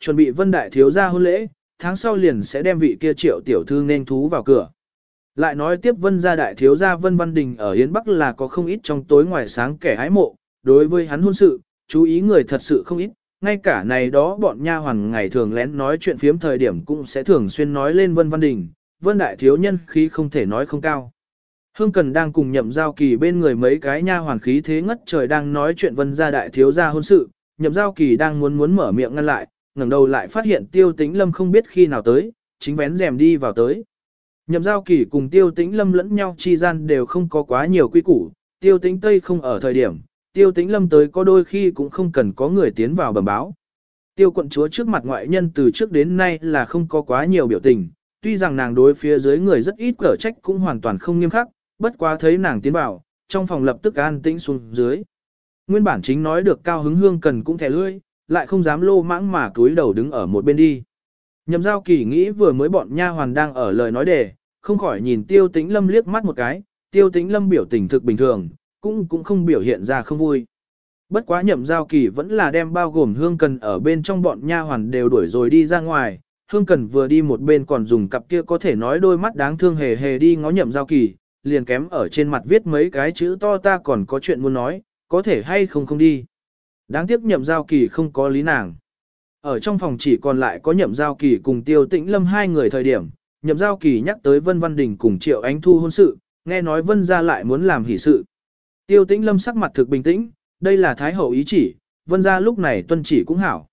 chuẩn bị vân đại thiếu gia hôn lễ, tháng sau liền sẽ đem vị kia triệu tiểu thư nên thú vào cửa. Lại nói tiếp vân gia đại thiếu gia vân văn đình ở Yến Bắc là có không ít trong tối ngoài sáng kẻ hái mộ, đối với hắn hôn sự, chú ý người thật sự không ít, ngay cả này đó bọn nha hoàn ngày thường lén nói chuyện phiếm thời điểm cũng sẽ thường xuyên nói lên vân văn đình, vân đại thiếu nhân khí không thể nói không cao. Hương Cần đang cùng nhậm giao kỳ bên người mấy cái nha hoàn khí thế ngất trời đang nói chuyện vân gia đại thiếu gia hôn sự, nhậm giao kỳ đang muốn muốn mở miệng ngăn lại, ngẩng đầu lại phát hiện tiêu tĩnh lâm không biết khi nào tới, chính vén rèm đi vào tới. Nhậm giao kỳ cùng tiêu tĩnh lâm lẫn nhau chi gian đều không có quá nhiều quy củ, tiêu tĩnh tây không ở thời điểm, tiêu tĩnh lâm tới có đôi khi cũng không cần có người tiến vào bẩm báo. Tiêu quận chúa trước mặt ngoại nhân từ trước đến nay là không có quá nhiều biểu tình, tuy rằng nàng đối phía dưới người rất ít cở trách cũng hoàn toàn không nghiêm khắc, bất quá thấy nàng tiến vào, trong phòng lập tức an tĩnh xuống dưới. Nguyên bản chính nói được cao hứng hương cần cũng thẻ lưỡi, lại không dám lô mãng mà túi đầu đứng ở một bên đi. Nhậm giao kỳ nghĩ vừa mới bọn nha hoàn đang ở lời nói đề, không khỏi nhìn tiêu tĩnh lâm liếc mắt một cái, tiêu tĩnh lâm biểu tình thực bình thường, cũng cũng không biểu hiện ra không vui. Bất quá nhậm giao kỳ vẫn là đem bao gồm hương cần ở bên trong bọn nha hoàn đều đuổi rồi đi ra ngoài, hương cần vừa đi một bên còn dùng cặp kia có thể nói đôi mắt đáng thương hề hề đi ngó nhậm giao kỳ, liền kém ở trên mặt viết mấy cái chữ to ta còn có chuyện muốn nói, có thể hay không không đi. Đáng tiếc nhậm giao kỳ không có lý nàng. Ở trong phòng chỉ còn lại có nhậm giao kỳ cùng tiêu tĩnh lâm hai người thời điểm, nhậm giao kỳ nhắc tới Vân Văn Đình cùng Triệu Ánh Thu hôn sự, nghe nói Vân ra lại muốn làm hỷ sự. Tiêu tĩnh lâm sắc mặt thực bình tĩnh, đây là Thái Hậu ý chỉ, Vân ra lúc này tuân chỉ cũng hảo.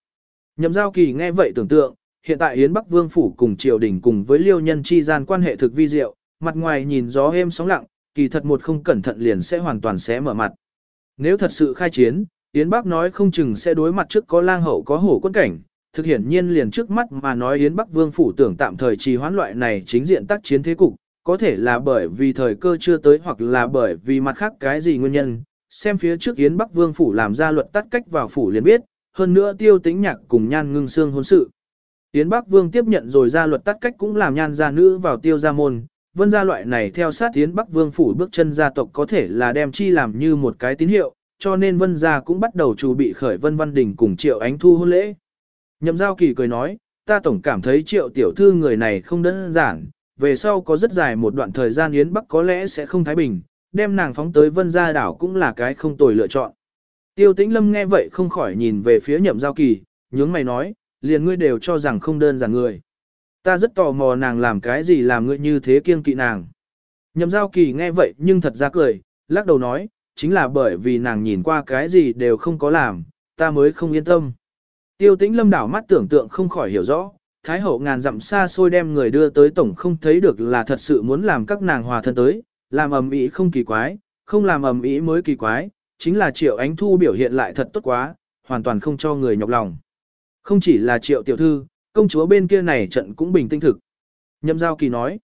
Nhậm giao kỳ nghe vậy tưởng tượng, hiện tại Yến Bắc Vương Phủ cùng Triều Đình cùng với liêu nhân chi gian quan hệ thực vi diệu, mặt ngoài nhìn gió êm sóng lặng, kỳ thật một không cẩn thận liền sẽ hoàn toàn sẽ mở mặt. Nếu thật sự khai chiến, Yến Bắc nói không chừng sẽ đối mặt trước có lang hậu có hổ quân cảnh, thực hiện nhiên liền trước mắt mà nói Yến Bắc Vương phủ tưởng tạm thời trì hoãn loại này chính diện tác chiến thế cục, có thể là bởi vì thời cơ chưa tới hoặc là bởi vì mặt khác cái gì nguyên nhân, xem phía trước Yến Bắc Vương phủ làm ra luật tắt cách vào phủ liền biết, hơn nữa tiêu tính nhạc cùng nhan ngưng xương hôn sự. Yến Bắc Vương tiếp nhận rồi ra luật tắt cách cũng làm nhan gia nữ vào tiêu gia môn, vân gia loại này theo sát Yến Bắc Vương phủ bước chân gia tộc có thể là đem chi làm như một cái tín hiệu, cho nên vân gia cũng bắt đầu chuẩn bị khởi vân văn đình cùng triệu ánh thu hôn lễ. Nhậm giao kỳ cười nói, ta tổng cảm thấy triệu tiểu thư người này không đơn giản, về sau có rất dài một đoạn thời gian Yến Bắc có lẽ sẽ không thái bình, đem nàng phóng tới vân gia đảo cũng là cái không tồi lựa chọn. Tiêu tĩnh lâm nghe vậy không khỏi nhìn về phía nhậm giao kỳ, nhướng mày nói, liền ngươi đều cho rằng không đơn giản người. Ta rất tò mò nàng làm cái gì làm ngươi như thế kiêng kỵ nàng. Nhậm giao kỳ nghe vậy nhưng thật ra cười, lắc đầu nói, chính là bởi vì nàng nhìn qua cái gì đều không có làm, ta mới không yên tâm. Tiêu tĩnh lâm đảo mắt tưởng tượng không khỏi hiểu rõ, Thái hậu ngàn dặm xa xôi đem người đưa tới tổng không thấy được là thật sự muốn làm các nàng hòa thân tới, làm ầm ĩ không kỳ quái, không làm ầm ĩ mới kỳ quái, chính là triệu ánh thu biểu hiện lại thật tốt quá, hoàn toàn không cho người nhọc lòng. Không chỉ là triệu tiểu thư, công chúa bên kia này trận cũng bình tinh thực. Nhậm giao kỳ nói,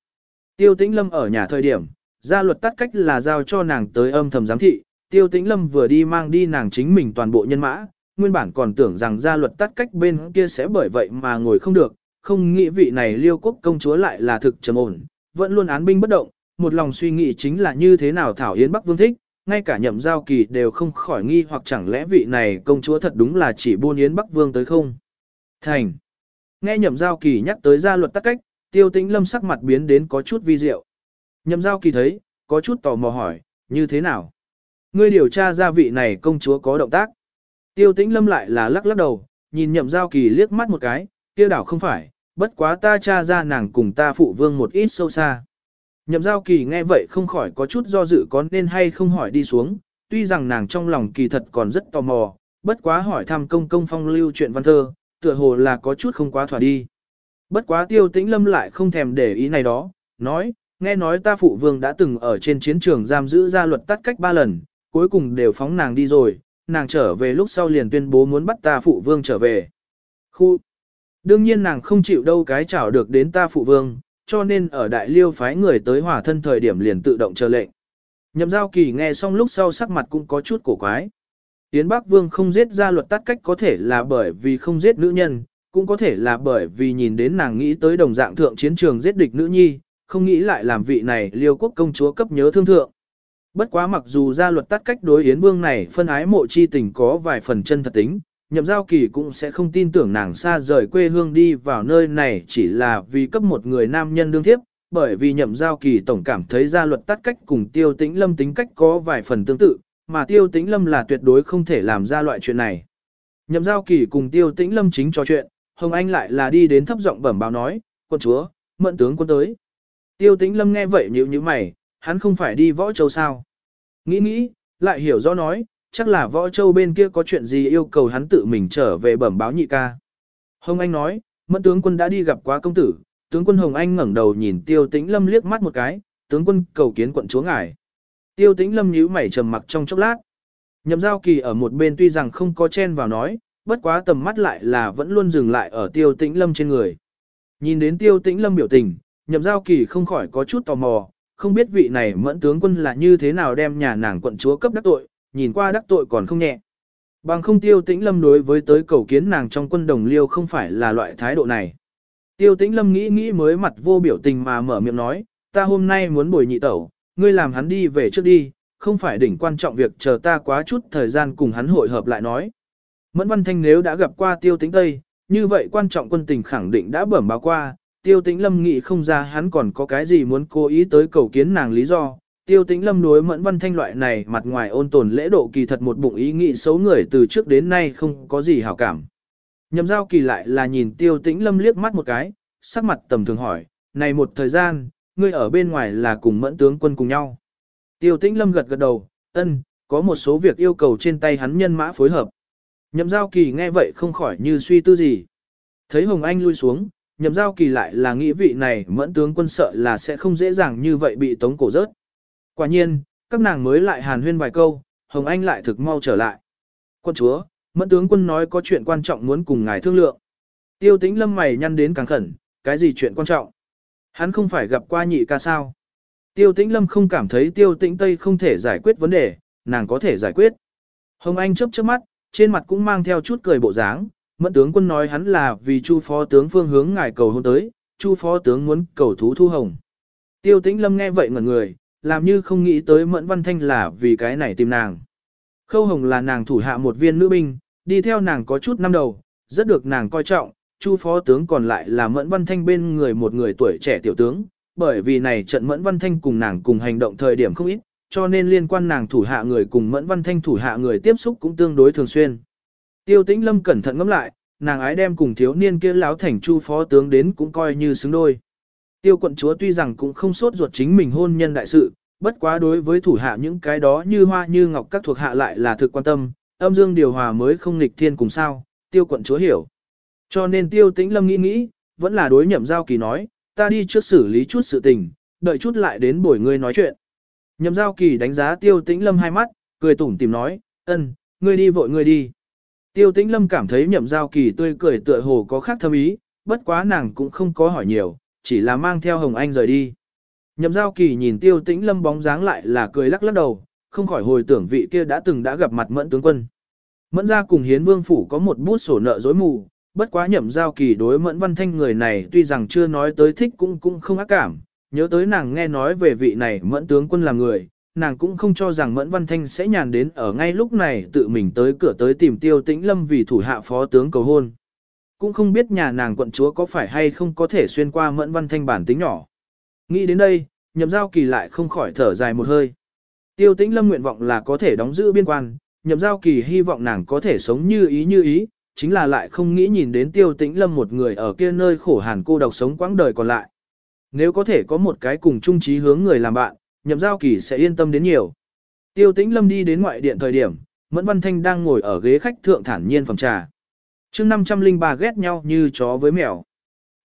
tiêu tĩnh lâm ở nhà thời điểm, gia luật tắt cách là giao cho nàng tới âm thầm giám thị, tiêu tĩnh lâm vừa đi mang đi nàng chính mình toàn bộ nhân mã, nguyên bản còn tưởng rằng gia luật tắt cách bên kia sẽ bởi vậy mà ngồi không được, không nghĩ vị này liêu quốc công chúa lại là thực trầm ổn, vẫn luôn án binh bất động, một lòng suy nghĩ chính là như thế nào Thảo Yến Bắc Vương thích, ngay cả nhậm giao kỳ đều không khỏi nghi hoặc chẳng lẽ vị này công chúa thật đúng là chỉ buôn Yến Bắc Vương tới không. Thành. Nghe nhậm giao kỳ nhắc tới gia luật tắt cách, tiêu tĩnh lâm sắc mặt biến đến có chút vi diệu. Nhậm giao kỳ thấy, có chút tò mò hỏi, như thế nào? Ngươi điều tra ra vị này công chúa có động tác. Tiêu tĩnh lâm lại là lắc lắc đầu, nhìn nhậm giao kỳ liếc mắt một cái, kia đảo không phải, bất quá ta tra ra nàng cùng ta phụ vương một ít sâu xa. Nhậm giao kỳ nghe vậy không khỏi có chút do dự có nên hay không hỏi đi xuống, tuy rằng nàng trong lòng kỳ thật còn rất tò mò, bất quá hỏi thăm công công phong lưu chuyện văn thơ, tựa hồ là có chút không quá thỏa đi. Bất quá tiêu tĩnh lâm lại không thèm để ý này đó, nói, nghe nói ta phụ vương đã từng ở trên chiến trường giam giữ ra luật tắt cách ba lần, cuối cùng đều phóng nàng đi rồi, nàng trở về lúc sau liền tuyên bố muốn bắt ta phụ vương trở về. Khu! Đương nhiên nàng không chịu đâu cái chảo được đến ta phụ vương, cho nên ở đại liêu phái người tới hòa thân thời điểm liền tự động chờ lệnh. Nhậm giao kỳ nghe xong lúc sau sắc mặt cũng có chút cổ quái. Tiến Bắc Vương không giết ra luật tắt cách có thể là bởi vì không giết nữ nhân, cũng có thể là bởi vì nhìn đến nàng nghĩ tới đồng dạng thượng chiến trường giết địch nữ nhi, không nghĩ lại làm vị này liêu quốc công chúa cấp nhớ thương thượng. Bất quá mặc dù ra luật tắt cách đối Yến Vương này phân ái mộ chi tình có vài phần chân thật tính, nhậm giao kỳ cũng sẽ không tin tưởng nàng xa rời quê hương đi vào nơi này chỉ là vì cấp một người nam nhân đương thiếp, bởi vì nhậm giao kỳ tổng cảm thấy ra luật tắt cách cùng tiêu tĩnh lâm tính cách có vài phần tương tự, mà tiêu tĩnh lâm là tuyệt đối không thể làm ra loại chuyện này. Nhậm giao kỳ cùng tiêu tĩnh lâm chính trò chuyện, Hồng Anh lại là đi đến thấp giọng bẩm báo nói, quân chúa, mận tướng quân tới. Tiêu tĩnh lâm nghe vậy nhíu như mày, hắn không phải đi võ châu sao. Nghĩ nghĩ, lại hiểu rõ nói, chắc là võ châu bên kia có chuyện gì yêu cầu hắn tự mình trở về bẩm báo nhị ca. Hồng Anh nói, mẫn tướng quân đã đi gặp quá công tử, tướng quân Hồng Anh ngẩng đầu nhìn tiêu tĩnh lâm liếc mắt một cái, tướng quân cầu kiến quận chúa ngài. Tiêu tĩnh lâm nhíu mày trầm mặc trong chốc lát. Nhậm giao kỳ ở một bên tuy rằng không có chen vào nói, bất quá tầm mắt lại là vẫn luôn dừng lại ở tiêu tĩnh lâm trên người. Nhìn đến tiêu tĩnh lâm biểu tình, nhậm giao kỳ không khỏi có chút tò mò, không biết vị này mẫn tướng quân là như thế nào đem nhà nàng quận chúa cấp đắc tội, nhìn qua đắc tội còn không nhẹ. Bằng không tiêu tĩnh lâm đối với tới cầu kiến nàng trong quân đồng liêu không phải là loại thái độ này. Tiêu tĩnh lâm nghĩ nghĩ mới mặt vô biểu tình mà mở miệng nói, ta hôm nay muốn bồi nhị tẩu, ngươi làm hắn đi về trước đi, không phải đỉnh quan trọng việc chờ ta quá chút thời gian cùng hắn hội hợp lại nói. Mẫn Văn Thanh nếu đã gặp qua tiêu tĩnh Tây, như vậy quan trọng quân tình khẳng định đã bẩm báo qua, tiêu tĩnh lâm nghĩ không ra hắn còn có cái gì muốn cố ý tới cầu kiến nàng lý do. Tiêu tĩnh lâm đối mẫn văn thanh loại này mặt ngoài ôn tồn lễ độ kỳ thật một bụng ý nghĩ xấu người từ trước đến nay không có gì hảo cảm. Nhậm giao kỳ lại là nhìn tiêu tĩnh lâm liếc mắt một cái, sắc mặt tầm thường hỏi, này một thời gian, ngươi ở bên ngoài là cùng mẫn tướng quân cùng nhau. Tiêu tĩnh lâm gật gật đầu, ân, có một số việc yêu cầu trên tay hắn nhân mã phối hợp. Nhậm giao kỳ nghe vậy không khỏi như suy tư gì. Thấy Hồng Anh lui xuống, nhậm giao kỳ lại là nghĩ vị này mẫn tướng quân sợ là sẽ không dễ dàng như vậy bị tống cổ rớt. Quả nhiên, các nàng mới lại hàn huyên vài câu, Hồng Anh lại thực mau trở lại. Quân chúa, mẫn tướng quân nói có chuyện quan trọng muốn cùng ngài thương lượng. Tiêu tĩnh lâm mày nhăn đến càng khẩn, cái gì chuyện quan trọng? Hắn không phải gặp qua nhị ca sao? Tiêu tĩnh lâm không cảm thấy tiêu tĩnh Tây không thể giải quyết vấn đề, nàng có thể giải quyết. Hồng Anh chớp chớp mắt, trên mặt cũng mang theo chút cười bộ dáng, Mẫn tướng quân nói hắn là vì Chu phó tướng phương hướng ngài cầu hôn tới, Chu phó tướng muốn cầu thú thu hồng. Tiêu Tĩnh Lâm nghe vậy ngẩn người, làm như không nghĩ tới Mẫn Văn Thanh là vì cái này tìm nàng. Khâu Hồng là nàng thủ hạ một viên nữ binh, đi theo nàng có chút năm đầu, rất được nàng coi trọng, Chu phó tướng còn lại là Mẫn Văn Thanh bên người một người tuổi trẻ tiểu tướng, bởi vì này trận Mẫn Văn Thanh cùng nàng cùng hành động thời điểm không ít, cho nên liên quan nàng thủ hạ người cùng Mẫn Văn Thanh thủ hạ người tiếp xúc cũng tương đối thường xuyên. Tiêu tĩnh lâm cẩn thận ngẫm lại, nàng ái đem cùng thiếu niên kia láo thành chu phó tướng đến cũng coi như xứng đôi. Tiêu quận chúa tuy rằng cũng không sốt ruột chính mình hôn nhân đại sự, bất quá đối với thủ hạ những cái đó như hoa như ngọc các thuộc hạ lại là thực quan tâm, âm dương điều hòa mới không nghịch thiên cùng sao, tiêu quận chúa hiểu. Cho nên tiêu tĩnh lâm nghĩ nghĩ, vẫn là đối nhậm giao kỳ nói, ta đi trước xử lý chút sự tình, đợi chút lại đến buổi ngươi nói chuyện. Nhậm giao kỳ đánh giá tiêu tĩnh lâm hai mắt, cười tủm tìm nói, ân, ngươi đi vội ngươi đi. Tiêu tĩnh lâm cảm thấy nhậm giao kỳ tươi cười tựa hồ có khác thâm ý, bất quá nàng cũng không có hỏi nhiều, chỉ là mang theo Hồng Anh rời đi. Nhậm giao kỳ nhìn tiêu tĩnh lâm bóng dáng lại là cười lắc lắc đầu, không khỏi hồi tưởng vị kia đã từng đã gặp mặt mẫn tướng quân. Mẫn gia cùng hiến vương phủ có một bút sổ nợ dối mù, bất quá nhậm giao kỳ đối mẫn văn thanh người này tuy rằng chưa nói tới thích cũng cũng không ác cảm, nhớ tới nàng nghe nói về vị này mẫn tướng quân là người, nàng cũng không cho rằng Mẫn Văn Thanh sẽ nhàn đến ở ngay lúc này tự mình tới cửa tới tìm Tiêu Tĩnh Lâm vì thủ hạ phó tướng cầu hôn. Cũng không biết nhà nàng quận chúa có phải hay không có thể xuyên qua Mẫn Văn Thanh bản tính nhỏ. Nghĩ đến đây, nhậm giao kỳ lại không khỏi thở dài một hơi. Tiêu Tĩnh Lâm nguyện vọng là có thể đóng giữ biên quan, nhậm giao kỳ hy vọng nàng có thể sống như ý như ý, chính là lại không nghĩ nhìn đến Tiêu Tĩnh Lâm một người ở kia nơi khổ hàn cô độc sống quãng đời còn lại. Nếu có thể có một cái cùng chung trí hướng người làm bạn, nhậm giao kỳ sẽ yên tâm đến nhiều. Tiêu tĩnh lâm đi đến ngoại điện thời điểm, Mẫn Văn Thanh đang ngồi ở ghế khách thượng thản nhiên phòng trà. Trước 503 ghét nhau như chó với mèo.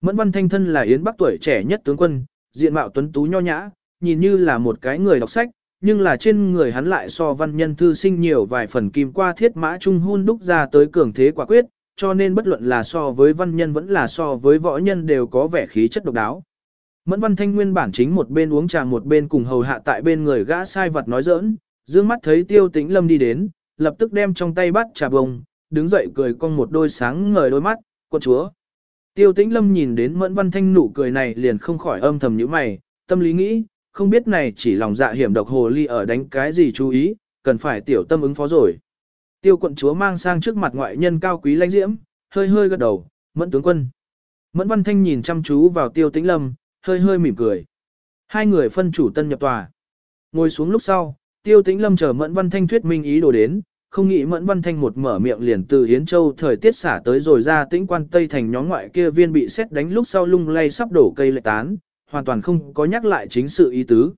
Mẫn Văn Thanh thân là Yến Bắc tuổi trẻ nhất tướng quân, diện mạo tuấn tú nho nhã, nhìn như là một cái người đọc sách, nhưng là trên người hắn lại so văn nhân thư sinh nhiều vài phần kim qua thiết mã trung hun đúc ra tới cường thế quả quyết, cho nên bất luận là so với văn nhân vẫn là so với võ nhân đều có vẻ khí chất độc đáo. Mẫn Văn Thanh nguyên bản chính một bên uống trà một bên cùng hầu hạ tại bên người gã sai vật nói giỡn, dương mắt thấy Tiêu Tĩnh Lâm đi đến, lập tức đem trong tay bắt trà bông, đứng dậy cười cong một đôi sáng ngời đôi mắt, quân chúa. Tiêu Tĩnh Lâm nhìn đến Mẫn Văn Thanh nụ cười này liền không khỏi âm thầm nhíu mày, tâm lý nghĩ, không biết này chỉ lòng dạ hiểm độc hồ ly ở đánh cái gì chú ý, cần phải tiểu tâm ứng phó rồi. Tiêu quận chúa mang sang trước mặt ngoại nhân cao quý lãnh diễm, hơi hơi gật đầu, mẫn tướng quân. Mẫn văn thanh nhìn chăm chú vào tiêu tĩnh lâm, hơi hơi mỉm cười. Hai người phân chủ tân nhập tòa. Ngồi xuống lúc sau, tiêu tĩnh lâm chờ mẫn văn thanh thuyết minh ý đồ đến, không nghĩ mẫn văn thanh một mở miệng liền từ Hiến Châu thời tiết xả tới rồi ra tĩnh quan Tây thành nhóm ngoại kia viên bị xét đánh lúc sau lung lay sắp đổ cây lệ tán, hoàn toàn không có nhắc lại chính sự ý tứ.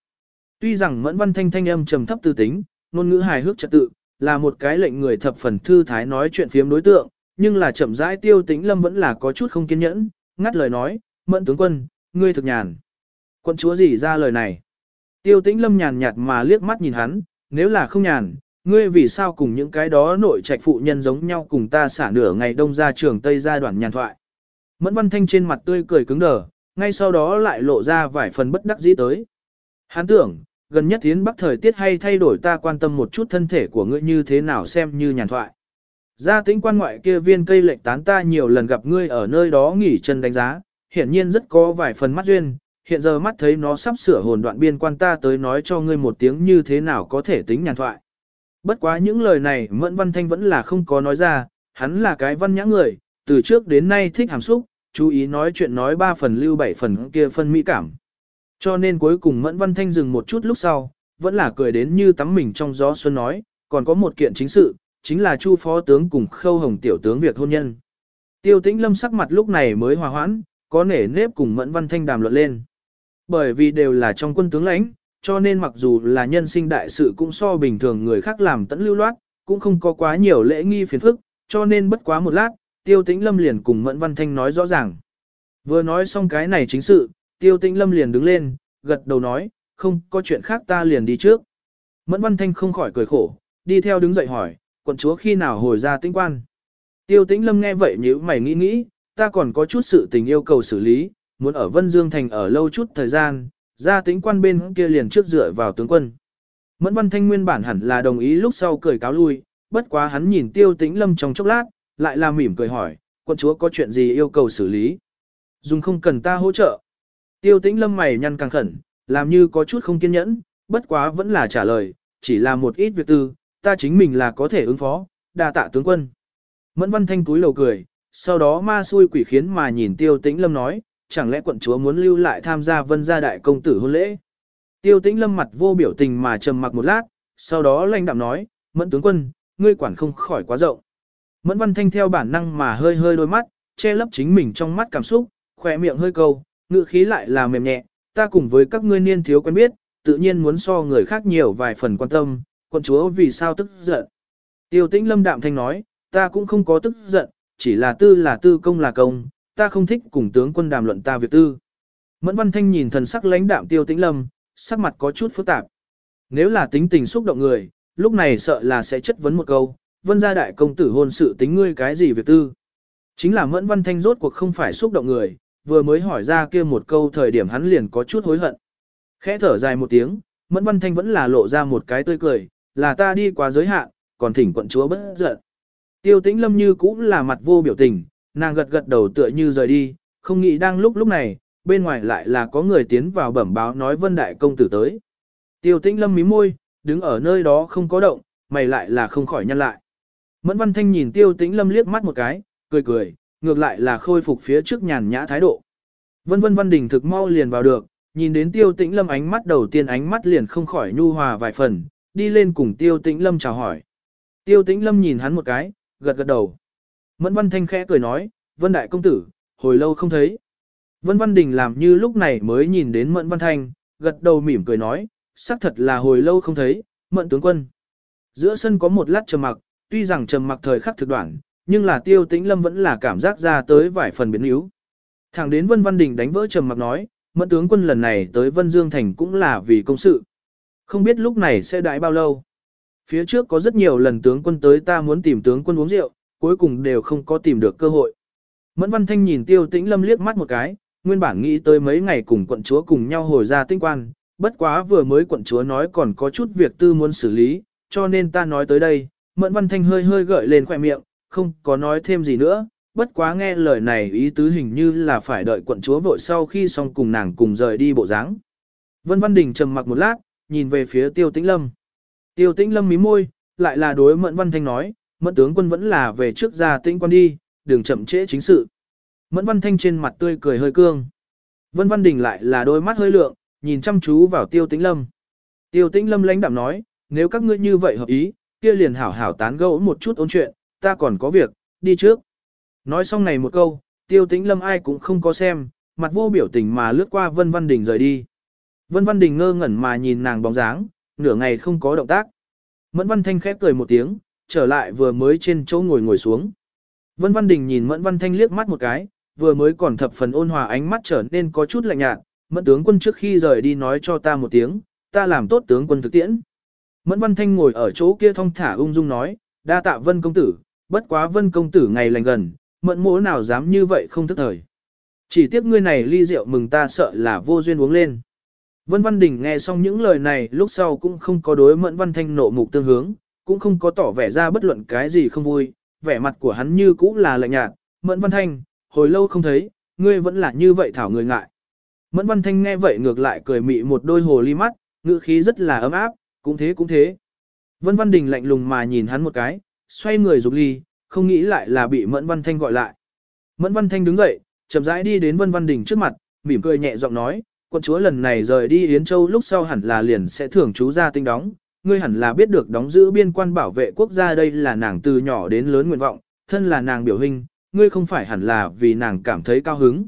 Tuy rằng mẫn văn thanh thanh âm trầm thấp tư tính, ngôn ngữ hài hước trật tự, là một cái lệnh người thập phần thư thái nói chuyện phiếm đối tượng, nhưng là chậm rãi tiêu tĩnh lâm vẫn là có chút không kiên nhẫn, ngắt lời nói, mẫn tướng quân, ngươi thực nhàn. Quân chúa gì ra lời này? Tiêu tĩnh lâm nhàn nhạt mà liếc mắt nhìn hắn, nếu là không nhàn, ngươi vì sao cùng những cái đó nội trạch phụ nhân giống nhau cùng ta xả nửa ngày đông ra trường Tây gia đoạn nhàn thoại. Mẫn văn thanh trên mặt tươi cười cứng đờ, ngay sau đó lại lộ ra vài phần bất đắc dĩ tới. Hắn tưởng, gần nhất tiến bắc thời tiết hay thay đổi ta quan tâm một chút thân thể của ngươi như thế nào xem như nhàn thoại. Gia tĩnh quan ngoại kia viên cây lệnh tán ta nhiều lần gặp ngươi ở nơi đó nghỉ chân đánh giá, hiển nhiên rất có vài phần mắt duyên, hiện giờ mắt thấy nó sắp sửa hồn đoạn biên quan ta tới nói cho ngươi một tiếng như thế nào có thể tính nhàn thoại. Bất quá những lời này Mẫn Văn Thanh vẫn là không có nói ra, hắn là cái văn nhã người, từ trước đến nay thích hàm xúc, chú ý nói chuyện nói ba phần lưu bảy phần kia phân mỹ cảm. Cho nên cuối cùng Mẫn Văn Thanh dừng một chút lúc sau, vẫn là cười đến như tắm mình trong gió xuân nói, còn có một kiện chính sự, chính là Chu phó tướng cùng Khâu Hồng tiểu tướng việc hôn nhân. Tiêu Tĩnh Lâm sắc mặt lúc này mới hòa hoãn, có nể nếp cùng Mẫn Văn Thanh đàm luận lên. Bởi vì đều là trong quân tướng lãnh, cho nên mặc dù là nhân sinh đại sự cũng so bình thường người khác làm tẫn lưu loát, cũng không có quá nhiều lễ nghi phiền phức, cho nên bất quá một lát, Tiêu Tĩnh Lâm liền cùng Mẫn Văn Thanh nói rõ ràng. Vừa nói xong cái này chính sự, Tiêu Tĩnh Lâm liền đứng lên, gật đầu nói, không có chuyện khác ta liền đi trước. Mẫn Văn Thanh không khỏi cười khổ, đi theo đứng dậy hỏi, quận chúa khi nào hồi ra tinh quan. Tiêu Tĩnh Lâm nghe vậy nhíu mày nghĩ nghĩ, ta còn có chút sự tình yêu cầu xử lý, muốn ở Vân Dương Thành ở lâu chút thời gian, ra tĩnh quan bên kia liền trước dựa vào tướng quân. Mẫn Văn Thanh nguyên bản hẳn là đồng ý lúc sau cười cáo lui, bất quá hắn nhìn Tiêu Tĩnh Lâm trong chốc lát, lại là mỉm cười hỏi, quân chúa có chuyện gì yêu cầu xử lý? Dùng không cần ta hỗ trợ. Tiêu Tĩnh Lâm mày nhăn càng khẩn, làm như có chút không kiên nhẫn, bất quá vẫn là trả lời, chỉ là một ít việc tư, ta chính mình là có thể ứng phó, đa tạ tướng quân. Mẫn Văn Thanh túi lầu cười, sau đó ma xui quỷ khiến mà nhìn Tiêu Tĩnh Lâm nói, chẳng lẽ quận chúa muốn lưu lại tham gia vân gia đại công tử hôn lễ. Tiêu tĩnh lâm mặt vô biểu tình mà trầm mặc một lát, sau đó lanh đạm nói, mẫn tướng quân, ngươi quản không khỏi quá rộng. Mẫn văn thanh theo bản năng mà hơi hơi đôi mắt, che lấp chính mình trong mắt cảm xúc, khỏe miệng hơi câu, ngựa khí lại là mềm nhẹ, ta cùng với các ngươi niên thiếu quen biết, tự nhiên muốn so người khác nhiều vài phần quan tâm, quận chúa vì sao tức giận. Tiêu tĩnh lâm đạm thanh nói, ta cũng không có tức giận, chỉ là tư là tư công là công, ta không thích cùng tướng quân đàm luận ta việc tư. Mẫn Văn Thanh nhìn thần sắc lãnh đạm Tiêu Tĩnh Lâm, sắc mặt có chút phức tạp. Nếu là tính tình xúc động người, lúc này sợ là sẽ chất vấn một câu, vân gia đại công tử hôn sự tính ngươi cái gì việc tư. Chính là Mẫn Văn Thanh rốt cuộc không phải xúc động người, vừa mới hỏi ra kia một câu thời điểm hắn liền có chút hối hận. Khẽ thở dài một tiếng, Mẫn Văn Thanh vẫn là lộ ra một cái tươi cười, là ta đi quá giới hạn, còn thỉnh quận chúa bất giận. Tiêu Tĩnh Lâm như cũng là mặt vô biểu tình, nàng gật gật đầu tựa như rời đi, không nghĩ đang lúc lúc này, bên ngoài lại là có người tiến vào bẩm báo nói vân đại công tử tới. Tiêu tĩnh lâm mí môi, đứng ở nơi đó không có động, mày lại là không khỏi nhăn lại. Mẫn văn thanh nhìn tiêu tĩnh lâm liếc mắt một cái, cười cười, ngược lại là khôi phục phía trước nhàn nhã thái độ. Vân vân văn đình thực mau liền vào được, nhìn đến tiêu tĩnh lâm ánh mắt đầu tiên ánh mắt liền không khỏi nhu hòa vài phần, đi lên cùng tiêu tĩnh lâm chào hỏi. Tiêu tĩnh lâm nhìn hắn một cái, gật gật đầu. Mẫn Văn Thanh khẽ cười nói, Vân Đại Công Tử, hồi lâu không thấy. Vân Văn Đình làm như lúc này mới nhìn đến Mẫn Văn Thanh, gật đầu mỉm cười nói, xác thật là hồi lâu không thấy, Mẫn Tướng Quân. Giữa sân có một lát trầm mặc, tuy rằng trầm mặc thời khắc thực đoạn, nhưng là tiêu tĩnh lâm vẫn là cảm giác ra tới vài phần biến yếu. Thẳng đến Vân Văn Đình đánh vỡ trầm mặc nói, Mẫn Tướng Quân lần này tới Vân Dương Thành cũng là vì công sự. Không biết lúc này sẽ đãi bao lâu. Phía trước có rất nhiều lần tướng quân tới ta muốn tìm tướng quân uống rượu, cuối cùng đều không có tìm được cơ hội. Mẫn Văn Thanh nhìn Tiêu Tĩnh Lâm liếc mắt một cái, nguyên bản nghĩ tới mấy ngày cùng quận chúa cùng nhau hồi ra tinh quan, bất quá vừa mới quận chúa nói còn có chút việc tư muốn xử lý, cho nên ta nói tới đây, Mẫn Văn Thanh hơi hơi gợi lên khỏe miệng, không có nói thêm gì nữa, bất quá nghe lời này ý tứ hình như là phải đợi quận chúa vội sau khi xong cùng nàng cùng rời đi bộ dáng. Vân Văn Đình trầm mặc một lát, nhìn về phía Tiêu Tĩnh Lâm. Tiêu Tĩnh Lâm mí môi, lại là đối Mẫn Văn Thanh nói, mẫn tướng quân vẫn là về trước ra tĩnh quan đi, đừng chậm trễ chính sự. Mẫn văn thanh trên mặt tươi cười hơi cương. Vân Văn Đình lại là đôi mắt hơi lượng, nhìn chăm chú vào tiêu tĩnh lâm. Tiêu tĩnh lâm lãnh đạm nói, nếu các ngươi như vậy hợp ý, kia liền hảo hảo tán gẫu một chút ôn chuyện, ta còn có việc, đi trước. Nói xong này một câu, tiêu tĩnh lâm ai cũng không có xem, mặt vô biểu tình mà lướt qua Vân Văn Đình rời đi. Vân Văn Đình ngơ ngẩn mà nhìn nàng bóng dáng, nửa ngày không có động tác. Mẫn Văn Thanh khép cười một tiếng, trở lại vừa mới trên chỗ ngồi ngồi xuống. Vân Văn Đình nhìn Mẫn Văn Thanh liếc mắt một cái, vừa mới còn thập phần ôn hòa ánh mắt trở nên có chút lạnh nhạt, Mẫn tướng quân trước khi rời đi nói cho ta một tiếng, ta làm tốt tướng quân thực tiễn. Mẫn Văn Thanh ngồi ở chỗ kia thong thả ung dung nói, đa tạ Vân công tử, bất quá Vân công tử ngày lành gần, mẫn mỗ nào dám như vậy không thức thời. Chỉ tiếc ngươi này ly rượu mừng ta sợ là vô duyên uống lên. Vân Văn Đình nghe xong những lời này lúc sau cũng không có đối Mẫn Văn Thanh nộ mục tương hướng, cũng không có tỏ vẻ ra bất luận cái gì không vui, vẻ mặt của hắn như cũ là lạnh nhạt, Mẫn Văn Thanh, hồi lâu không thấy, ngươi vẫn là như vậy thảo người ngại. Mẫn Văn Thanh nghe vậy ngược lại cười mị một đôi hồ ly mắt, ngữ khí rất là ấm áp, cũng thế cũng thế. Vân Văn Đình lạnh lùng mà nhìn hắn một cái, xoay người rục ly, không nghĩ lại là bị Mẫn Văn Thanh gọi lại. Mẫn Văn Thanh đứng dậy, chậm rãi đi đến Vân Văn Đình trước mặt, mỉm cười nhẹ giọng nói, quận chúa lần này rời đi Yến Châu lúc sau hẳn là liền sẽ thưởng chú ra tinh đóng, ngươi hẳn là biết được đóng giữ biên quan bảo vệ quốc gia đây là nàng từ nhỏ đến lớn nguyện vọng, thân là nàng biểu hình, ngươi không phải hẳn là vì nàng cảm thấy cao hứng.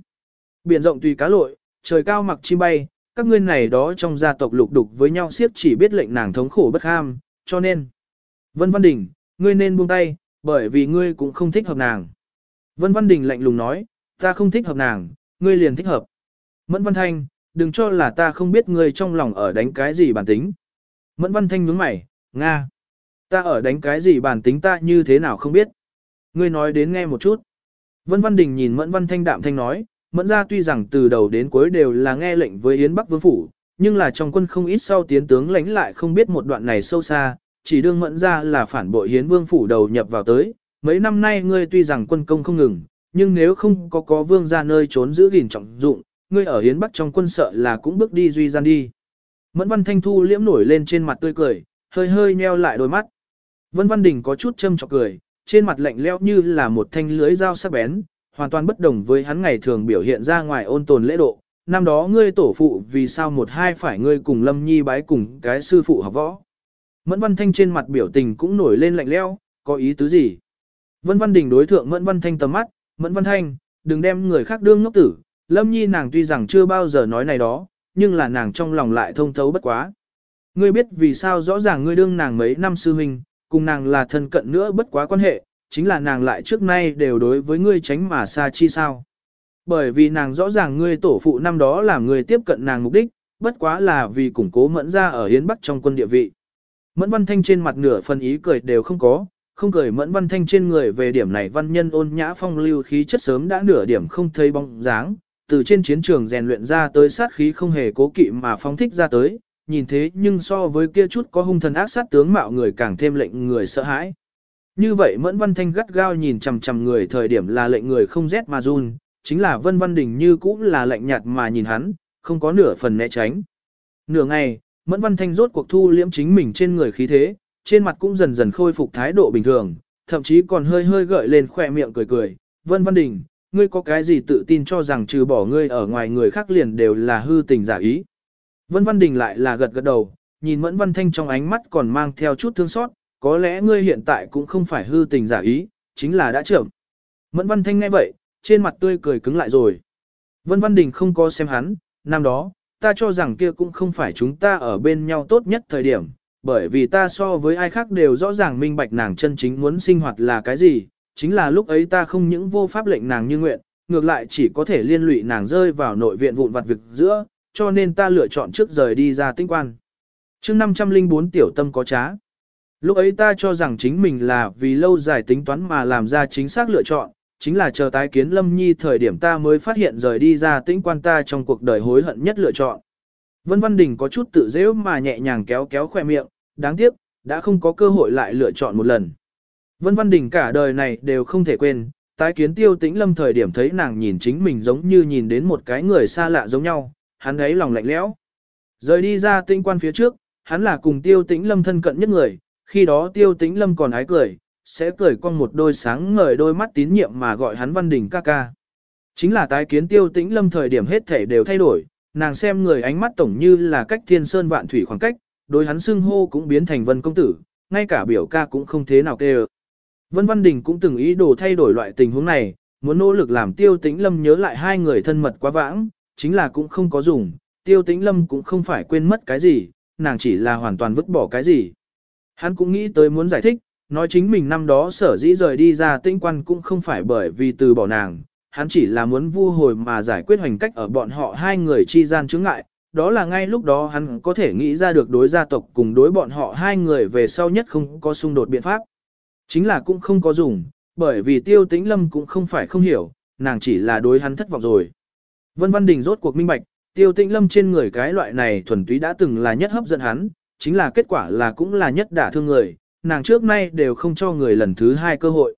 Biển rộng tùy cá lội, trời cao mặc chim bay, các ngươi này đó trong gia tộc lục đục với nhau siếp chỉ biết lệnh nàng thống khổ bất ham, cho nên. Vân Văn Đình, ngươi nên buông tay, bởi vì ngươi cũng không thích hợp nàng. Vân Văn Đình lạnh lùng nói, ta không thích hợp nàng, ngươi liền thích hợp. Mẫn Văn Thanh, đừng cho là ta không biết ngươi trong lòng ở đánh cái gì bản tính. Mẫn Văn Thanh nhướng mày, Nga. Ta ở đánh cái gì bản tính ta như thế nào không biết. Ngươi nói đến nghe một chút. Vân Văn Đình nhìn Mẫn Văn Thanh đạm thanh nói, Mẫn ra tuy rằng từ đầu đến cuối đều là nghe lệnh với Yến Bắc Vương Phủ, nhưng là trong quân không ít sau tiến tướng lãnh lại không biết một đoạn này sâu xa, chỉ đương Mẫn ra là phản bội Hiến Vương Phủ đầu nhập vào tới. Mấy năm nay ngươi tuy rằng quân công không ngừng, nhưng nếu không có có vương ra nơi trốn giữ gìn trọng dụng, ngươi ở Hiến Bắc trong quân sợ là cũng bước đi duy gian đi. Mẫn Văn Thanh Thu liễm nổi lên trên mặt tươi cười, hơi hơi nheo lại đôi mắt. Vân Văn Đình có chút châm chọc cười, trên mặt lạnh lẽo như là một thanh lưới dao sắc bén, hoàn toàn bất đồng với hắn ngày thường biểu hiện ra ngoài ôn tồn lễ độ. Năm đó ngươi tổ phụ vì sao một hai phải ngươi cùng Lâm Nhi bái cùng cái sư phụ học võ. Mẫn Văn Thanh trên mặt biểu tình cũng nổi lên lạnh lẽo, có ý tứ gì? Vân Văn Đình đối thượng Mẫn Văn Thanh tầm mắt, Mẫn Văn Thanh, đừng đem người khác đương ngốc tử, Lâm Nhi nàng tuy rằng chưa bao giờ nói này đó, nhưng là nàng trong lòng lại thông thấu bất quá. Ngươi biết vì sao rõ ràng ngươi đương nàng mấy năm sư huynh, cùng nàng là thân cận nữa bất quá quan hệ, chính là nàng lại trước nay đều đối với ngươi tránh mà xa chi sao. Bởi vì nàng rõ ràng ngươi tổ phụ năm đó làm người tiếp cận nàng mục đích, bất quá là vì củng cố mẫn ra ở Hiến Bắc trong quân địa vị. Mẫn Văn Thanh trên mặt nửa phần ý cười đều không có, không cười Mẫn Văn Thanh trên người về điểm này văn nhân ôn nhã phong lưu khí chất sớm đã nửa điểm không thấy bóng dáng, từ trên chiến trường rèn luyện ra tới sát khí không hề cố kỵ mà phóng thích ra tới, nhìn thế nhưng so với kia chút có hung thần ác sát tướng mạo người càng thêm lệnh người sợ hãi. Như vậy Mẫn Văn Thanh gắt gao nhìn chằm chằm người thời điểm là lệnh người không rét mà run, chính là Vân Văn Đình như cũng là lạnh nhạt mà nhìn hắn, không có nửa phần né tránh. Nửa ngày, Mẫn Văn Thanh rốt cuộc thu liễm chính mình trên người khí thế, trên mặt cũng dần dần khôi phục thái độ bình thường, thậm chí còn hơi hơi gợi lên khỏe miệng cười cười. Vân Văn Đình, ngươi có cái gì tự tin cho rằng trừ bỏ ngươi ở ngoài người khác liền đều là hư tình giả ý. Vân Văn Đình lại là gật gật đầu, nhìn Mẫn Văn Thanh trong ánh mắt còn mang theo chút thương xót, có lẽ ngươi hiện tại cũng không phải hư tình giả ý, chính là đã trưởng. Mẫn Văn Thanh nghe vậy, trên mặt tươi cười cứng lại rồi. Vân Văn Đình không có xem hắn, năm đó, ta cho rằng kia cũng không phải chúng ta ở bên nhau tốt nhất thời điểm, bởi vì ta so với ai khác đều rõ ràng minh bạch nàng chân chính muốn sinh hoạt là cái gì, chính là lúc ấy ta không những vô pháp lệnh nàng như nguyện, ngược lại chỉ có thể liên lụy nàng rơi vào nội viện vụn vặt việc giữa, cho nên ta lựa chọn trước rời đi ra tinh quan. chương 504 tiểu tâm có trá. Lúc ấy ta cho rằng chính mình là vì lâu dài tính toán mà làm ra chính xác lựa chọn, chính là chờ tái kiến Lâm Nhi thời điểm ta mới phát hiện rời đi ra tĩnh quan ta trong cuộc đời hối hận nhất lựa chọn. Vân Văn Đình có chút tự dễ mà nhẹ nhàng kéo kéo khỏe miệng, đáng tiếc, đã không có cơ hội lại lựa chọn một lần. Vân Văn Đình cả đời này đều không thể quên, tái kiến tiêu tĩnh lâm thời điểm thấy nàng nhìn chính mình giống như nhìn đến một cái người xa lạ giống nhau, hắn ấy lòng lạnh lẽo. Rời đi ra tĩnh quan phía trước, hắn là cùng tiêu tĩnh lâm thân cận nhất người, khi đó tiêu tĩnh lâm còn ái cười, sẽ cười con một đôi sáng ngời đôi mắt tín nhiệm mà gọi hắn Văn Đình ca ca. Chính là tái kiến tiêu tĩnh lâm thời điểm hết thể đều thay đổi, nàng xem người ánh mắt tổng như là cách thiên sơn vạn thủy khoảng cách, đối hắn xưng hô cũng biến thành vân công tử, ngay cả biểu ca cũng không thế nào kêu. Vân Văn Đình cũng từng ý đồ thay đổi loại tình huống này, muốn nỗ lực làm tiêu tĩnh lâm nhớ lại hai người thân mật quá vãng, chính là cũng không có dùng, tiêu tĩnh lâm cũng không phải quên mất cái gì, nàng chỉ là hoàn toàn vứt bỏ cái gì. Hắn cũng nghĩ tới muốn giải thích, nói chính mình năm đó sở dĩ rời đi ra tinh quan cũng không phải bởi vì từ bỏ nàng, hắn chỉ là muốn vu hồi mà giải quyết hành cách ở bọn họ hai người chi gian chứng ngại, đó là ngay lúc đó hắn có thể nghĩ ra được đối gia tộc cùng đối bọn họ hai người về sau nhất không có xung đột biện pháp. Chính là cũng không có dùng, bởi vì tiêu tĩnh lâm cũng không phải không hiểu, nàng chỉ là đối hắn thất vọng rồi. Vân Văn Đình rốt cuộc minh bạch, tiêu tĩnh lâm trên người cái loại này thuần túy đã từng là nhất hấp dẫn hắn, chính là kết quả là cũng là nhất đả thương người, nàng trước nay đều không cho người lần thứ hai cơ hội.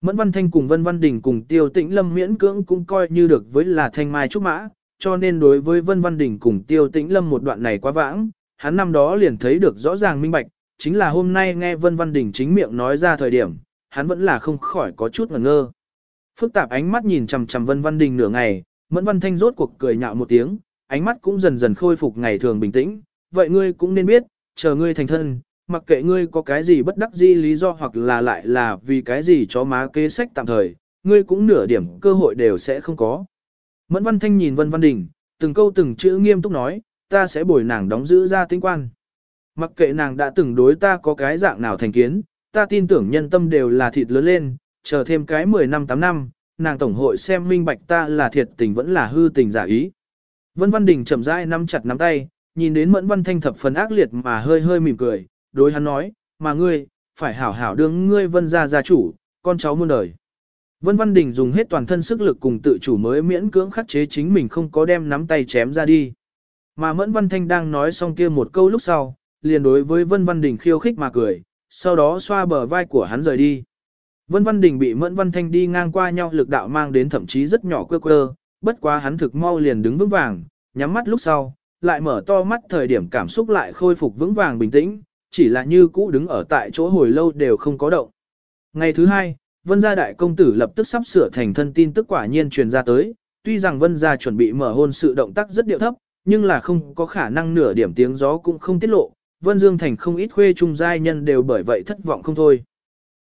Mẫn Văn Thanh cùng Vân Văn Đình cùng Tiêu Tĩnh Lâm miễn cưỡng cũng coi như được với là thanh mai trúc mã, cho nên đối với Vân Văn Đình cùng Tiêu Tĩnh Lâm một đoạn này quá vãng, hắn năm đó liền thấy được rõ ràng minh bạch, chính là hôm nay nghe Vân Văn Đình chính miệng nói ra thời điểm, hắn vẫn là không khỏi có chút ngẩn ngơ. Phức tạp ánh mắt nhìn chằm chằm Vân Văn Đình nửa ngày, Mẫn Văn Thanh rốt cuộc cười nhạo một tiếng, ánh mắt cũng dần dần khôi phục ngày thường bình tĩnh, vậy ngươi cũng nên biết, chờ ngươi thành thân, mặc kệ ngươi có cái gì bất đắc dĩ lý do hoặc là lại là vì cái gì chó má kế sách tạm thời, ngươi cũng nửa điểm cơ hội đều sẽ không có. Mẫn Văn Thanh nhìn Vân Văn Đình, từng câu từng chữ nghiêm túc nói, ta sẽ bồi nàng đóng giữ ra tinh quan. Mặc kệ nàng đã từng đối ta có cái dạng nào thành kiến, ta tin tưởng nhân tâm đều là thịt lớn lên, chờ thêm cái 10 năm 8 năm, nàng tổng hội xem minh bạch ta là thiệt tình vẫn là hư tình giả ý. Vân Văn Đình chậm rãi nắm chặt nắm tay, nhìn đến Mẫn Văn Thanh thập phần ác liệt mà hơi hơi mỉm cười, đối hắn nói, mà ngươi, phải hảo hảo đương ngươi vân gia gia chủ, con cháu muôn đời. Vân Văn Đình dùng hết toàn thân sức lực cùng tự chủ mới miễn cưỡng khắc chế chính mình không có đem nắm tay chém ra đi. Mà Mẫn Văn Thanh đang nói xong kia một câu lúc sau, liền đối với Vân Văn Đình khiêu khích mà cười, sau đó xoa bờ vai của hắn rời đi. Vân Văn Đình bị Mẫn Văn Thanh đi ngang qua nhau lực đạo mang đến thậm chí rất nhỏ quơ quơ, bất quá hắn thực mau liền đứng vững vàng, nhắm mắt lúc sau, lại mở to mắt thời điểm cảm xúc lại khôi phục vững vàng bình tĩnh, chỉ là như cũ đứng ở tại chỗ hồi lâu đều không có động. Ngày thứ hai, Vân gia đại công tử lập tức sắp sửa thành thân tin tức quả nhiên truyền ra tới, tuy rằng Vân gia chuẩn bị mở hôn sự động tác rất điệu thấp, nhưng là không có khả năng nửa điểm tiếng gió cũng không tiết lộ, Vân Dương thành không ít khuê trung giai nhân đều bởi vậy thất vọng không thôi.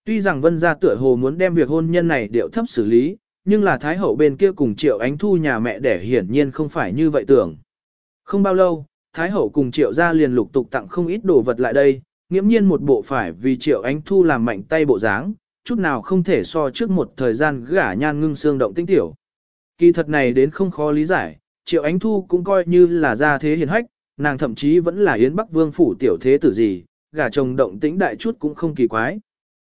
Tuy rằng Vân gia tựa hồ muốn đem việc hôn nhân này điệu thấp xử lý, nhưng là Thái hậu bên kia cùng Triệu Ánh Thu nhà mẹ đẻ hiển nhiên không phải như vậy tưởng. Không bao lâu, Thái hậu cùng Triệu gia liền lục tục tặng không ít đồ vật lại đây, nghiễm nhiên một bộ phải vì Triệu Ánh Thu làm mạnh tay bộ dáng, chút nào không thể so trước một thời gian gả nhan ngưng xương động tinh tiểu. Kỳ thật này đến không khó lý giải, Triệu Ánh Thu cũng coi như là gia thế hiền hách, nàng thậm chí vẫn là Yến Bắc Vương phủ tiểu thế tử gì, gả chồng động tĩnh đại chút cũng không kỳ quái.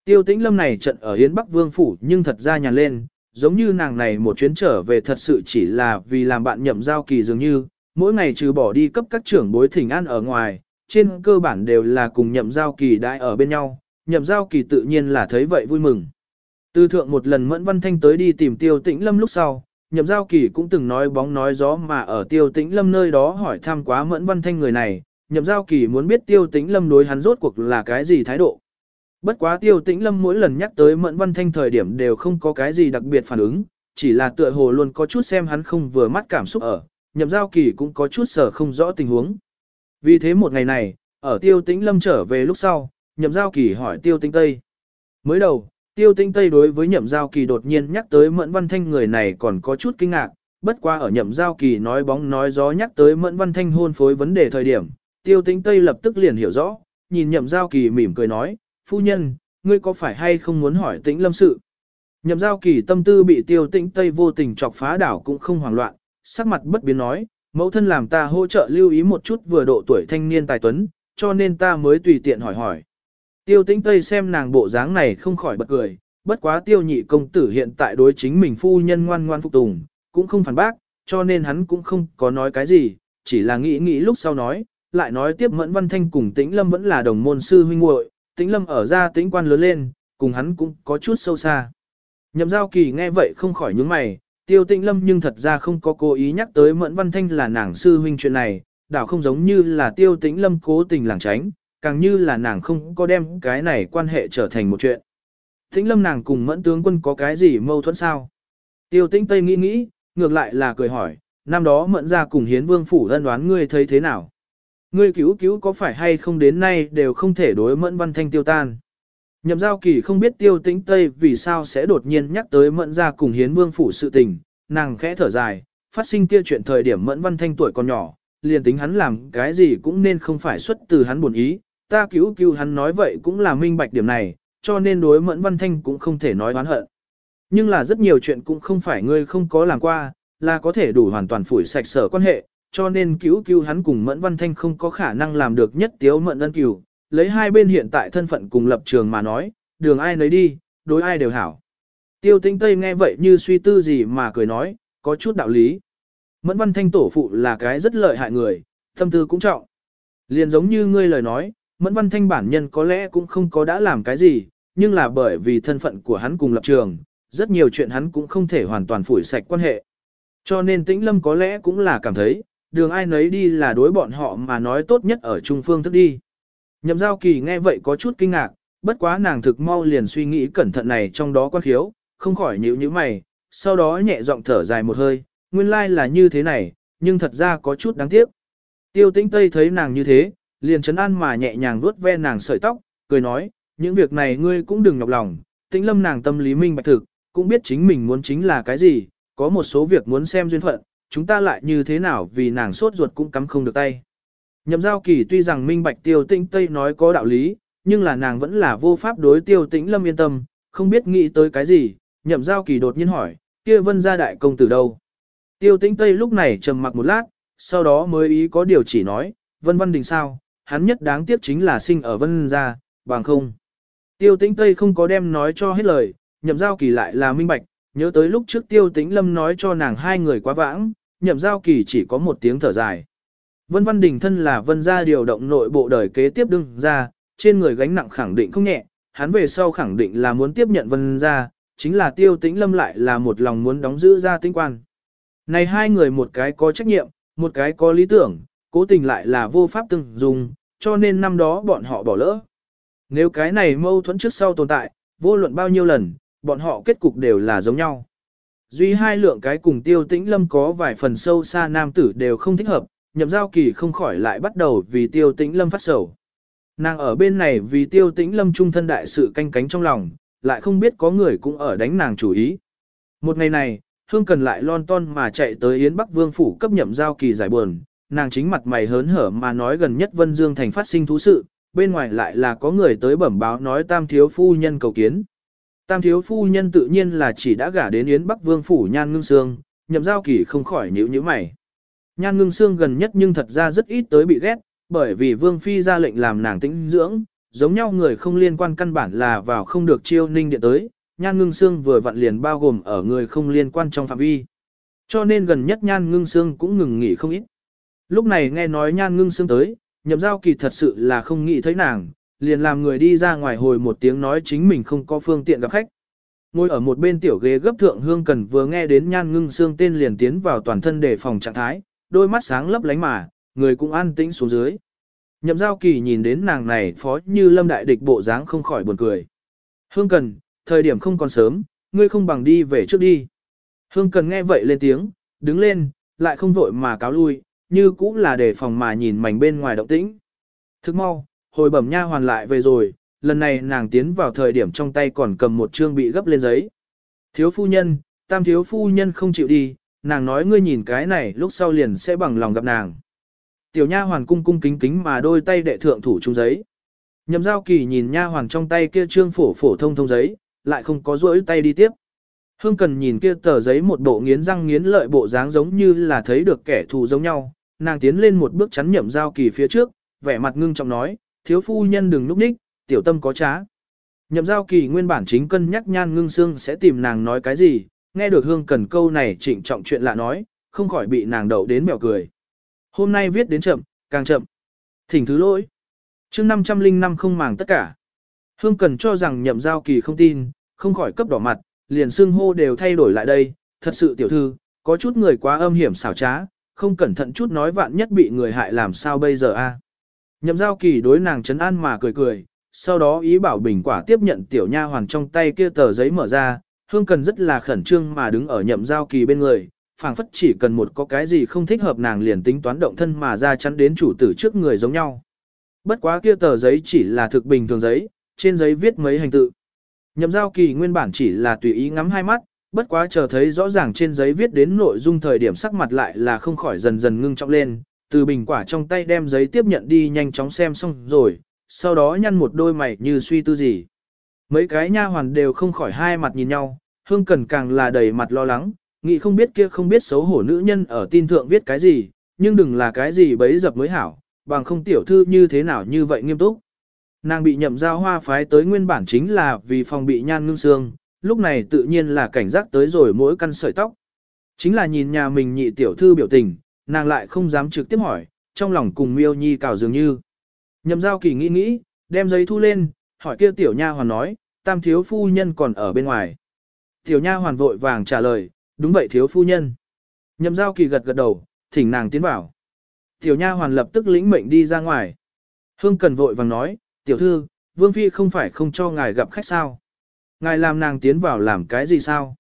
Tiêu tĩnh lâm này trận ở Yến Bắc Vương phủ nhưng thật ra nhàn lên, giống như nàng này một chuyến trở về thật sự chỉ là vì làm bạn nhậm giao kỳ dường như, mỗi ngày trừ bỏ đi cấp các trưởng bối thỉnh an ở ngoài, trên cơ bản đều là cùng nhậm giao kỳ đại ở bên nhau, nhậm giao kỳ tự nhiên là thấy vậy vui mừng. Tư thượng một lần Mẫn Văn Thanh tới đi tìm tiêu tĩnh lâm lúc sau, nhậm giao kỳ cũng từng nói bóng nói gió mà ở tiêu tĩnh lâm nơi đó hỏi thăm quá Mẫn Văn Thanh người này, nhậm giao kỳ muốn biết tiêu tĩnh lâm đối hắn rốt cuộc là cái gì thái độ. Bất quá tiêu tĩnh lâm mỗi lần nhắc tới Mẫn Văn Thanh thời điểm đều không có cái gì đặc biệt phản ứng, chỉ là tựa hồ luôn có chút xem hắn không vừa mắt cảm xúc ở, nhậm giao kỳ cũng có chút sở không rõ tình huống. Vì thế một ngày này, ở tiêu tĩnh lâm trở về lúc sau, nhậm giao kỳ hỏi tiêu tĩnh Tây. Mới đầu, tiêu Tinh Tây đối với nhậm giao kỳ đột nhiên nhắc tới mẫn văn thanh người này còn có chút kinh ngạc, bất qua ở nhậm giao kỳ nói bóng nói gió nhắc tới mẫn văn thanh hôn phối vấn đề thời điểm, tiêu Tinh Tây lập tức liền hiểu rõ, nhìn nhậm giao kỳ mỉm cười nói, phu nhân, ngươi có phải hay không muốn hỏi tĩnh lâm sự? Nhậm giao kỳ tâm tư bị tiêu tĩnh Tây vô tình chọc phá đảo cũng không hoảng loạn, sắc mặt bất biến nói, mẫu thân làm ta hỗ trợ lưu ý một chút vừa độ tuổi thanh niên tài tuấn, cho nên ta mới tùy tiện hỏi hỏi. Tiêu tĩnh Tây xem nàng bộ dáng này không khỏi bật cười, bất quá tiêu nhị công tử hiện tại đối chính mình phu nhân ngoan ngoan phục tùng, cũng không phản bác, cho nên hắn cũng không có nói cái gì, chỉ là nghĩ nghĩ lúc sau nói, lại nói tiếp Mẫn Văn Thanh cùng Tĩnh Lâm vẫn là đồng môn sư huynh muội, Tĩnh Lâm ở ra tĩnh quan lớn lên, cùng hắn cũng có chút sâu xa. Nhậm giao kỳ nghe vậy không khỏi nhướng mày, tiêu tĩnh lâm nhưng thật ra không có cố ý nhắc tới mẫn văn thanh là nàng sư huynh chuyện này, đảo không giống như là tiêu tĩnh lâm cố tình làng tránh, càng như là nàng không có đem cái này quan hệ trở thành một chuyện. Tĩnh lâm nàng cùng mẫn tướng quân có cái gì mâu thuẫn sao? Tiêu tĩnh Tây nghĩ nghĩ, ngược lại là cười hỏi, năm đó mẫn ra cùng hiến vương phủ ân đoán ngươi thấy thế nào? Ngươi cứu cứu có phải hay không đến nay đều không thể đối mẫn văn thanh tiêu tan? Nhậm giao kỳ không biết tiêu tĩnh Tây vì sao sẽ đột nhiên nhắc tới mẫn ra cùng hiến vương phủ sự tình, nàng khẽ thở dài, phát sinh kia chuyện thời điểm mẫn văn thanh tuổi còn nhỏ, liền tính hắn làm cái gì cũng nên không phải xuất từ hắn buồn ý, ta cứu cứu hắn nói vậy cũng là minh bạch điểm này, cho nên đối mẫn văn thanh cũng không thể nói oán hận. Nhưng là rất nhiều chuyện cũng không phải ngươi không có làm qua, là có thể đủ hoàn toàn phủi sạch sở quan hệ, cho nên cứu cứu hắn cùng mẫn văn thanh không có khả năng làm được nhất tiếu mẫn ân cửu, lấy hai bên hiện tại thân phận cùng lập trường mà nói, đường ai nấy đi, đối ai đều hảo. Tiêu tinh Tây nghe vậy như suy tư gì mà cười nói, có chút đạo lý. Mẫn văn thanh tổ phụ là cái rất lợi hại người, tâm tư cũng trọng. Liền giống như ngươi lời nói, Mẫn văn thanh bản nhân có lẽ cũng không có đã làm cái gì, nhưng là bởi vì thân phận của hắn cùng lập trường, rất nhiều chuyện hắn cũng không thể hoàn toàn phủi sạch quan hệ. Cho nên tĩnh lâm có lẽ cũng là cảm thấy, đường ai nấy đi là đối bọn họ mà nói tốt nhất ở trung phương thức đi. Nhậm giao kỳ nghe vậy có chút kinh ngạc, bất quá nàng thực mau liền suy nghĩ cẩn thận này trong đó quan khiếu, không khỏi nhíu như mày, sau đó nhẹ giọng thở dài một hơi, nguyên lai là như thế này, nhưng thật ra có chút đáng tiếc. Tiêu tĩnh Tây thấy nàng như thế, liền chấn an mà nhẹ nhàng vuốt ve nàng sợi tóc, cười nói, những việc này ngươi cũng đừng nhọc lòng, tĩnh lâm nàng tâm lý minh bạch thực, cũng biết chính mình muốn chính là cái gì, có một số việc muốn xem duyên phận, chúng ta lại như thế nào vì nàng sốt ruột cũng cắm không được tay. Nhậm giao kỳ tuy rằng minh bạch tiêu tĩnh Tây nói có đạo lý, nhưng là nàng vẫn là vô pháp đối tiêu tĩnh lâm yên tâm, không biết nghĩ tới cái gì, nhậm giao kỳ đột nhiên hỏi, kia vân gia đại công tử đâu? Tiêu tĩnh Tây lúc này trầm mặc một lát, sau đó mới ý có điều chỉ nói, vân văn đình sao, hắn nhất đáng tiếc chính là sinh ở vân gia, bằng không. Tiêu tĩnh Tây không có đem nói cho hết lời, nhậm giao kỳ lại là minh bạch, nhớ tới lúc trước tiêu tĩnh lâm nói cho nàng hai người quá vãng, nhậm giao kỳ chỉ có một tiếng thở dài. Vân Văn Đình thân là vân gia điều động nội bộ đời kế tiếp đương ra, trên người gánh nặng khẳng định không nhẹ, hắn về sau khẳng định là muốn tiếp nhận vân gia, chính là tiêu tĩnh lâm lại là một lòng muốn đóng giữ ra tinh quan. Này hai người một cái có trách nhiệm, một cái có lý tưởng, cố tình lại là vô pháp từng dùng, cho nên năm đó bọn họ bỏ lỡ. Nếu cái này mâu thuẫn trước sau tồn tại, vô luận bao nhiêu lần, bọn họ kết cục đều là giống nhau. Duy hai lượng cái cùng tiêu tĩnh lâm có vài phần sâu xa nam tử đều không thích hợp, nhậm giao kỳ không khỏi lại bắt đầu vì tiêu tĩnh lâm phát sầu. Nàng ở bên này vì tiêu tĩnh lâm trung thân đại sự canh cánh trong lòng, lại không biết có người cũng ở đánh nàng chủ ý. Một ngày này, Hương cần lại lon ton mà chạy tới Yến Bắc Vương Phủ cấp nhậm giao kỳ giải buồn, nàng chính mặt mày hớn hở mà nói gần nhất Vân Dương thành phát sinh thú sự, bên ngoài lại là có người tới bẩm báo nói tam thiếu phu nhân cầu kiến. Tam thiếu phu nhân tự nhiên là chỉ đã gả đến Yến Bắc Vương Phủ Nhan Ngưng Sương, nhậm giao kỳ không khỏi nhíu nhíu mày. Nhan Ngưng Sương gần nhất nhưng thật ra rất ít tới bị ghét, bởi vì Vương Phi ra lệnh làm nàng tĩnh dưỡng, giống nhau người không liên quan căn bản là vào không được chiêu ninh điện tới, Nhan Ngưng Sương vừa vặn liền bao gồm ở người không liên quan trong phạm vi. Cho nên gần nhất Nhan Ngưng Sương cũng ngừng nghỉ không ít. Lúc này nghe nói Nhan Ngưng xương tới, nhậm giao kỳ thật sự là không nghĩ thấy nàng, liền làm người đi ra ngoài hồi một tiếng nói chính mình không có phương tiện gặp khách. Ngồi ở một bên tiểu ghế gấp thượng hương cần vừa nghe đến nhan ngưng xương tên liền tiến vào toàn thân để phòng trạng thái, đôi mắt sáng lấp lánh mà, người cũng an tĩnh xuống dưới. Nhậm giao kỳ nhìn đến nàng này phó như lâm đại địch bộ dáng không khỏi buồn cười. Hương cần, thời điểm không còn sớm, ngươi không bằng đi về trước đi. Hương cần nghe vậy lên tiếng, đứng lên, lại không vội mà cáo lui, như cũng là để phòng mà nhìn mảnh bên ngoài động tĩnh. Thức mau, hồi bẩm nha hoàn lại về rồi, lần này nàng tiến vào thời điểm trong tay còn cầm một chương bị gấp lên giấy. Thiếu phu nhân, tam thiếu phu nhân không chịu đi, nàng nói ngươi nhìn cái này lúc sau liền sẽ bằng lòng gặp nàng. Tiểu nha hoàn cung cung kính kính mà đôi tay đệ thượng thủ trung giấy. Nhậm giao kỳ nhìn nha hoàn trong tay kia trương phổ phổ thông thông giấy, lại không có rỗi tay đi tiếp. Hương cần nhìn kia tờ giấy một bộ nghiến răng nghiến lợi bộ dáng giống như là thấy được kẻ thù giống nhau, nàng tiến lên một bước chắn nhậm giao kỳ phía trước, vẻ mặt ngưng trọng nói, thiếu phu nhân đừng núp ních, tiểu tâm có trá. Nhậm giao kỳ nguyên bản chính cân nhắc nhan ngưng xương sẽ tìm nàng nói cái gì, nghe được hương cần câu này trịnh trọng chuyện lạ nói, không khỏi bị nàng đậu đến mèo cười. Hôm nay viết đến chậm, càng chậm. Thỉnh thứ lỗi. chương 505 không màng tất cả. Hương cần cho rằng nhậm giao kỳ không tin, không khỏi cấp đỏ mặt, liền xưng hô đều thay đổi lại đây, thật sự tiểu thư, có chút người quá âm hiểm xảo trá, không cẩn thận chút nói vạn nhất bị người hại làm sao bây giờ a à? Nhậm giao kỳ đối nàng chấn an mà cười cười, sau đó ý bảo bình quả tiếp nhận tiểu nha hoàn trong tay kia tờ giấy mở ra, hương cần rất là khẩn trương mà đứng ở nhậm giao kỳ bên người, phảng phất chỉ cần một có cái gì không thích hợp nàng liền tính toán động thân mà ra chắn đến chủ tử trước người giống nhau. Bất quá kia tờ giấy chỉ là thực bình thường giấy, trên giấy viết mấy hành tự. Nhậm giao kỳ nguyên bản chỉ là tùy ý ngắm hai mắt, bất quá chờ thấy rõ ràng trên giấy viết đến nội dung thời điểm sắc mặt lại là không khỏi dần dần ngưng trọng lên, từ bình quả trong tay đem giấy tiếp nhận đi nhanh chóng xem xong rồi, sau đó nhăn một đôi mày như suy tư gì. Mấy cái nha hoàn đều không khỏi hai mặt nhìn nhau, hương cần càng là đầy mặt lo lắng, nghĩ không biết kia không biết xấu hổ nữ nhân ở tin thượng viết cái gì, nhưng đừng là cái gì bấy dập mới hảo, bằng không tiểu thư như thế nào như vậy nghiêm túc. Nàng bị nhậm giao hoa phái tới nguyên bản chính là vì phòng bị nhan ngưng xương, lúc này tự nhiên là cảnh giác tới rồi mỗi căn sợi tóc. Chính là nhìn nhà mình nhị tiểu thư biểu tình, nàng lại không dám trực tiếp hỏi, trong lòng cùng miêu nhi cào dường như. Nhậm giao kỳ nghĩ nghĩ, đem giấy thu lên, hỏi kia tiểu nha hoàn nói, tam thiếu phu nhân còn ở bên ngoài. Tiểu nha hoàn vội vàng trả lời, đúng vậy thiếu phu nhân. Nhậm giao kỳ gật gật đầu, thỉnh nàng tiến vào. Tiểu nha hoàn lập tức lĩnh mệnh đi ra ngoài. Hương cần vội vàng nói, tiểu thư, vương phi không phải không cho ngài gặp khách sao. Ngài làm nàng tiến vào làm cái gì sao?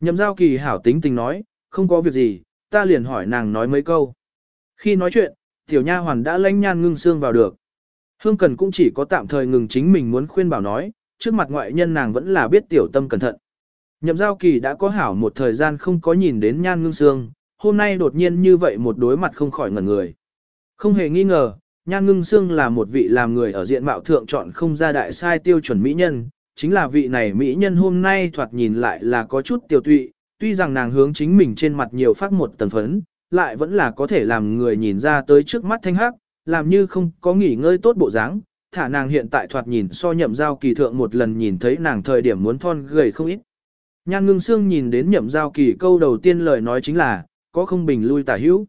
Nhậm giao kỳ hảo tính tình nói, không có việc gì, ta liền hỏi nàng nói mấy câu. Khi nói chuyện, tiểu nha hoàn đã lãnh nhan ngưng xương vào được. Hương Cần cũng chỉ có tạm thời ngừng chính mình muốn khuyên bảo nói, trước mặt ngoại nhân nàng vẫn là biết tiểu tâm cẩn thận. Nhậm giao kỳ đã có hảo một thời gian không có nhìn đến nhan ngưng xương, hôm nay đột nhiên như vậy một đối mặt không khỏi ngẩn người. Không hề nghi ngờ, nhan ngưng Sương là một vị làm người ở diện mạo thượng chọn không ra đại sai tiêu chuẩn mỹ nhân, chính là vị này mỹ nhân hôm nay thoạt nhìn lại là có chút tiêu tụy, tuy rằng nàng hướng chính mình trên mặt nhiều phát một tầng phấn, lại vẫn là có thể làm người nhìn ra tới trước mắt thanh hắc, làm như không có nghỉ ngơi tốt bộ dáng. Thả nàng hiện tại thoạt nhìn so nhậm giao kỳ thượng một lần nhìn thấy nàng thời điểm muốn thon gầy không ít. Nhan ngưng xương nhìn đến nhậm giao kỳ câu đầu tiên lời nói chính là, có không bình lui tả hữu.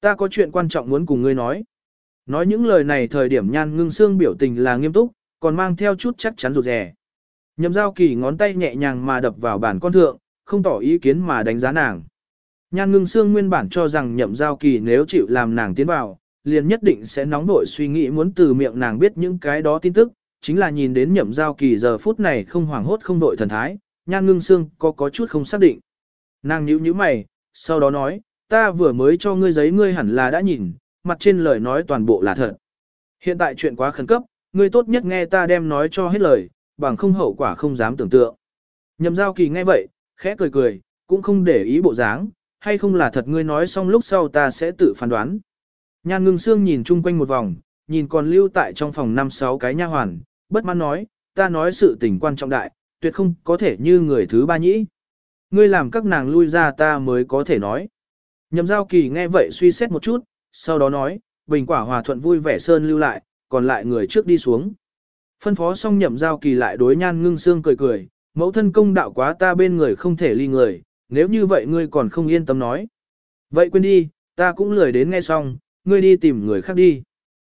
Ta có chuyện quan trọng muốn cùng ngươi nói. Nói những lời này thời điểm nhan ngưng xương biểu tình là nghiêm túc, còn mang theo chút chắc chắn rụt rè. Nhậm giao kỳ ngón tay nhẹ nhàng mà đập vào bản con thượng, không tỏ ý kiến mà đánh giá nàng. Nhan ngưng xương nguyên bản cho rằng nhậm giao kỳ nếu chịu làm nàng tiến vào, liền nhất định sẽ nóng vội suy nghĩ muốn từ miệng nàng biết những cái đó tin tức, chính là nhìn đến nhậm giao kỳ giờ phút này không hoảng hốt không vội thần thái, nhan ngưng xương có có chút không xác định. Nàng nhíu nhíu mày, sau đó nói, ta vừa mới cho ngươi giấy ngươi hẳn là đã nhìn, mặt trên lời nói toàn bộ là thật. Hiện tại chuyện quá khẩn cấp, ngươi tốt nhất nghe ta đem nói cho hết lời, bằng không hậu quả không dám tưởng tượng. Nhậm giao kỳ nghe vậy, khẽ cười cười, cũng không để ý bộ dáng, hay không là thật ngươi nói xong lúc sau ta sẽ tự phán đoán. Nhan ngưng xương nhìn chung quanh một vòng, nhìn còn lưu tại trong phòng năm sáu cái nha hoàn, bất mãn nói, ta nói sự tình quan trọng đại, tuyệt không có thể như người thứ ba nhĩ. Ngươi làm các nàng lui ra ta mới có thể nói. Nhậm giao kỳ nghe vậy suy xét một chút, sau đó nói, bình quả hòa thuận vui vẻ sơn lưu lại, còn lại người trước đi xuống. Phân phó xong nhậm giao kỳ lại đối nhan ngưng xương cười cười, mẫu thân công đạo quá ta bên người không thể ly người, nếu như vậy ngươi còn không yên tâm nói. Vậy quên đi, ta cũng lười đến nghe xong, ngươi đi tìm người khác đi.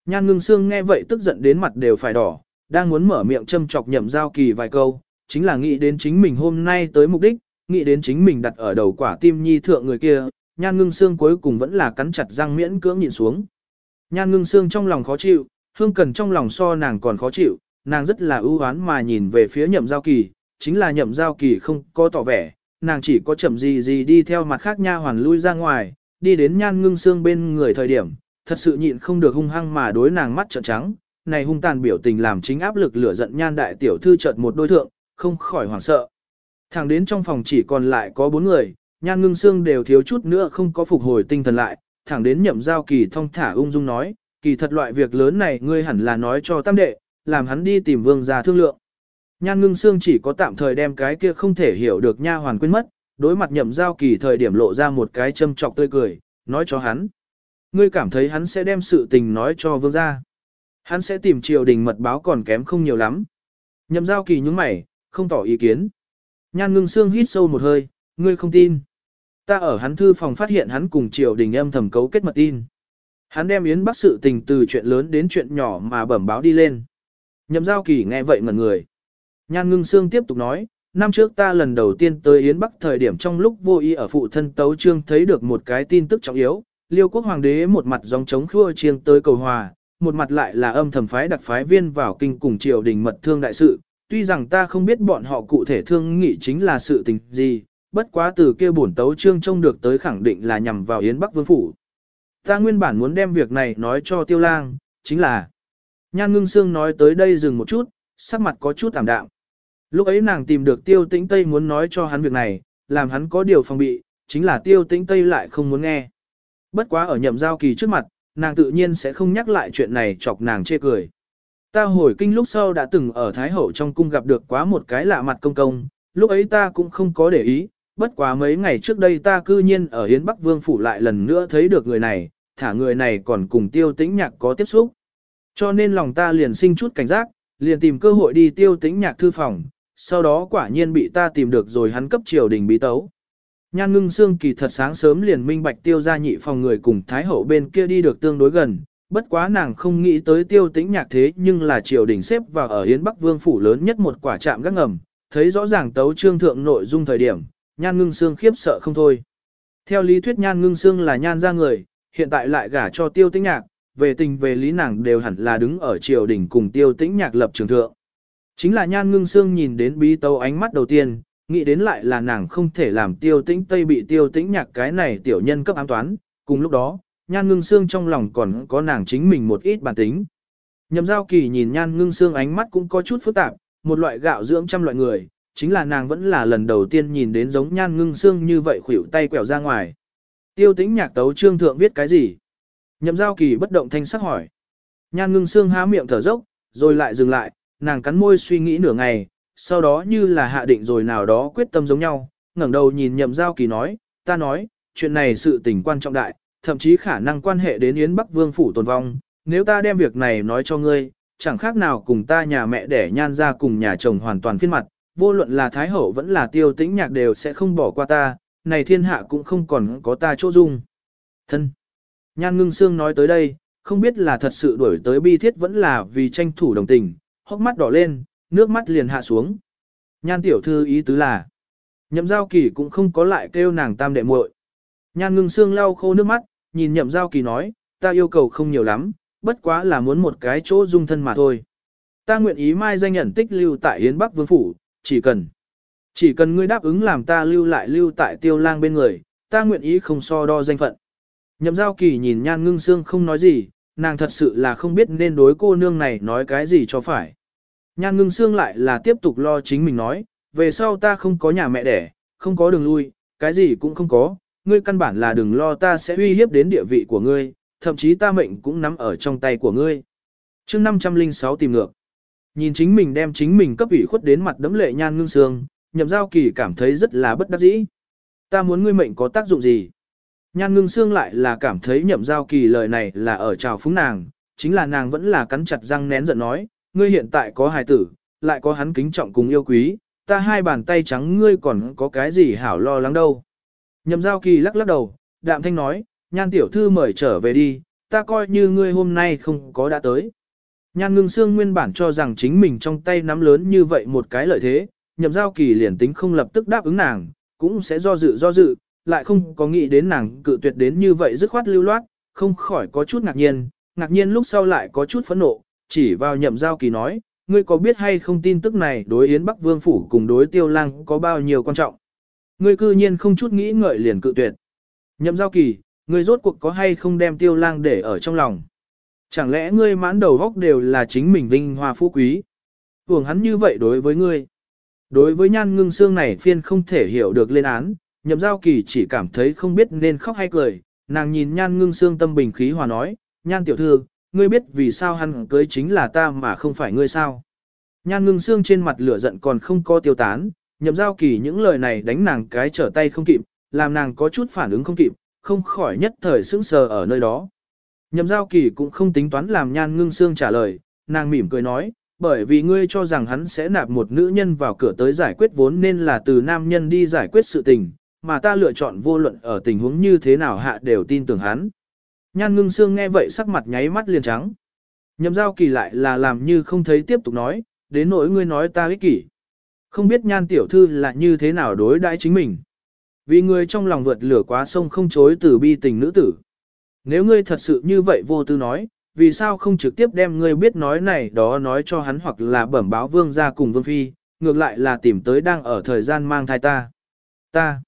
Nhan ngưng xương nghe vậy tức giận đến mặt đều phải đỏ, đang muốn mở miệng châm chọc nhậm giao kỳ vài câu, chính là nghĩ đến chính mình hôm nay tới mục đích, nghĩ đến chính mình đặt ở đầu quả tim nhi thượng người kia, nhan ngưng xương cuối cùng vẫn là cắn chặt răng miễn cưỡng nhìn xuống. Nhan ngưng xương trong lòng khó chịu, hương cần trong lòng so nàng còn khó chịu, nàng rất là ưu oán mà nhìn về phía nhậm giao kỳ, chính là nhậm giao kỳ không có tỏ vẻ, nàng chỉ có chậm gì gì đi theo mặt khác nha hoàn lui ra ngoài, đi đến nhan ngưng xương bên người thời điểm, thật sự nhịn không được hung hăng mà đối nàng mắt trợn trắng, này hung tàn biểu tình làm chính áp lực lửa giận nhan đại tiểu thư chợt một đôi thượng, không khỏi hoảng sợ. Thẳng đến trong phòng chỉ còn lại có bốn người, nhan ngưng xương đều thiếu chút nữa không có phục hồi tinh thần lại, thẳng đến nhậm giao kỳ thông thả ung dung nói, kỳ thật loại việc lớn này ngươi hẳn là nói cho tam đệ, làm hắn đi tìm vương gia thương lượng. Nhan ngưng xương chỉ có tạm thời đem cái kia không thể hiểu được nha hoàn quên mất, đối mặt nhậm giao kỳ thời điểm lộ ra một cái châm trọc tươi cười, nói cho hắn. Ngươi cảm thấy hắn sẽ đem sự tình nói cho vương gia. Hắn sẽ tìm triều đình mật báo còn kém không nhiều lắm. Nhậm giao kỳ nhúng mày, không tỏ ý kiến. Nhan ngưng xương hít sâu một hơi, ngươi không tin. Ta ở hắn thư phòng phát hiện hắn cùng triều đình âm thầm cấu kết mật tin. Hắn đem yến bắc sự tình từ chuyện lớn đến chuyện nhỏ mà bẩm báo đi lên. Nhậm giao kỳ nghe vậy ngẩn người. Nhan ngưng xương tiếp tục nói, năm trước ta lần đầu tiên tới Yến Bắc thời điểm trong lúc vô ý ở phụ thân tấu trương thấy được một cái tin tức trọng yếu, liêu quốc hoàng đế một mặt dòng chống khua chiêng tới cầu hòa, một mặt lại là âm thầm phái đặc phái viên vào kinh cùng triều đình mật thương đại sự, tuy rằng ta không biết bọn họ cụ thể thương nghị chính là sự tình gì, bất quá từ kia bổn tấu trương trông được tới khẳng định là nhằm vào Yến Bắc Vương Phủ. Ta nguyên bản muốn đem việc này nói cho tiêu lang, chính là Nhan ngưng xương nói tới đây dừng một chút, sắc mặt có chút tạm đạm. Lúc ấy nàng tìm được tiêu tĩnh Tây muốn nói cho hắn việc này, làm hắn có điều phòng bị, chính là tiêu tĩnh Tây lại không muốn nghe. Bất quá ở nhậm giao kỳ trước mặt, nàng tự nhiên sẽ không nhắc lại chuyện này chọc nàng chê cười. Ta hồi kinh lúc sau đã từng ở Thái Hậu trong cung gặp được quá một cái lạ mặt công công, lúc ấy ta cũng không có để ý, bất quá mấy ngày trước đây ta cư nhiên ở Hiến Bắc Vương Phủ lại lần nữa thấy được người này, thả người này còn cùng tiêu tĩnh nhạc có tiếp xúc. Cho nên lòng ta liền sinh chút cảnh giác, liền tìm cơ hội đi tiêu tĩnh nhạc thư phòng, sau đó quả nhiên bị ta tìm được rồi hắn cấp triều đình bí tấu. Nhan ngưng xương kỳ thật sáng sớm liền minh bạch tiêu ra nhị phòng người cùng Thái Hậu bên kia đi được tương đối gần, bất quá nàng không nghĩ tới tiêu tĩnh nhạc thế nhưng là triều đình xếp vào ở Yến Bắc Vương phủ lớn nhất một quả trạm gác ngầm, thấy rõ ràng tấu trương thượng nội dung thời điểm, nhan ngưng xương khiếp sợ không thôi. Theo lý thuyết nhan ngưng xương là nhan ra người, hiện tại lại gả cho tiêu tĩnh nhạc, về tình về lý nàng đều hẳn là đứng ở triều đình cùng tiêu tĩnh nhạc lập trường thượng. Chính là nhan ngưng xương nhìn đến bí tấu ánh mắt đầu tiên, nghĩ đến lại là nàng không thể làm tiêu tĩnh tây bị tiêu tĩnh nhạc cái này tiểu nhân cấp ám toán, cùng lúc đó, nhan ngưng xương trong lòng còn có nàng chính mình một ít bản tính. Nhậm giao kỳ nhìn nhan ngưng xương ánh mắt cũng có chút phức tạp, một loại gạo dưỡng trăm loại người, chính là nàng vẫn là lần đầu tiên nhìn đến giống nhan ngưng xương như vậy khuỷu tay quẹo ra ngoài. Tiêu tĩnh nhạc tấu trương thượng viết cái gì? Nhậm giao kỳ bất động thanh sắc hỏi. Nhan ngưng xương há miệng thở dốc, rồi lại dừng lại, nàng cắn môi suy nghĩ nửa ngày, sau đó như là hạ định rồi nào đó quyết tâm giống nhau, ngẩng đầu nhìn nhậm giao kỳ nói, ta nói, chuyện này sự tình quan trọng đại, thậm chí khả năng quan hệ đến Yến Bắc Vương phủ tồn vong, nếu ta đem việc này nói cho ngươi, chẳng khác nào cùng ta nhà mẹ để nhan ra cùng nhà chồng hoàn toàn phiên mặt, vô luận là Thái Hậu vẫn là tiêu tĩnh nhạc đều sẽ không bỏ qua ta, này thiên hạ cũng không còn có ta chỗ dung. Thân. Nhan ngưng xương nói tới đây, không biết là thật sự đuổi tới bi thiết vẫn là vì tranh thủ đồng tình, hốc mắt đỏ lên, nước mắt liền hạ xuống. Nhan tiểu thư ý tứ là, nhậm giao kỳ cũng không có lại kêu nàng tam đệ muội. Nhan ngưng xương lau khô nước mắt, nhìn nhậm giao kỳ nói, ta yêu cầu không nhiều lắm, bất quá là muốn một cái chỗ dung thân mà thôi. Ta nguyện ý mai danh nhận tích lưu tại Yến Bắc Vương Phủ, chỉ cần. Chỉ cần ngươi đáp ứng làm ta lưu lại lưu tại tiêu lang bên người, ta nguyện ý không so đo danh phận. Nhậm giao kỳ nhìn nhan ngưng xương không nói gì, nàng thật sự là không biết nên đối cô nương này nói cái gì cho phải. Nhan ngưng xương lại là tiếp tục lo chính mình nói, về sau ta không có nhà mẹ đẻ, không có đường lui, cái gì cũng không có, ngươi căn bản là đừng lo ta sẽ uy hiếp đến địa vị của ngươi, thậm chí ta mệnh cũng nắm ở trong tay của ngươi. chương 506 tìm ngược. Nhìn chính mình đem chính mình cấp ủy khuất đến mặt đấm lệ nhan ngưng sương nhậm giao kỳ cảm thấy rất là bất đắc dĩ. Ta muốn ngươi mệnh có tác dụng gì? Nhan ngưng sương lại là cảm thấy nhậm giao kỳ lời này là ở trào phúng nàng, chính là nàng vẫn là cắn chặt răng nén giận nói, ngươi hiện tại có hài tử, lại có hắn kính trọng cùng yêu quý, ta hai bàn tay trắng ngươi còn có cái gì hảo lo lắng đâu. Nhậm giao kỳ lắc lắc đầu, đạm thanh nói, nhan tiểu thư mời trở về đi, ta coi như ngươi hôm nay không có đã tới. Nhan ngưng xương nguyên bản cho rằng chính mình trong tay nắm lớn như vậy một cái lợi thế, nhậm giao kỳ liền tính không lập tức đáp ứng nàng, cũng sẽ do dự do dự, lại không có nghĩ đến nàng cự tuyệt đến như vậy dứt khoát lưu loát, không khỏi có chút ngạc nhiên, ngạc nhiên lúc sau lại có chút phẫn nộ, chỉ vào nhậm giao kỳ nói, ngươi có biết hay không tin tức này đối Yến Bắc Vương Phủ cùng đối tiêu lang có bao nhiêu quan trọng. Ngươi cư nhiên không chút nghĩ ngợi liền cự tuyệt. Nhậm giao kỳ, ngươi rốt cuộc có hay không đem tiêu lang để ở trong lòng. Chẳng lẽ ngươi mãn đầu góc đều là chính mình vinh hoa phú quý. Hưởng hắn như vậy đối với ngươi. Đối với nhan ngưng xương này phiên không thể hiểu được lên án, nhậm giao kỳ chỉ cảm thấy không biết nên khóc hay cười, nàng nhìn nhan ngưng xương tâm bình khí hòa nói, nhan tiểu thư, ngươi biết vì sao hắn cưới chính là ta mà không phải ngươi sao. Nhan ngưng xương trên mặt lửa giận còn không có tiêu tán, nhậm giao kỳ những lời này đánh nàng cái trở tay không kịp, làm nàng có chút phản ứng không kịp, không khỏi nhất thời sững sờ ở nơi đó. Nhậm giao kỳ cũng không tính toán làm nhan ngưng xương trả lời, nàng mỉm cười nói, bởi vì ngươi cho rằng hắn sẽ nạp một nữ nhân vào cửa tới giải quyết vốn nên là từ nam nhân đi giải quyết sự tình, mà ta lựa chọn vô luận ở tình huống như thế nào hạ đều tin tưởng hắn. Nhan ngưng xương nghe vậy sắc mặt nháy mắt liền trắng. Nhậm giao kỳ lại là làm như không thấy tiếp tục nói, đến nỗi ngươi nói ta ích kỷ. Không biết nhan tiểu thư là như thế nào đối đãi chính mình. Vì ngươi trong lòng vượt lửa quá sông không chối từ bi tình nữ tử. Nếu ngươi thật sự như vậy vô tư nói, vì sao không trực tiếp đem ngươi biết nói này đó nói cho hắn hoặc là bẩm báo vương ra cùng vương phi, ngược lại là tìm tới đang ở thời gian mang thai ta. Ta.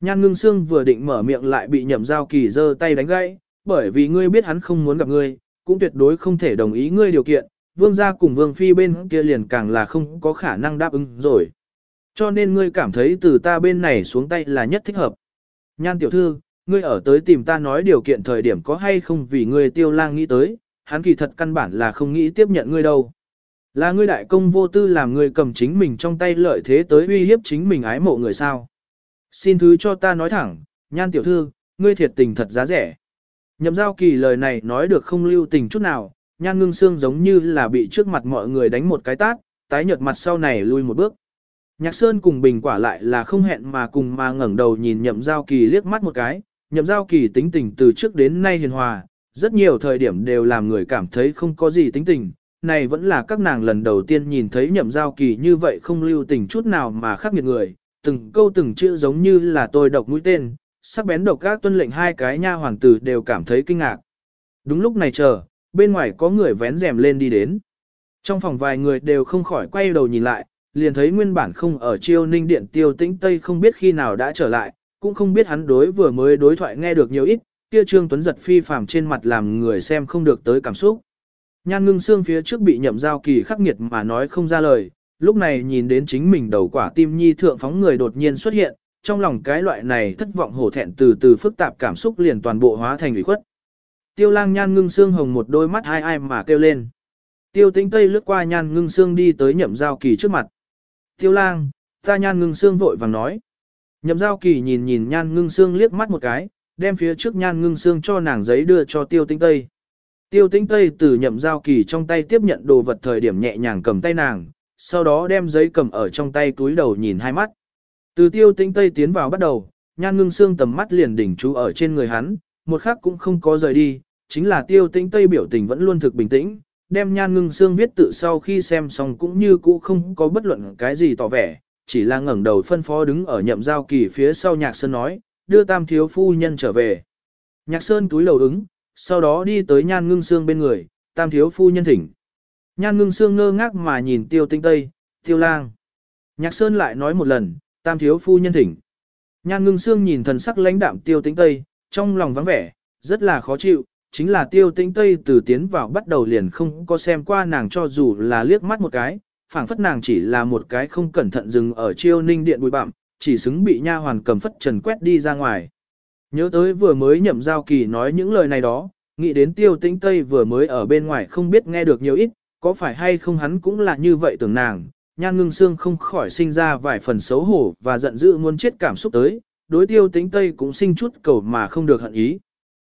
Nhan ngưng xương vừa định mở miệng lại bị nhậm giao kỳ giơ tay đánh gãy, bởi vì ngươi biết hắn không muốn gặp ngươi, cũng tuyệt đối không thể đồng ý ngươi điều kiện, vương gia cùng vương phi bên kia liền càng là không có khả năng đáp ứng rồi. Cho nên ngươi cảm thấy từ ta bên này xuống tay là nhất thích hợp. Nhan tiểu thư, ngươi ở tới tìm ta nói điều kiện thời điểm có hay không vì ngươi tiêu lang nghĩ tới, hắn kỳ thật căn bản là không nghĩ tiếp nhận ngươi đâu. Là ngươi đại công vô tư làm ngươi cầm chính mình trong tay lợi thế tới uy hiếp chính mình ái mộ người sao. Xin thứ cho ta nói thẳng, nhan tiểu thư, ngươi thiệt tình thật giá rẻ. Nhậm giao kỳ lời này nói được không lưu tình chút nào, nhan ngưng xương giống như là bị trước mặt mọi người đánh một cái tát, tái nhợt mặt sau này lui một bước. Nhạc Sơn cùng Bình quả lại là không hẹn mà cùng mà ngẩng đầu nhìn nhậm giao kỳ liếc mắt một cái, nhậm giao kỳ tính tình từ trước đến nay hiền hòa, rất nhiều thời điểm đều làm người cảm thấy không có gì tính tình, này vẫn là các nàng lần đầu tiên nhìn thấy nhậm giao kỳ như vậy không lưu tình chút nào mà khắc nghiệt người, từng câu từng chữ giống như là tôi độc mũi tên, sắc bén độc các tuân lệnh hai cái nha hoàng tử đều cảm thấy kinh ngạc. Đúng lúc này chờ, bên ngoài có người vén rèm lên đi đến. Trong phòng vài người đều không khỏi quay đầu nhìn lại, liền thấy nguyên bản không ở chiêu ninh điện tiêu tĩnh Tây không biết khi nào đã trở lại, cũng không biết hắn đối vừa mới đối thoại nghe được nhiều ít, kia Trương Tuấn giật phi phàm trên mặt làm người xem không được tới cảm xúc. Nhan ngưng xương phía trước bị nhậm giao kỳ khắc nghiệt mà nói không ra lời, lúc này nhìn đến chính mình đầu quả tim nhi thượng phóng người đột nhiên xuất hiện, trong lòng cái loại này thất vọng hổ thẹn từ từ phức tạp cảm xúc liền toàn bộ hóa thành ủy khuất. Tiêu lang nhan ngưng xương hồng một đôi mắt hai ai mà kêu lên. Tiêu tĩnh tây lướt qua nhan ngưng xương đi tới nhậm giao kỳ trước mặt. Tiêu lang, ta nhan ngưng xương vội vàng nói. Nhậm giao kỳ nhìn nhìn nhan ngưng xương liếc mắt một cái, đem phía trước nhan ngưng xương cho nàng giấy đưa cho tiêu Tinh tây. Tiêu Tinh tây từ nhậm giao kỳ trong tay tiếp nhận đồ vật thời điểm nhẹ nhàng cầm tay nàng, sau đó đem giấy cầm ở trong tay túi đầu nhìn hai mắt. Từ tiêu Tinh tây tiến vào bắt đầu, nhan ngưng xương tầm mắt liền đỉnh chú ở trên người hắn, một khắc cũng không có rời đi, chính là tiêu Tinh tây biểu tình vẫn luôn thực bình tĩnh, đem nhan ngưng xương viết tự sau khi xem xong cũng như cũ không có bất luận cái gì tỏ vẻ, chỉ là ngẩng đầu phân phó đứng ở nhậm giao kỳ phía sau nhạc sơn nói, đưa tam thiếu phu nhân trở về. Nhạc sơn túi lầu ứng, sau đó đi tới nhan ngưng xương bên người, tam thiếu phu nhân thỉnh. Nhan ngưng xương ngơ ngác mà nhìn tiêu tinh tây, tiêu lang. Nhạc sơn lại nói một lần, tam thiếu phu nhân thỉnh. Nhan ngưng xương nhìn thần sắc lãnh đạm tiêu tinh tây, trong lòng vắng vẻ, rất là khó chịu, chính là tiêu tinh tây từ tiến vào bắt đầu liền không có xem qua nàng cho dù là liếc mắt một cái, phảng phất nàng chỉ là một cái không cẩn thận dừng ở chiêu ninh điện bụi bặm, chỉ xứng bị nha hoàn cầm phất trần quét đi ra ngoài. Nhớ tới vừa mới nhậm giao kỳ nói những lời này đó, nghĩ đến tiêu tĩnh Tây vừa mới ở bên ngoài không biết nghe được nhiều ít, có phải hay không hắn cũng là như vậy tưởng nàng, nhan ngưng xương không khỏi sinh ra vài phần xấu hổ và giận dữ muốn chết cảm xúc tới, đối tiêu tĩnh Tây cũng sinh chút cầu mà không được hận ý.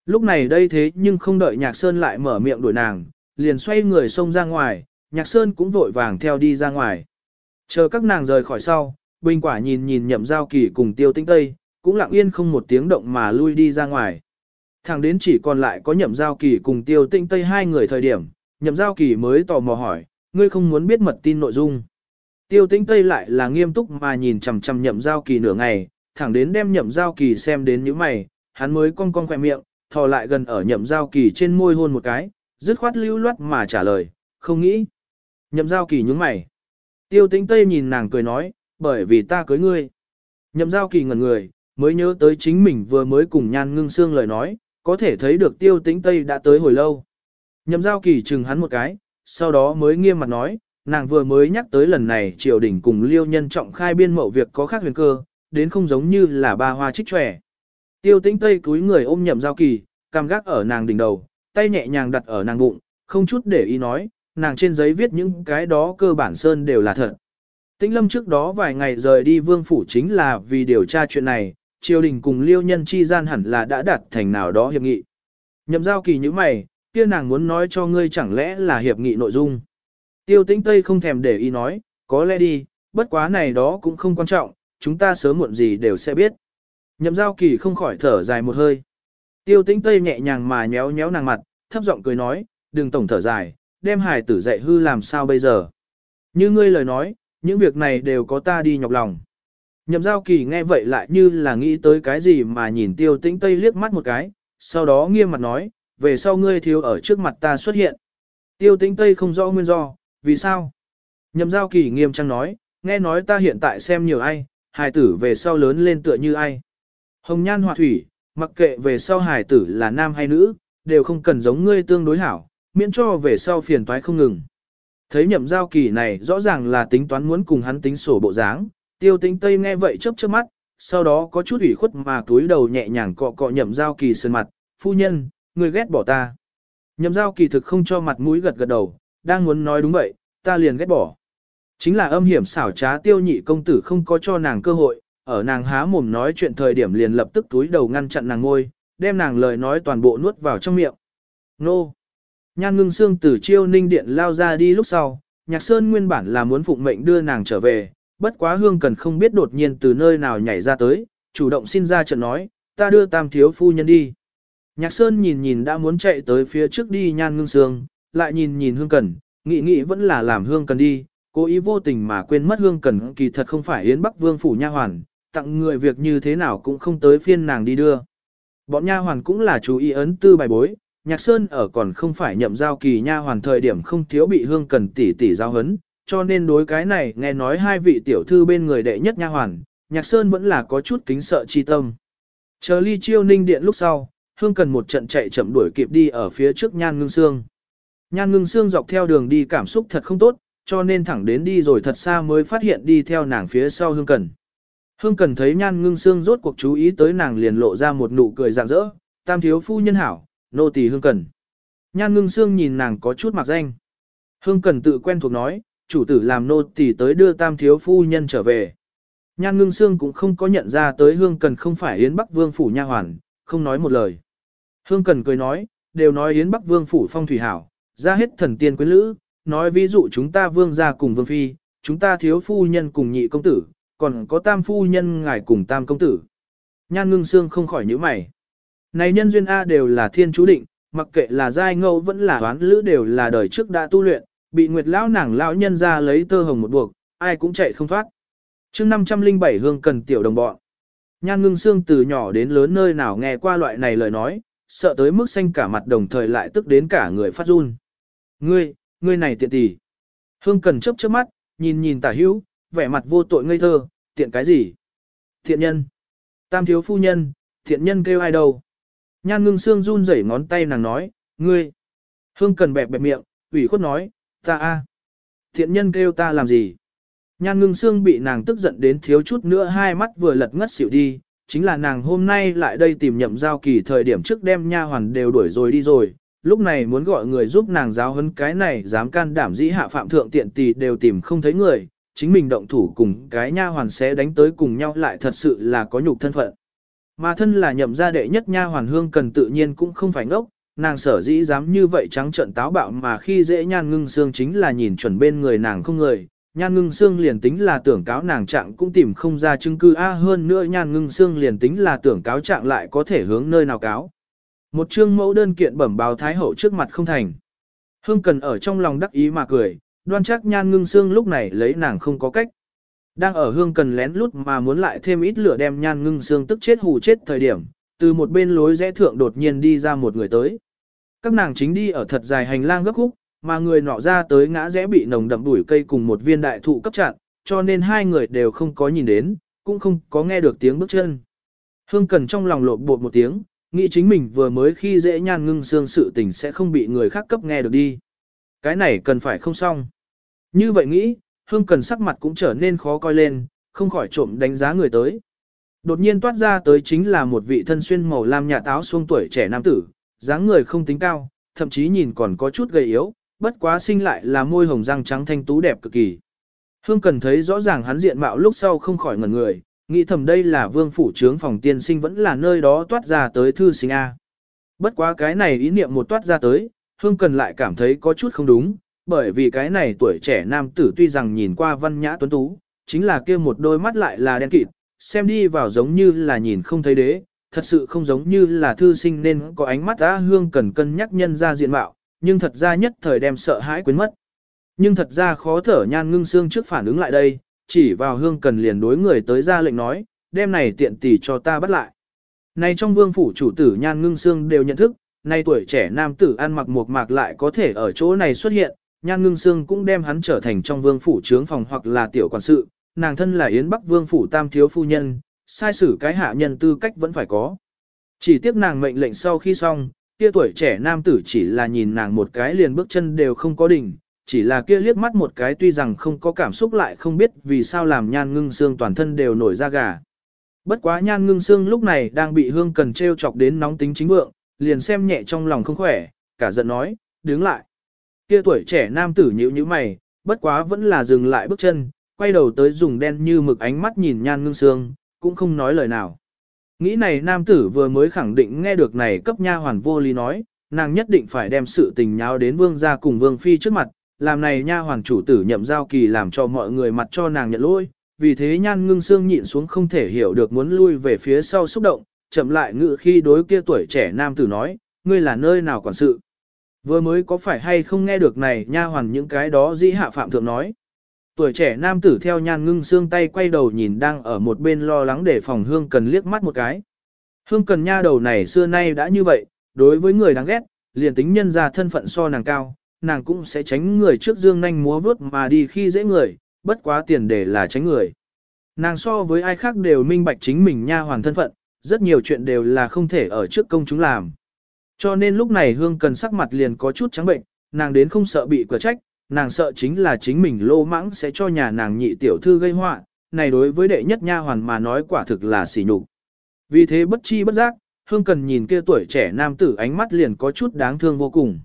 Lúc này đây thế nhưng không đợi nhạc sơn lại mở miệng đuổi nàng, liền xoay người xông ra ngoài, nhạc sơn cũng vội vàng theo đi ra ngoài. Chờ các nàng rời khỏi sau, bình quả nhìn nhìn nhậm giao kỳ cùng tiêu Tinh Tây, cũng lặng yên không một tiếng động mà lui đi ra ngoài. Thẳng đến chỉ còn lại có nhậm giao kỳ cùng tiêu Tinh Tây hai người thời điểm, nhậm giao kỳ mới tò mò hỏi, ngươi không muốn biết mật tin nội dung. Tiêu Tinh Tây lại là nghiêm túc mà nhìn chằm chằm nhậm giao kỳ nửa ngày, thẳng đến đem nhậm giao kỳ xem đến những mày, hắn mới cong cong khỏe miệng, thò lại gần ở nhậm giao kỳ trên môi hôn một cái, dứt khoát lưu loát mà trả lời, không nghĩ. Nhậm giao kỳ nhúng mày. Tiêu tĩnh Tây nhìn nàng cười nói, bởi vì ta cưới ngươi. Nhậm giao kỳ ngẩn người, mới nhớ tới chính mình vừa mới cùng nhan ngưng xương lời nói, có thể thấy được tiêu tĩnh Tây đã tới hồi lâu. Nhậm giao kỳ chừng hắn một cái, sau đó mới nghiêm mặt nói, nàng vừa mới nhắc tới lần này triều đình cùng liêu nhân trọng khai biên mậu việc có khác huyền cơ, đến không giống như là ba hoa trích trẻ. Tiêu tĩnh Tây cúi người ôm nhậm giao kỳ, cam gác ở nàng đỉnh đầu, tay nhẹ nhàng đặt ở nàng bụng, không chút để ý nói, nàng trên giấy viết những cái đó cơ bản sơn đều là thật. Tĩnh lâm trước đó vài ngày rời đi vương phủ chính là vì điều tra chuyện này, triều đình cùng liêu nhân chi gian hẳn là đã đạt thành nào đó hiệp nghị. Nhậm giao kỳ như mày, kia nàng muốn nói cho ngươi chẳng lẽ là hiệp nghị nội dung. Tiêu tĩnh Tây không thèm để ý nói, có lẽ đi, bất quá này đó cũng không quan trọng, chúng ta sớm muộn gì đều sẽ biết. Nhậm giao kỳ không khỏi thở dài một hơi. Tiêu tĩnh Tây nhẹ nhàng mà nhéo nhéo nàng mặt, thấp giọng cười nói, đừng tổng thở dài, đem hải tử dạy hư làm sao bây giờ. Như ngươi lời nói, những việc này đều có ta đi nhọc lòng. Nhậm giao kỳ nghe vậy lại như là nghĩ tới cái gì mà nhìn tiêu tĩnh tây liếc mắt một cái, sau đó nghiêm mặt nói, về sau ngươi thiếu ở trước mặt ta xuất hiện. Tiêu tĩnh Tây không rõ nguyên do, vì sao? Nhậm giao kỳ nghiêm trang nói, nghe nói ta hiện tại xem nhiều ai, hài tử về sau lớn lên tựa như ai. Hồng nhan họa thủy, mặc kệ về sau hài tử là nam hay nữ, đều không cần giống ngươi tương đối hảo, miễn cho về sau phiền toái không ngừng. Thấy nhậm giao kỳ này rõ ràng là tính toán muốn cùng hắn tính sổ bộ dáng, tiêu tính Tây nghe vậy chớp chớp mắt, sau đó có chút ủy khuất mà túi đầu nhẹ nhàng cọ cọ nhậm giao kỳ sơn mặt, phu nhân, người ghét bỏ ta. Nhậm giao kỳ thực không cho mặt mũi gật gật đầu, đang muốn nói đúng vậy, ta liền ghét bỏ. Chính là âm hiểm xảo trá tiêu nhị công tử không có cho nàng cơ hội, ở nàng há mồm nói chuyện thời điểm liền lập tức túi đầu ngăn chặn nàng ngôi, đem nàng lời nói toàn bộ nuốt vào trong miệng. Nô! Nhan ngưng xương từ chiêu ninh điện lao ra đi lúc sau, nhạc sơn nguyên bản là muốn phụng mệnh đưa nàng trở về, bất quá hương cần không biết đột nhiên từ nơi nào nhảy ra tới, chủ động xin ra trận nói, ta đưa tam thiếu phu nhân đi. Nhạc sơn nhìn nhìn đã muốn chạy tới phía trước đi nhan ngưng xương, lại nhìn nhìn hương cần, nghĩ nghĩ vẫn là làm hương cần đi, cố ý vô tình mà quên mất hương cần kỳ thật không phải yến bắc vương phủ nha hoàn, tặng người việc như thế nào cũng không tới phiên nàng đi đưa. Bọn nha hoàn cũng là chú ý ấn tư bài bối, nhạc sơn ở còn không phải nhậm giao kỳ nha hoàn thời điểm không thiếu bị hương cần tỷ tỷ giao hấn, cho nên đối cái này nghe nói hai vị tiểu thư bên người đệ nhất nha hoàn, nhạc sơn vẫn là có chút kính sợ chi tâm. Chờ ly chiêu ninh điện lúc sau, hương cần một trận chạy chậm đuổi kịp đi ở phía trước nhan ngưng xương. Nhan ngưng xương dọc theo đường đi cảm xúc thật không tốt, cho nên thẳng đến đi rồi thật xa mới phát hiện đi theo nàng phía sau hương cần. Hương cần thấy nhan ngưng xương rốt cuộc chú ý tới nàng liền lộ ra một nụ cười rạng rỡ, tam thiếu phu nhân hảo, nô tỳ hương cần. Nhan ngưng xương nhìn nàng có chút mặc danh. Hương cần tự quen thuộc nói, chủ tử làm nô tỳ tới đưa tam thiếu phu nhân trở về. Nhan ngưng xương cũng không có nhận ra tới hương cần không phải Yến Bắc Vương phủ nha hoàn, không nói một lời. Hương cần cười nói, đều nói Yến Bắc Vương phủ phong thủy hảo, ra hết thần tiên quyến lữ, nói ví dụ chúng ta vương gia cùng vương phi, chúng ta thiếu phu nhân cùng nhị công tử, còn có tam phu nhân ngài cùng tam công tử. Nhan ngưng xương không khỏi nhíu mày. Này nhân duyên A đều là thiên chú định, mặc kệ là giai ngẫu vẫn là đoán lữ đều là đời trước đã tu luyện, bị nguyệt lão nàng lão nhân ra lấy tơ hồng một buộc, ai cũng chạy không thoát. chương 507 hương cần tiểu đồng bọn. Nhan ngưng xương từ nhỏ đến lớn nơi nào nghe qua loại này lời nói, sợ tới mức xanh cả mặt đồng thời lại tức đến cả người phát run. Ngươi, ngươi này tiện tỷ. Hương cần chấp chớp mắt, nhìn nhìn tả hữu, vẻ mặt vô tội ngây thơ, tiện cái gì? Thiện nhân. Tam thiếu phu nhân, thiện nhân kêu ai đâu? Nhan ngưng xương run rẩy ngón tay nàng nói, ngươi. Hương cần bẹp bẹp miệng, ủy khuất nói, ta a. Thiện nhân kêu ta làm gì? Nhan ngưng xương bị nàng tức giận đến thiếu chút nữa hai mắt vừa lật ngất xỉu đi, chính là nàng hôm nay lại đây tìm nhậm giao kỳ thời điểm trước đem nha hoàn đều đuổi rồi đi rồi, lúc này muốn gọi người giúp nàng giáo huấn cái này dám can đảm dĩ hạ phạm thượng tiện tỷ đều tìm không thấy người, chính mình động thủ cùng cái nha hoàn sẽ đánh tới cùng nhau lại thật sự là có nhục thân phận. Mà thân là nhậm gia đệ nhất nha hoàn hương cần tự nhiên cũng không phải ngốc, nàng sở dĩ dám như vậy trắng trợn táo bạo mà khi dễ nhan ngưng xương chính là nhìn chuẩn bên người nàng không người, nhan ngưng xương liền tính là tưởng cáo nàng trạng cũng tìm không ra chứng cứ a hơn nữa nhan ngưng xương liền tính là tưởng cáo trạng lại có thể hướng nơi nào cáo. Một chương mẫu đơn kiện bẩm báo thái hậu trước mặt không thành. Hương cần ở trong lòng đắc ý mà cười, đoan chắc nhan ngưng xương lúc này lấy nàng không có cách. Đang ở hương cần lén lút mà muốn lại thêm ít lửa đem nhan ngưng xương tức chết hù chết thời điểm, từ một bên lối rẽ thượng đột nhiên đi ra một người tới. Các nàng chính đi ở thật dài hành lang gấp khúc, mà người nọ ra tới ngã rẽ bị nồng đậm đuổi cây cùng một viên đại thụ cấp chặn, cho nên hai người đều không có nhìn đến, cũng không có nghe được tiếng bước chân. Hương cần trong lòng lộn bột một tiếng, nghĩ chính mình vừa mới khi dễ nhan ngưng xương sự tình sẽ không bị người khác cấp nghe được đi. Cái này cần phải không xong. Như vậy nghĩ, hương cần sắc mặt cũng trở nên khó coi lên, không khỏi trộm đánh giá người tới. Đột nhiên toát ra tới chính là một vị thân xuyên màu lam nhà táo xuông tuổi trẻ nam tử, dáng người không tính cao, thậm chí nhìn còn có chút gầy yếu, bất quá sinh lại là môi hồng răng trắng thanh tú đẹp cực kỳ. Hương cần thấy rõ ràng hắn diện mạo lúc sau không khỏi ngẩn người, nghĩ thầm đây là vương phủ trướng phòng tiên sinh vẫn là nơi đó toát ra tới thư sinh A. Bất quá cái này ý niệm một toát ra tới, Hương cần lại cảm thấy có chút không đúng, bởi vì cái này tuổi trẻ nam tử tuy rằng nhìn qua văn nhã tuấn tú, chính là kia một đôi mắt lại là đen kịt, xem đi vào giống như là nhìn không thấy đế, thật sự không giống như là thư sinh nên có ánh mắt á hương cần cân nhắc nhân ra diện mạo, nhưng thật ra nhất thời đem sợ hãi quên mất. Nhưng thật ra khó thở nhan ngưng xương trước phản ứng lại đây, chỉ vào hương cần liền đối người tới ra lệnh nói, đem này tiện tỷ cho ta bắt lại. Này trong vương phủ chủ tử nhan ngưng xương đều nhận thức, nay tuổi trẻ nam tử ăn mặc một mạc lại có thể ở chỗ này xuất hiện, nhan ngưng Sương cũng đem hắn trở thành trong vương phủ trướng phòng hoặc là tiểu quản sự, nàng thân là Yến Bắc vương phủ tam thiếu phu nhân, sai xử cái hạ nhân tư cách vẫn phải có. Chỉ tiếc nàng mệnh lệnh sau khi xong, kia tuổi trẻ nam tử chỉ là nhìn nàng một cái liền bước chân đều không có đỉnh, chỉ là kia liếc mắt một cái tuy rằng không có cảm xúc lại không biết vì sao làm nhan ngưng Sương toàn thân đều nổi da gà. Bất quá nhan ngưng Sương lúc này đang bị hương cần treo chọc đến nóng tính chính vượng, liền xem nhẹ trong lòng không khỏe, cả giận nói, đứng lại. Kia tuổi trẻ nam tử nhíu nhíu mày, bất quá vẫn là dừng lại bước chân, quay đầu tới dùng đen như mực ánh mắt nhìn nhan ngưng sương, cũng không nói lời nào. Nghĩ này nam tử vừa mới khẳng định nghe được này cấp nha hoàn vô lý nói, nàng nhất định phải đem sự tình nháo đến vương gia cùng vương phi trước mặt, làm này nha hoàn chủ tử nhậm giao kỳ làm cho mọi người mặt cho nàng nhận lỗi, vì thế nhan ngưng xương nhịn xuống không thể hiểu được muốn lui về phía sau xúc động, chậm lại ngự khi đối kia tuổi trẻ nam tử nói, ngươi là nơi nào quản sự. Vừa mới có phải hay không nghe được này nha hoàn những cái đó dĩ hạ phạm thượng nói. Tuổi trẻ nam tử theo nhan ngưng xương tay quay đầu nhìn đang ở một bên lo lắng để phòng hương cần liếc mắt một cái. Hương cần nha đầu này xưa nay đã như vậy, đối với người đáng ghét, liền tính nhân ra thân phận so nàng cao, nàng cũng sẽ tránh người trước dương nanh múa vớt mà đi khi dễ người, bất quá tiền để là tránh người. Nàng so với ai khác đều minh bạch chính mình nha hoàn thân phận, rất nhiều chuyện đều là không thể ở trước công chúng làm. Cho nên lúc này hương cần sắc mặt liền có chút trắng bệnh, nàng đến không sợ bị quả trách, nàng sợ chính là chính mình lô mãng sẽ cho nhà nàng nhị tiểu thư gây họa, này đối với đệ nhất nha hoàn mà nói quả thực là xỉ nhục. Vì thế bất chi bất giác, hương cần nhìn kia tuổi trẻ nam tử ánh mắt liền có chút đáng thương vô cùng.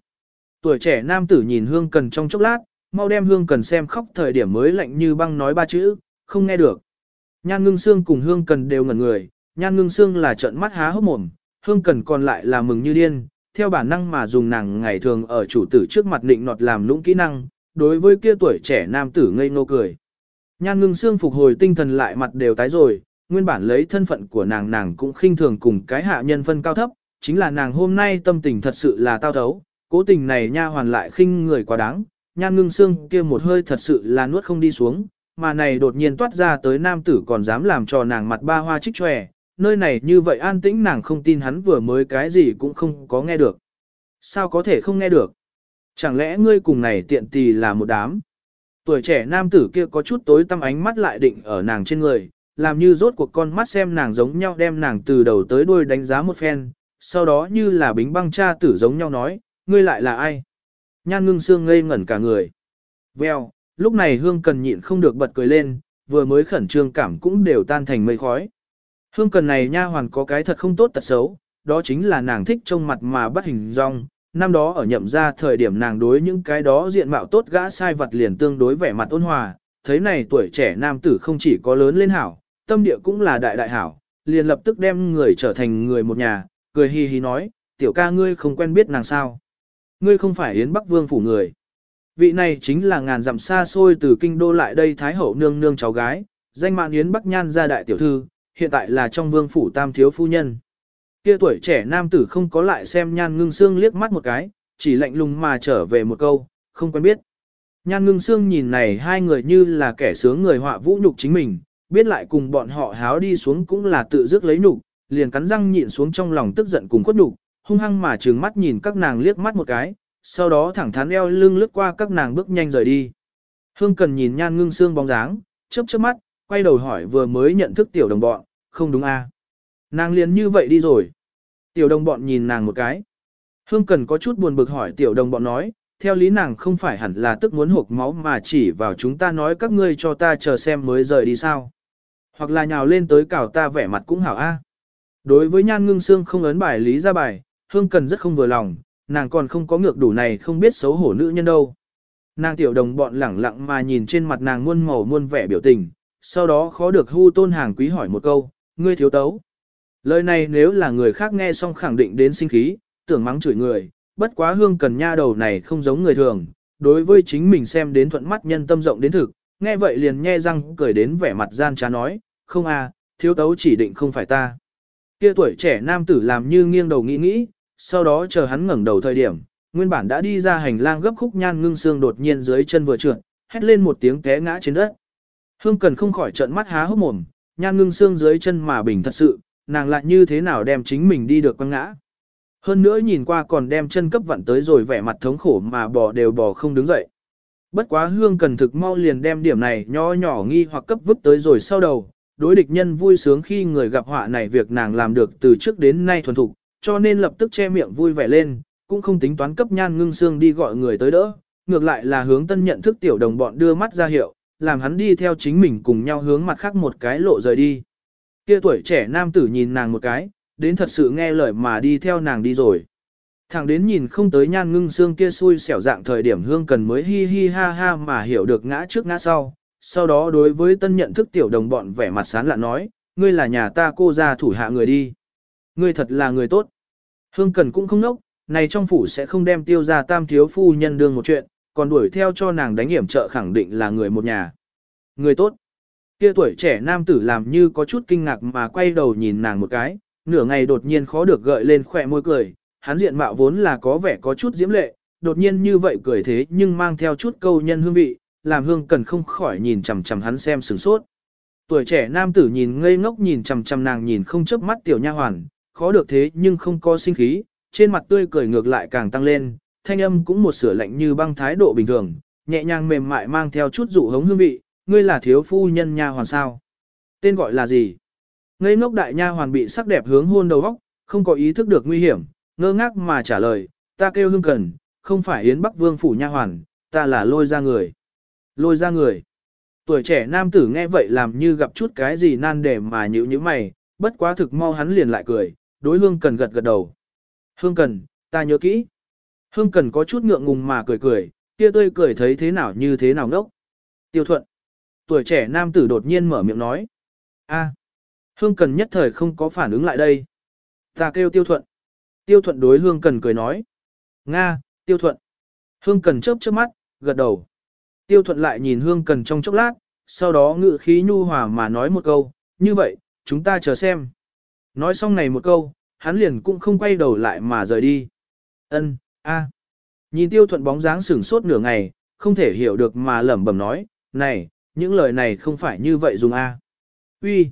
Tuổi trẻ nam tử nhìn hương cần trong chốc lát, mau đem hương cần xem khóc thời điểm mới lạnh như băng nói ba chữ, không nghe được. Nhan ngưng xương cùng hương cần đều ngẩn người, nhan ngưng xương là trợn mắt há hốc mồm, hương cần còn lại là mừng như điên, theo bản năng mà dùng nàng ngày thường ở chủ tử trước mặt định nọt làm lũng kỹ năng, đối với kia tuổi trẻ nam tử ngây ngô cười. Nhan ngưng xương phục hồi tinh thần lại mặt đều tái rồi, nguyên bản lấy thân phận của nàng nàng cũng khinh thường cùng cái hạ nhân phân cao thấp, chính là nàng hôm nay tâm tình thật sự là tao thấu, cố tình này nha hoàn lại khinh người quá đáng, nhan ngưng xương kia một hơi thật sự là nuốt không đi xuống, mà này đột nhiên toát ra tới nam tử còn dám làm cho nàng mặt ba hoa trích tròe, nơi này như vậy an tĩnh nàng không tin hắn vừa mới cái gì cũng không có nghe được. Sao có thể không nghe được? Chẳng lẽ ngươi cùng này tiện tì là một đám? Tuổi trẻ nam tử kia có chút tối tăm ánh mắt lại định ở nàng trên người, làm như rốt cuộc con mắt xem nàng giống nhau đem nàng từ đầu tới đuôi đánh giá một phen, sau đó như là bính băng cha tử giống nhau nói, ngươi lại là ai? Nhan ngưng xương ngây ngẩn cả người. Vèo, lúc này hương cần nhịn không được bật cười lên, vừa mới khẩn trương cảm cũng đều tan thành mây khói. Hương cần này nha hoàn có cái thật không tốt tật xấu, đó chính là nàng thích trông mặt mà bắt hình rong. Năm đó ở nhậm ra thời điểm nàng đối những cái đó diện mạo tốt gã sai vật liền tương đối vẻ mặt ôn hòa, thấy này tuổi trẻ nam tử không chỉ có lớn lên hảo, tâm địa cũng là đại đại hảo, liền lập tức đem người trở thành người một nhà, cười hi hi nói, tiểu ca ngươi không quen biết nàng sao. Ngươi không phải Yến Bắc Vương phủ người. Vị này chính là ngàn dặm xa xôi từ kinh đô lại đây Thái Hậu nương nương cháu gái, danh mạng Yến Bắc Nhan gia đại tiểu thư, hiện tại là trong vương phủ tam thiếu phu nhân. Kia tuổi trẻ nam tử không có lại xem nhan ngưng xương liếc mắt một cái, chỉ lạnh lùng mà trở về một câu, không quen biết. Nhan ngưng xương nhìn này hai người như là kẻ sướng người họa vũ nhục chính mình, biết lại cùng bọn họ háo đi xuống cũng là tự dứt lấy nhục, liền cắn răng nhịn xuống trong lòng tức giận cùng khuất nhục, hung hăng mà trừng mắt nhìn các nàng liếc mắt một cái, sau đó thẳng thắn eo lưng lướt qua các nàng bước nhanh rời đi. Hương cần nhìn nhan ngưng xương bóng dáng, chớp chớp mắt, quay đầu hỏi vừa mới nhận thức tiểu đồng bọn, không đúng a? À? Nàng liền như vậy đi rồi. Tiểu đồng bọn nhìn nàng một cái. Hương cần có chút buồn bực hỏi tiểu đồng bọn nói, theo lý nàng không phải hẳn là tức muốn hộp máu mà chỉ vào chúng ta nói các ngươi cho ta chờ xem mới rời đi sao. Hoặc là nhào lên tới cào ta vẻ mặt cũng hảo a. Đối với nhan ngưng xương không ấn bài lý ra bài, hương cần rất không vừa lòng, nàng còn không có ngược đủ này không biết xấu hổ nữ nhân đâu. Nàng tiểu đồng bọn lẳng lặng mà nhìn trên mặt nàng muôn màu muôn vẻ biểu tình, sau đó khó được hưu tôn hàng quý hỏi một câu, ngươi thiếu tấu. Lời này nếu là người khác nghe xong khẳng định đến sinh khí, tưởng mắng chửi người, bất quá hương cần nha đầu này không giống người thường, đối với chính mình xem đến thuận mắt nhân tâm rộng đến thực, nghe vậy liền nhe răng cười đến vẻ mặt gian trá nói, không à, thiếu tấu chỉ định không phải ta. Kia tuổi trẻ nam tử làm như nghiêng đầu nghĩ nghĩ, sau đó chờ hắn ngẩng đầu thời điểm, nguyên bản đã đi ra hành lang gấp khúc nhan ngưng xương đột nhiên dưới chân vừa trượt, hét lên một tiếng té ngã trên đất. Hương cần không khỏi trợn mắt há hốc mồm, nhan ngưng xương dưới chân mà bình thật sự, nàng lại như thế nào đem chính mình đi được quăng ngã. Hơn nữa nhìn qua còn đem chân cấp vặn tới rồi vẻ mặt thống khổ mà bò đều bò không đứng dậy. Bất quá hương cần thực mau liền đem điểm này nho nhỏ nghi hoặc cấp vứt tới rồi sau đầu, đối địch nhân vui sướng khi người gặp họa này việc nàng làm được từ trước đến nay thuần thục, cho nên lập tức che miệng vui vẻ lên, cũng không tính toán cấp nhan ngưng xương đi gọi người tới đỡ, ngược lại là hướng tân nhận thức tiểu đồng bọn đưa mắt ra hiệu, làm hắn đi theo chính mình cùng nhau hướng mặt khác một cái lộ rời đi. Kia tuổi trẻ nam tử nhìn nàng một cái, đến thật sự nghe lời mà đi theo nàng đi rồi. Thẳng đến nhìn không tới nhan ngưng xương kia xui xẻo dạng thời điểm hương cần mới hi hi ha ha mà hiểu được ngã trước ngã sau. Sau đó đối với tân nhận thức tiểu đồng bọn vẻ mặt sán lạ nói, ngươi là nhà ta cô ra thủ hạ người đi. Ngươi thật là người tốt. Hương cần cũng không nốc, này trong phủ sẽ không đem tiêu ra tam thiếu phu nhân đương một chuyện, còn đuổi theo cho nàng đánh hiểm trợ khẳng định là người một nhà. Người tốt. Kia tuổi trẻ nam tử làm như có chút kinh ngạc mà quay đầu nhìn nàng một cái, nửa ngày đột nhiên khó được gợi lên khỏe môi cười, hắn diện mạo vốn là có vẻ có chút diễm lệ, đột nhiên như vậy cười thế nhưng mang theo chút câu nhân hương vị, làm hương cần không khỏi nhìn chằm chằm hắn xem sửng sốt. Tuổi trẻ nam tử nhìn ngây ngốc nhìn chằm chằm nàng nhìn không chớp mắt tiểu nha hoàn, khó được thế nhưng không có sinh khí, trên mặt tươi cười ngược lại càng tăng lên, thanh âm cũng một sửa lạnh như băng thái độ bình thường, nhẹ nhàng mềm mại mang theo chút dụ hống hương vị, ngươi là thiếu phu nhân nha hoàn sao? Tên gọi là gì? Ngây ngốc đại nha hoàn bị sắc đẹp hướng hôn đầu góc, không có ý thức được nguy hiểm, ngơ ngác mà trả lời, ta kêu hương cần, không phải Yến Bắc Vương phủ nha hoàn, ta là lôi ra người. Lôi ra người. Tuổi trẻ nam tử nghe vậy làm như gặp chút cái gì nan để mà nhữ như mày, bất quá thực mau hắn liền lại cười, đối hương cần gật gật đầu. Hương cần, ta nhớ kỹ. Hương cần có chút ngượng ngùng mà cười cười, kia tươi cười thấy thế nào như thế nào ngốc. Tiêu thuận. Tuổi trẻ nam tử đột nhiên mở miệng nói. a Hương cần nhất thời không có phản ứng lại đây. Ta kêu tiêu thuận. Tiêu thuận đối hương cần cười nói. Nga, tiêu thuận. Hương cần chớp chớp mắt, gật đầu. Tiêu thuận lại nhìn hương cần trong chốc lát, sau đó ngự khí nhu hòa mà nói một câu, như vậy, chúng ta chờ xem. Nói xong này một câu, hắn liền cũng không quay đầu lại mà rời đi. Ân, a. Nhìn tiêu thuận bóng dáng sửng sốt nửa ngày, không thể hiểu được mà lẩm bẩm nói, này, những lời này không phải như vậy dùng a. Uy.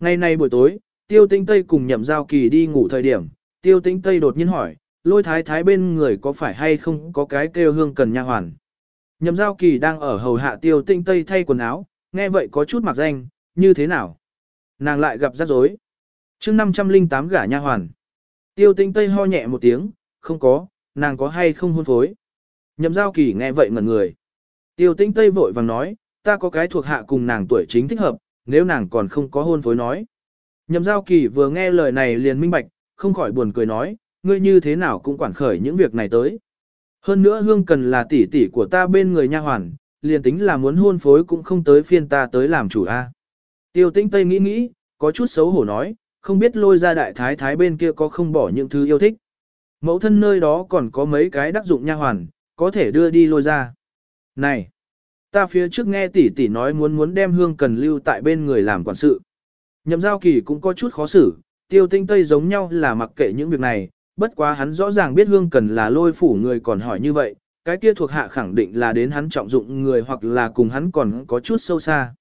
Ngày nay buổi tối, tiêu tinh tây cùng nhậm giao kỳ đi ngủ thời điểm, tiêu tinh tây đột nhiên hỏi, lôi thái thái bên người có phải hay không có cái kêu hương cần nha hoàn. Nhậm giao kỳ đang ở hầu hạ tiêu tinh tây thay quần áo, nghe vậy có chút mặc danh, như thế nào? Nàng lại gặp rắc rối chương 508 gả nha hoàn. Tiêu tinh tây ho nhẹ một tiếng, không có, nàng có hay không hôn phối. Nhậm giao kỳ nghe vậy ngẩn người. Tiêu tinh tây vội vàng nói, ta có cái thuộc hạ cùng nàng tuổi chính thích hợp, nếu nàng còn không có hôn phối nói. Nhậm giao kỳ vừa nghe lời này liền minh bạch, không khỏi buồn cười nói, ngươi như thế nào cũng quản khởi những việc này tới. Hơn nữa hương cần là tỷ tỷ của ta bên người nha hoàn, liền tính là muốn hôn phối cũng không tới phiên ta tới làm chủ a. Tiêu tinh tây nghĩ nghĩ, có chút xấu hổ nói, không biết lôi ra đại thái thái bên kia có không bỏ những thứ yêu thích. Mẫu thân nơi đó còn có mấy cái đắc dụng nha hoàn, có thể đưa đi lôi ra. Này, ta phía trước nghe tỷ tỷ nói muốn muốn đem hương cần lưu tại bên người làm quản sự. Nhậm giao kỳ cũng có chút khó xử, tiêu tinh tây giống nhau là mặc kệ những việc này, bất quá hắn rõ ràng biết hương cần là lôi phủ người còn hỏi như vậy, cái kia thuộc hạ khẳng định là đến hắn trọng dụng người hoặc là cùng hắn còn có chút sâu xa.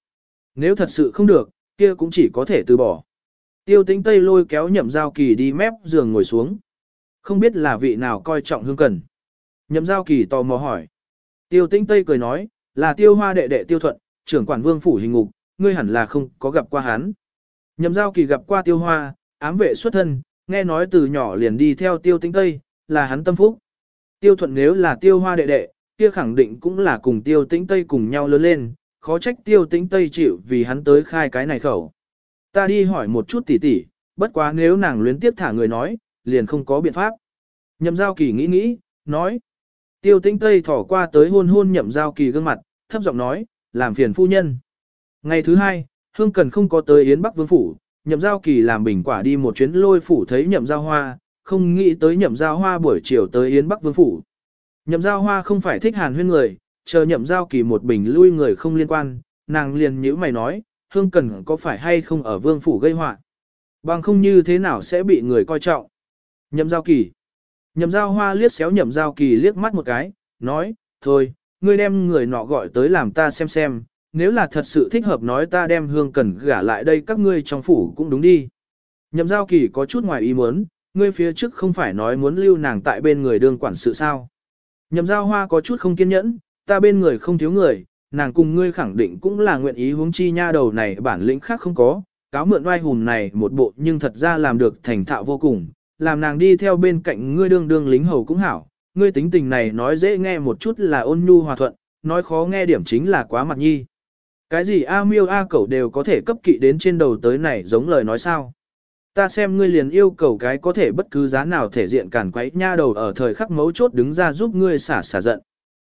Nếu thật sự không được, kia cũng chỉ có thể từ bỏ. Tiêu tĩnh Tây lôi kéo nhậm giao kỳ đi mép giường ngồi xuống. Không biết là vị nào coi trọng hương cần. Nhậm giao kỳ tò mò hỏi. Tiêu tĩnh Tây cười nói, là tiêu hoa đệ đệ tiêu thuận, trưởng quản vương phủ hình ngục, ngươi hẳn là không có gặp qua hắn. Nhậm giao kỳ gặp qua tiêu hoa, ám vệ xuất thân, nghe nói từ nhỏ liền đi theo tiêu tĩnh Tây, là hắn tâm phúc. Tiêu thuận nếu là tiêu hoa đệ đệ, kia khẳng định cũng là cùng tiêu tĩnh Tây cùng nhau lớn lên, khó trách tiêu tĩnh Tây chịu vì hắn tới khai cái này khẩu. Ta đi hỏi một chút tỉ tỉ, bất quá nếu nàng luyến tiếp thả người nói, liền không có biện pháp. Nhậm giao kỳ nghĩ nghĩ, nói. Tiêu tĩnh Tây thỏ qua tới hôn hôn nhậm giao kỳ gương mặt, thấp giọng nói, làm phiền phu nhân. Ngày thứ hai, Hương Cần không có tới Yến Bắc Vương Phủ, nhậm giao kỳ làm bình quả đi một chuyến lôi phủ thấy nhậm giao hoa, không nghĩ tới nhậm giao hoa buổi chiều tới Yến Bắc Vương Phủ. Nhậm giao hoa không phải thích hàn huyên người, chờ nhậm giao kỳ một bình lui người không liên quan, nàng liền nhữ mày nói, hương cần có phải hay không ở vương phủ gây họa Bằng không như thế nào sẽ bị người coi trọng. Nhậm giao kỳ. Nhậm giao hoa liếc xéo nhậm giao kỳ liếc mắt một cái, nói, thôi, ngươi đem người nọ gọi tới làm ta xem xem, nếu là thật sự thích hợp nói ta đem hương cần gả lại đây các ngươi trong phủ cũng đúng đi. Nhậm giao kỳ có chút ngoài ý muốn, ngươi phía trước không phải nói muốn lưu nàng tại bên người đương quản sự sao. Nhậm giao hoa có chút không kiên nhẫn, ta bên người không thiếu người, nàng cùng ngươi khẳng định cũng là nguyện ý huống chi nha đầu này bản lĩnh khác không có, cáo mượn oai hùn này một bộ nhưng thật ra làm được thành thạo vô cùng, làm nàng đi theo bên cạnh ngươi đương đương lính hầu cũng hảo, ngươi tính tình này nói dễ nghe một chút là ôn nhu hòa thuận, nói khó nghe điểm chính là quá mặt nhi. Cái gì A miêu A cẩu đều có thể cấp kỵ đến trên đầu tới này giống lời nói sao. Ta xem ngươi liền yêu cầu cái có thể bất cứ giá nào thể diện cản quấy nha đầu ở thời khắc mấu chốt đứng ra giúp ngươi xả xả giận.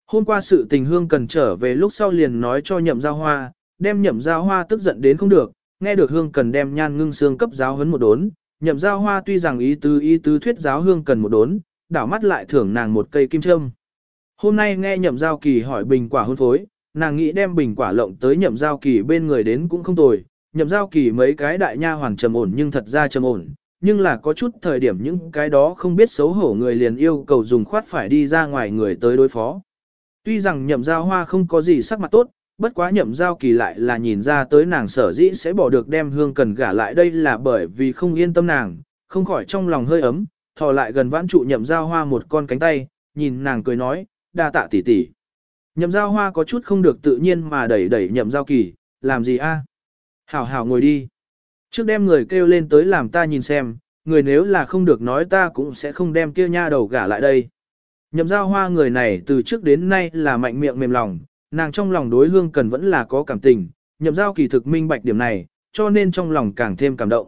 Hôm qua sự tình hương cần trở về lúc sau liền nói cho nhậm giao hoa, đem nhậm giao hoa tức giận đến không được, nghe được hương cần đem nhan ngưng xương cấp giáo hấn một đốn, nhậm giao hoa tuy rằng ý tứ ý tứ thuyết giáo hương cần một đốn, đảo mắt lại thưởng nàng một cây kim châm. Hôm nay nghe nhậm giao kỳ hỏi bình quả hôn phối, nàng nghĩ đem bình quả lộng tới nhậm giao kỳ bên người đến cũng không tồi, nhậm giao kỳ mấy cái đại nha hoàng trầm ổn nhưng thật ra trầm ổn, nhưng là có chút thời điểm những cái đó không biết xấu hổ người liền yêu cầu dùng khoát phải đi ra ngoài người tới đối phó. Tuy rằng nhậm giao hoa không có gì sắc mặt tốt, bất quá nhậm giao kỳ lại là nhìn ra tới nàng sở dĩ sẽ bỏ được đem hương cần gả lại đây là bởi vì không yên tâm nàng, không khỏi trong lòng hơi ấm, thò lại gần vãn trụ nhậm giao hoa một con cánh tay, nhìn nàng cười nói, đa tạ tỷ tỷ. Nhậm giao hoa có chút không được tự nhiên mà đẩy đẩy nhậm giao kỳ, làm gì a? Hảo hảo ngồi đi. Trước đem người kêu lên tới làm ta nhìn xem, người nếu là không được nói ta cũng sẽ không đem kia nha đầu gả lại đây. Nhậm giao hoa người này từ trước đến nay là mạnh miệng mềm lòng, nàng trong lòng đối hương cần vẫn là có cảm tình, nhậm giao kỳ thực minh bạch điểm này, cho nên trong lòng càng thêm cảm động.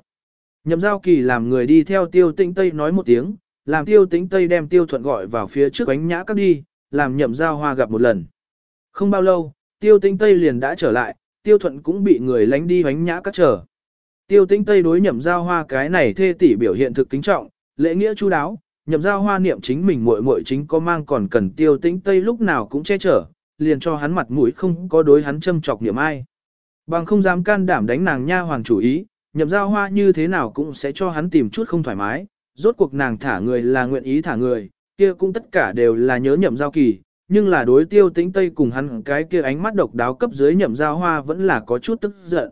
Nhậm giao kỳ làm người đi theo tiêu tĩnh Tây nói một tiếng, làm tiêu tĩnh Tây đem tiêu thuận gọi vào phía trước ánh nhã cấp đi, làm nhậm giao hoa gặp một lần. Không bao lâu, tiêu tĩnh Tây liền đã trở lại, tiêu thuận cũng bị người lánh đi ánh nhã cắt trở. Tiêu tĩnh Tây đối nhậm giao hoa cái này thê tỷ biểu hiện thực kính trọng, lễ nghĩa chu đáo, nhậm giao hoa niệm chính mình muội muội chính có mang còn cần tiêu tĩnh Tây lúc nào cũng che chở, liền cho hắn mặt mũi không có đối hắn châm chọc niệm ai. Bằng không dám can đảm đánh nàng nha hoàng chủ ý, nhậm giao hoa như thế nào cũng sẽ cho hắn tìm chút không thoải mái, rốt cuộc nàng thả người là nguyện ý thả người, kia cũng tất cả đều là nhớ nhậm giao kỳ, nhưng là đối tiêu tĩnh tây cùng hắn cái kia ánh mắt độc đáo cấp dưới nhậm giao hoa vẫn là có chút tức giận.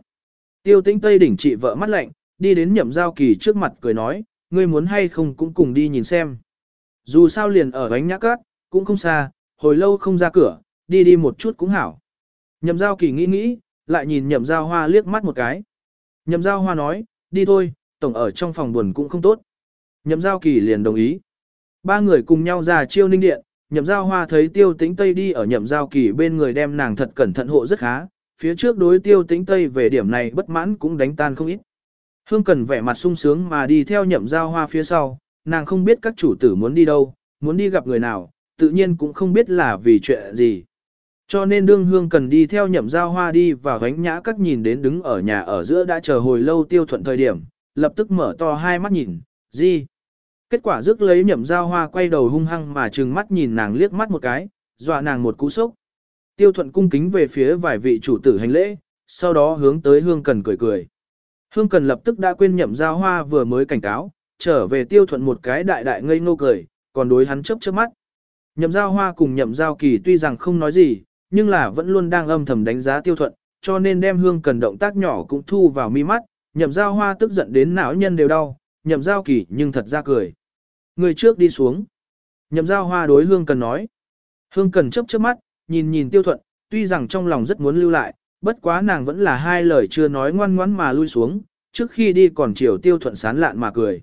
Tiêu tĩnh tây đỉnh trị vợ mắt lạnh, đi đến nhậm giao kỳ trước mặt cười nói, ngươi muốn hay không cũng cùng đi nhìn xem. Dù sao liền ở bánh nhã cát, cũng không xa, hồi lâu không ra cửa, đi đi một chút cũng hảo. Nhậm giao kỳ nghĩ nghĩ, lại nhìn nhậm giao hoa liếc mắt một cái. Nhậm giao hoa nói, đi thôi, tổng ở trong phòng buồn cũng không tốt. Nhậm giao kỳ liền đồng ý. Ba người cùng nhau ra chiêu ninh điện, nhậm giao hoa thấy tiêu tĩnh tây đi ở nhậm giao kỳ bên người đem nàng thật cẩn thận hộ rất khá, phía trước đối tiêu tĩnh tây về điểm này bất mãn cũng đánh tan không ít. Hương cần vẻ mặt sung sướng mà đi theo nhậm giao hoa phía sau, nàng không biết các chủ tử muốn đi đâu, muốn đi gặp người nào, tự nhiên cũng không biết là vì chuyện gì. Cho nên đương hương cần đi theo nhậm giao hoa đi và gánh nhã các nhìn đến đứng ở nhà ở giữa đã chờ hồi lâu tiêu thuận thời điểm, lập tức mở to hai mắt nhìn, gì? Kết quả rước lấy nhậm giao hoa quay đầu hung hăng mà trừng mắt nhìn nàng liếc mắt một cái, dọa nàng một cú sốc. Tiêu thuận cung kính về phía vài vị chủ tử hành lễ, sau đó hướng tới hương cần cười cười. Hương cần lập tức đã quên nhậm giao hoa vừa mới cảnh cáo, trở về tiêu thuận một cái đại đại ngây ngô cười, còn đối hắn chớp chớp mắt. Nhậm giao hoa cùng nhậm giao kỳ tuy rằng không nói gì, nhưng là vẫn luôn đang âm thầm đánh giá tiêu thuận, cho nên đem hương cần động tác nhỏ cũng thu vào mi mắt, nhậm giao hoa tức giận đến não nhân đều đau, nhậm giao kỳ nhưng thật ra cười. Người trước đi xuống. Nhậm giao hoa đối hương cần nói. Hương cần chấp chớp mắt, nhìn nhìn tiêu thuận, tuy rằng trong lòng rất muốn lưu lại, bất quá nàng vẫn là hai lời chưa nói ngoan ngoãn mà lui xuống, trước khi đi còn chiều tiêu thuận sán lạn mà cười.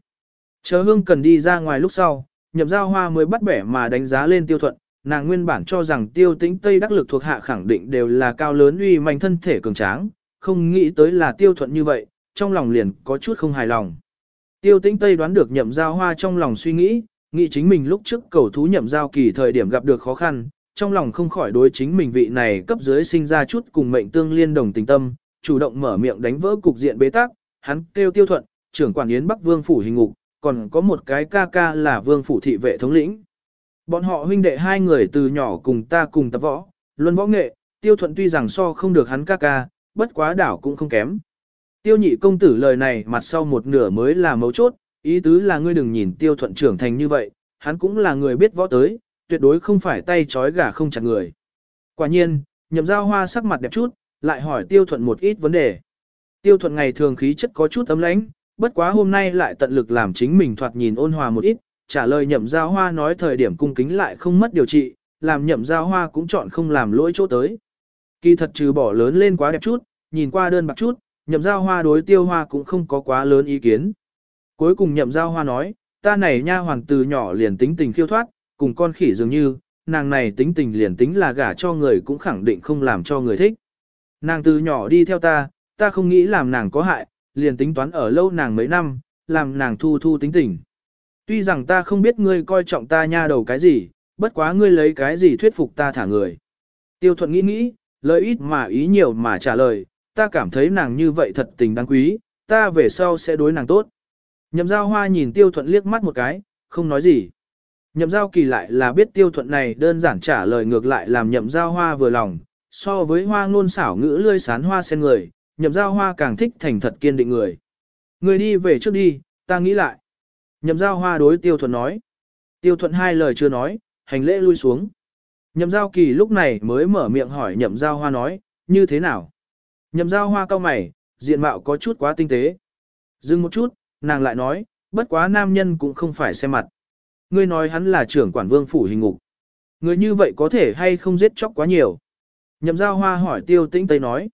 Chờ hương cần đi ra ngoài lúc sau, nhậm giao hoa mới bắt bẻ mà đánh giá lên tiêu thuận, nàng nguyên bản cho rằng tiêu tĩnh Tây đắc lực thuộc hạ khẳng định đều là cao lớn uy mạnh thân thể cường tráng, không nghĩ tới là tiêu thuận như vậy, trong lòng liền có chút không hài lòng. Tiêu tĩnh Tây đoán được nhậm giao hoa trong lòng suy nghĩ, nghĩ chính mình lúc trước cầu thú nhậm giao kỳ thời điểm gặp được khó khăn, trong lòng không khỏi đối chính mình vị này cấp dưới sinh ra chút cùng mệnh tương liên đồng tình tâm, chủ động mở miệng đánh vỡ cục diện bế tắc, hắn kêu tiêu thuận, trưởng quản yến Bắc Vương phủ hình ngục, còn có một cái ca ca là Vương phủ thị vệ thống lĩnh. Bọn họ huynh đệ hai người từ nhỏ cùng ta cùng tập võ, luân võ nghệ, tiêu thuận tuy rằng so không được hắn ca ca, bất quá đảo cũng không kém. Tiêu nhị công tử lời này mặt sau một nửa mới là mấu chốt, ý tứ là ngươi đừng nhìn tiêu thuận trưởng thành như vậy, hắn cũng là người biết võ tới, tuyệt đối không phải tay trói gà không chặt người. Quả nhiên, nhậm giao hoa sắc mặt đẹp chút, lại hỏi tiêu thuận một ít vấn đề. Tiêu thuận ngày thường khí chất có chút ấm lãnh, bất quá hôm nay lại tận lực làm chính mình thoạt nhìn ôn hòa một ít, trả lời nhậm giao hoa nói thời điểm cung kính lại không mất điều trị, làm nhậm giao hoa cũng chọn không làm lỗi chỗ tới. Kỳ thật trừ bỏ lớn lên quá đẹp chút, nhìn qua đơn bạc chút, nhậm giao hoa đối tiêu hoa cũng không có quá lớn ý kiến. Cuối cùng nhậm giao hoa nói, ta này nha hoàng từ nhỏ liền tính tình khiêu thoát, cùng con khỉ dường như, nàng này tính tình liền tính là gả cho người cũng khẳng định không làm cho người thích. Nàng từ nhỏ đi theo ta, ta không nghĩ làm nàng có hại, liền tính toán ở lâu nàng mấy năm, làm nàng thu thu tính tình. Tuy rằng ta không biết ngươi coi trọng ta nha đầu cái gì, bất quá ngươi lấy cái gì thuyết phục ta thả người. Tiêu thuận nghĩ nghĩ, lời ít mà ý nhiều mà trả lời, ta cảm thấy nàng như vậy thật tình đáng quý, ta về sau sẽ đối nàng tốt. Nhậm giao hoa nhìn tiêu thuận liếc mắt một cái, không nói gì. Nhậm giao kỳ lại là biết tiêu thuận này đơn giản trả lời ngược lại làm nhậm giao hoa vừa lòng, so với hoa ngôn xảo ngữ lươi sán hoa sen người, nhậm giao hoa càng thích thành thật kiên định người. Người đi về trước đi, ta nghĩ lại. Nhậm giao hoa đối tiêu thuận nói. Tiêu thuận hai lời chưa nói, hành lễ lui xuống. Nhậm giao kỳ lúc này mới mở miệng hỏi nhậm giao hoa nói, như thế nào? Nhậm giao hoa cao mày, diện mạo có chút quá tinh tế. Dừng một chút, nàng lại nói, bất quá nam nhân cũng không phải xem mặt. Ngươi nói hắn là trưởng quản vương phủ hình ngục. Người như vậy có thể hay không giết chóc quá nhiều. Nhậm giao hoa hỏi tiêu tĩnh Tây nói.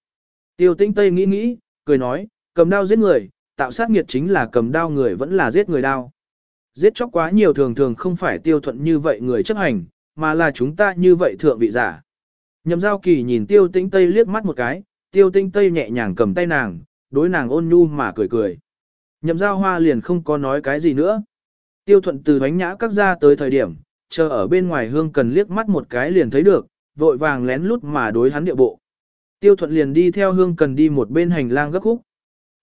Tiêu tĩnh Tây nghĩ nghĩ, cười nói, cầm đao giết người, tạo sát nghiệt chính là cầm đao người vẫn là giết người đao. Giết chóc quá nhiều thường thường không phải tiêu thuận như vậy người chấp hành, mà là chúng ta như vậy thượng vị giả. Nhậm giao kỳ nhìn tiêu tĩnh Tây liếc mắt một cái, tiêu tĩnh Tây nhẹ nhàng cầm tay nàng, đối nàng ôn nhu mà cười cười. Nhậm giao hoa liền không có nói cái gì nữa. Tiêu thuận từ bánh nhã các ra tới thời điểm, chờ ở bên ngoài hương cần liếc mắt một cái liền thấy được, vội vàng lén lút mà đối hắn địa bộ. Tiêu thuận liền đi theo hương cần đi một bên hành lang gấp khúc.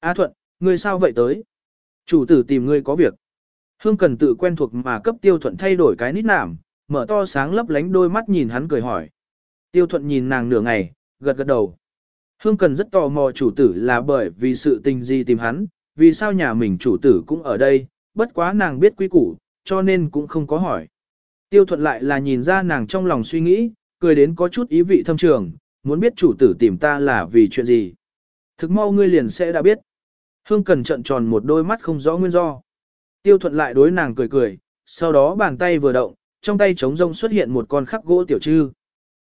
A thuận, ngươi sao vậy tới? Chủ tử tìm ngươi có việc. Hương cần tự quen thuộc mà cấp tiêu thuận thay đổi cái nít nảm, mở to sáng lấp lánh đôi mắt nhìn hắn cười hỏi. Tiêu thuận nhìn nàng nửa ngày, gật gật đầu. Hương cần rất tò mò chủ tử là bởi vì sự tình gì tìm hắn, vì sao nhà mình chủ tử cũng ở đây, bất quá nàng biết quy củ, cho nên cũng không có hỏi. Tiêu thuận lại là nhìn ra nàng trong lòng suy nghĩ, cười đến có chút ý vị thâm trường, muốn biết chủ tử tìm ta là vì chuyện gì. Thực mau ngươi liền sẽ đã biết. Hương cần trận tròn một đôi mắt không rõ nguyên do. Tiêu thuận lại đối nàng cười cười, sau đó bàn tay vừa động, trong tay trống rông xuất hiện một con khắc gỗ tiểu trư.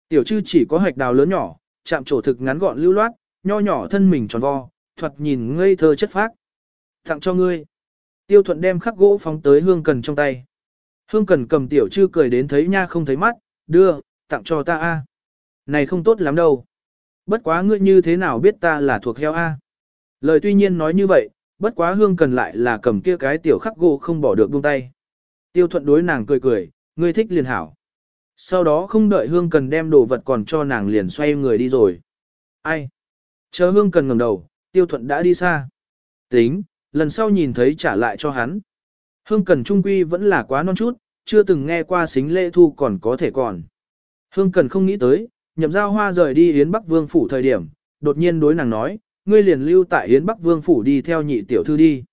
Tiểu trư chỉ có hạch đào lớn nhỏ, chạm trổ thực ngắn gọn lưu loát, nho nhỏ thân mình tròn vo, thuật nhìn ngây thơ chất phác. Tặng cho ngươi. Tiêu thuận đem khắc gỗ phóng tới hương cần trong tay. Hương cần cầm tiểu trư cười đến thấy nha không thấy mắt, đưa, tặng cho ta a. Này không tốt lắm đâu. Bất quá ngươi như thế nào biết ta là thuộc heo a? Lời tuy nhiên nói như vậy, bất quá hương cần lại là cầm kia cái tiểu khắc gỗ không bỏ được buông tay. Tiêu thuận đối nàng cười cười, ngươi thích liền hảo. Sau đó không đợi hương cần đem đồ vật còn cho nàng liền xoay người đi rồi. Ai? Chờ hương cần ngẩng đầu, tiêu thuận đã đi xa. Tính, lần sau nhìn thấy trả lại cho hắn. Hương Cần Trung Quy vẫn là quá non chút, chưa từng nghe qua xính lễ thu còn có thể còn. Hương Cần không nghĩ tới, nhậm giao hoa rời đi Yến Bắc Vương Phủ thời điểm, đột nhiên đối nàng nói, ngươi liền lưu tại Yến Bắc Vương Phủ đi theo nhị tiểu thư đi.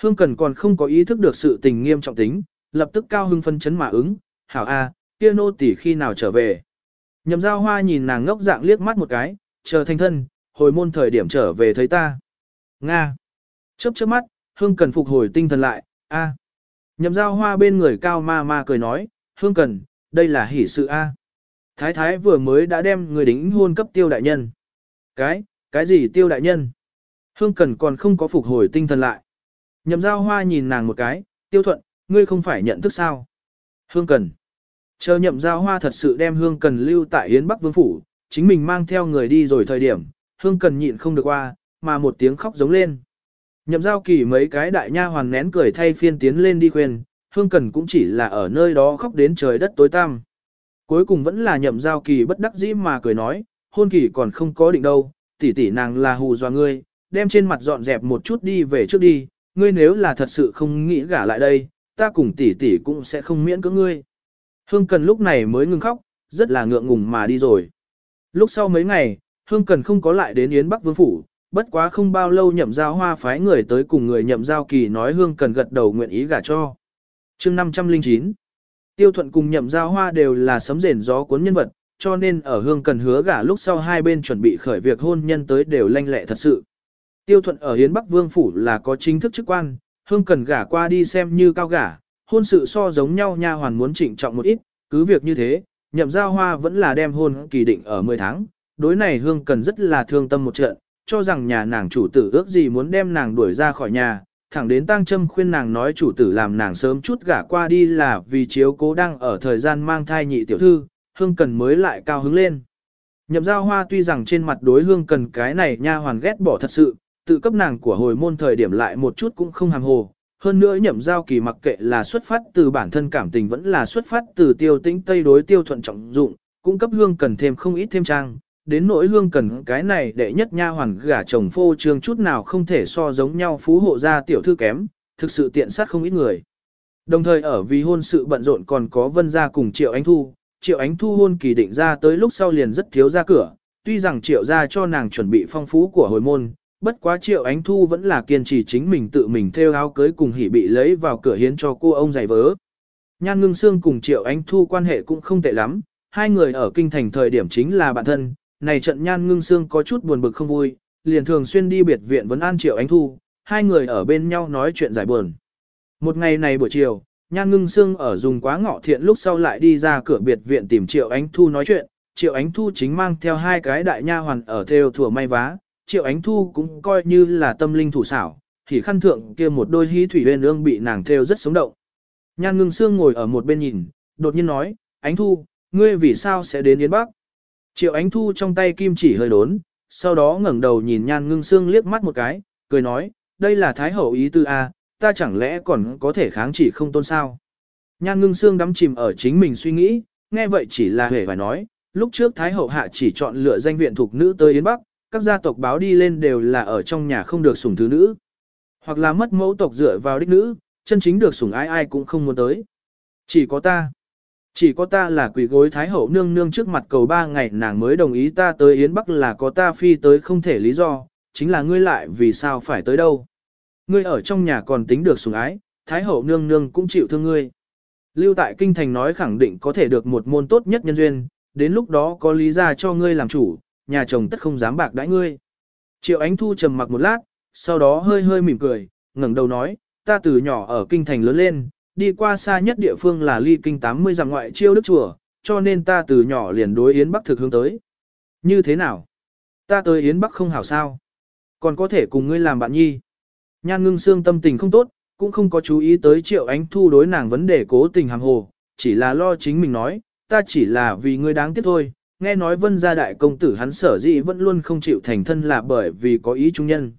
Hương Cần còn không có ý thức được sự tình nghiêm trọng tính, lập tức cao hưng phân chấn mà ứng, hảo a, kia nô tỷ khi nào trở về. Nhậm giao hoa nhìn nàng ngốc dạng liếc mắt một cái, chờ thanh thân, hồi môn thời điểm trở về thấy ta. Nga. Chớp chớp mắt, Hương Cần phục hồi tinh thần lại, a. Nhậm giao hoa bên người cao ma ma cười nói, Hương Cần, đây là hỷ sự a. Thái thái vừa mới đã đem người đính hôn cấp tiêu đại nhân. Cái, cái gì tiêu đại nhân? Hương Cần còn không có phục hồi tinh thần lại. Nhậm giao hoa nhìn nàng một cái, tiêu thuận, ngươi không phải nhận thức sao? Hương Cần. Chờ nhậm giao hoa thật sự đem Hương Cần lưu tại Yến Bắc Vương Phủ, chính mình mang theo người đi rồi thời điểm, Hương Cần nhịn không được qua, mà một tiếng khóc giống lên. Nhậm giao kỳ mấy cái đại nha hoàn nén cười thay phiên tiến lên đi khuyên, hương cần cũng chỉ là ở nơi đó khóc đến trời đất tối tăm. Cuối cùng vẫn là nhậm giao kỳ bất đắc dĩ mà cười nói, hôn kỳ còn không có định đâu, tỷ tỷ nàng là hù dọa ngươi, đem trên mặt dọn dẹp một chút đi về trước đi, ngươi nếu là thật sự không nghĩ gả lại đây, ta cùng tỷ tỷ cũng sẽ không miễn cưỡng ngươi. Hương cần lúc này mới ngừng khóc, rất là ngượng ngùng mà đi rồi. Lúc sau mấy ngày, Hương cần không có lại đến Yến Bắc Vương Phủ, bất quá không bao lâu nhậm giao hoa phái người tới cùng người nhậm giao kỳ nói hương cần gật đầu nguyện ý gả cho. chương 509 Tiêu thuận cùng nhậm giao hoa đều là sấm rền gió cuốn nhân vật, cho nên ở hương cần hứa gả lúc sau hai bên chuẩn bị khởi việc hôn nhân tới đều lanh lẹ thật sự. Tiêu thuận ở Hiến Bắc Vương Phủ là có chính thức chức quan, hương cần gả qua đi xem như cao gả, hôn sự so giống nhau nha hoàn muốn trịnh trọng một ít, cứ việc như thế, nhậm giao hoa vẫn là đem hôn kỳ định ở 10 tháng, đối này hương cần rất là thương tâm một trận, cho rằng nhà nàng chủ tử ước gì muốn đem nàng đuổi ra khỏi nhà, thẳng đến tăng trâm khuyên nàng nói chủ tử làm nàng sớm chút gả qua đi là vì chiếu cố đang ở thời gian mang thai nhị tiểu thư, hương cần mới lại cao hứng lên. Nhậm giao hoa tuy rằng trên mặt đối hương cần cái này nha hoàn ghét bỏ thật sự, tự cấp nàng của hồi môn thời điểm lại một chút cũng không hàm hồ. Hơn nữa nhậm giao kỳ mặc kệ là xuất phát từ bản thân cảm tình vẫn là xuất phát từ tiêu tĩnh tây đối tiêu thuận trọng dụng, cũng cấp hương cần thêm không ít thêm trang. Đến nỗi hương cần cái này đệ nhất nha hoàn gả chồng phô trương chút nào không thể so giống nhau phú hộ gia tiểu thư kém, thực sự tiện sát không ít người. Đồng thời ở vì hôn sự bận rộn còn có vân gia cùng triệu ánh thu, triệu ánh thu hôn kỳ định ra tới lúc sau liền rất thiếu ra cửa, tuy rằng triệu gia cho nàng chuẩn bị phong phú của hồi môn, bất quá triệu ánh thu vẫn là kiên trì chính mình tự mình theo áo cưới cùng hỉ bị lấy vào cửa hiến cho cô ông giày vớ. Nhan ngưng xương cùng triệu ánh thu quan hệ cũng không tệ lắm, hai người ở kinh thành thời điểm chính là bạn thân, này trận nhan ngưng xương có chút buồn bực không vui, liền thường xuyên đi biệt viện vấn an triệu ánh thu, hai người ở bên nhau nói chuyện giải buồn. Một ngày này buổi chiều, nhan ngưng xương ở dùng quá ngọ thiện lúc sau lại đi ra cửa biệt viện tìm triệu ánh thu nói chuyện, triệu ánh thu chính mang theo hai cái đại nha hoàn ở theo thủa may vá, triệu ánh thu cũng coi như là tâm linh thủ xảo, thì khăn thượng kia một đôi hí thủy huyền ương bị nàng theo rất sống động. Nhan ngưng xương ngồi ở một bên nhìn, đột nhiên nói, ánh thu, ngươi vì sao sẽ đến Yến Bắc? Triệu ánh thu trong tay kim chỉ hơi đốn, sau đó ngẩng đầu nhìn nhan ngưng xương liếc mắt một cái, cười nói, đây là thái hậu ý tư A, ta chẳng lẽ còn có thể kháng chỉ không tôn sao? Nhan ngưng xương đắm chìm ở chính mình suy nghĩ, nghe vậy chỉ là hề phải nói, lúc trước thái hậu hạ chỉ chọn lựa danh viện thuộc nữ tới Yến Bắc, các gia tộc báo đi lên đều là ở trong nhà không được sủng thứ nữ. Hoặc là mất mẫu tộc dựa vào đích nữ, chân chính được sủng ai ai cũng không muốn tới. Chỉ có ta. Chỉ có ta là quỷ gối Thái Hậu nương nương trước mặt cầu ba ngày nàng mới đồng ý ta tới Yến Bắc là có ta phi tới không thể lý do, chính là ngươi lại vì sao phải tới đâu. Ngươi ở trong nhà còn tính được sủng ái, Thái Hậu nương nương cũng chịu thương ngươi. Lưu tại kinh thành nói khẳng định có thể được một môn tốt nhất nhân duyên, đến lúc đó có lý ra cho ngươi làm chủ, nhà chồng tất không dám bạc đãi ngươi. Triệu Ánh Thu trầm mặc một lát, sau đó hơi hơi mỉm cười, ngẩng đầu nói, ta từ nhỏ ở kinh thành lớn lên, đi qua xa nhất địa phương là ly kinh 80 dặm ngoại chiêu đức chùa, cho nên ta từ nhỏ liền đối Yến Bắc thực hướng tới. Như thế nào? Ta tới Yến Bắc không hảo sao? Còn có thể cùng ngươi làm bạn nhi. Nhan ngưng xương tâm tình không tốt, cũng không có chú ý tới triệu ánh thu đối nàng vấn đề cố tình hàng hồ, chỉ là lo chính mình nói, ta chỉ là vì ngươi đáng tiếc thôi, nghe nói vân gia đại công tử hắn sở dĩ vẫn luôn không chịu thành thân là bởi vì có ý trung nhân.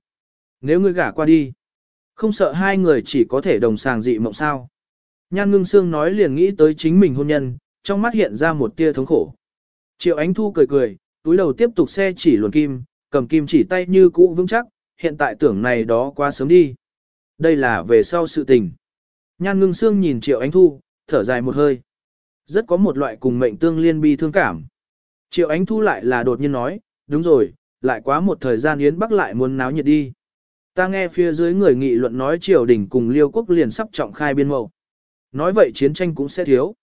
Nếu ngươi gả qua đi, không sợ hai người chỉ có thể đồng sàng dị mộng sao. Nhan ngưng xương nói liền nghĩ tới chính mình hôn nhân, trong mắt hiện ra một tia thống khổ. Triệu ánh thu cười cười, túi đầu tiếp tục xe chỉ luồn kim, cầm kim chỉ tay như cũ vững chắc, hiện tại tưởng này đó quá sớm đi. Đây là về sau sự tình. Nhan ngưng xương nhìn triệu ánh thu, thở dài một hơi. Rất có một loại cùng mệnh tương liên bi thương cảm. Triệu Ánh Thu lại là đột nhiên nói, đúng rồi, lại quá một thời gian Yến Bắc lại muốn náo nhiệt đi. Ta nghe phía dưới người nghị luận nói triều đình cùng liêu quốc liền sắp trọng khai biên mậu. Nói vậy chiến tranh cũng sẽ thiếu.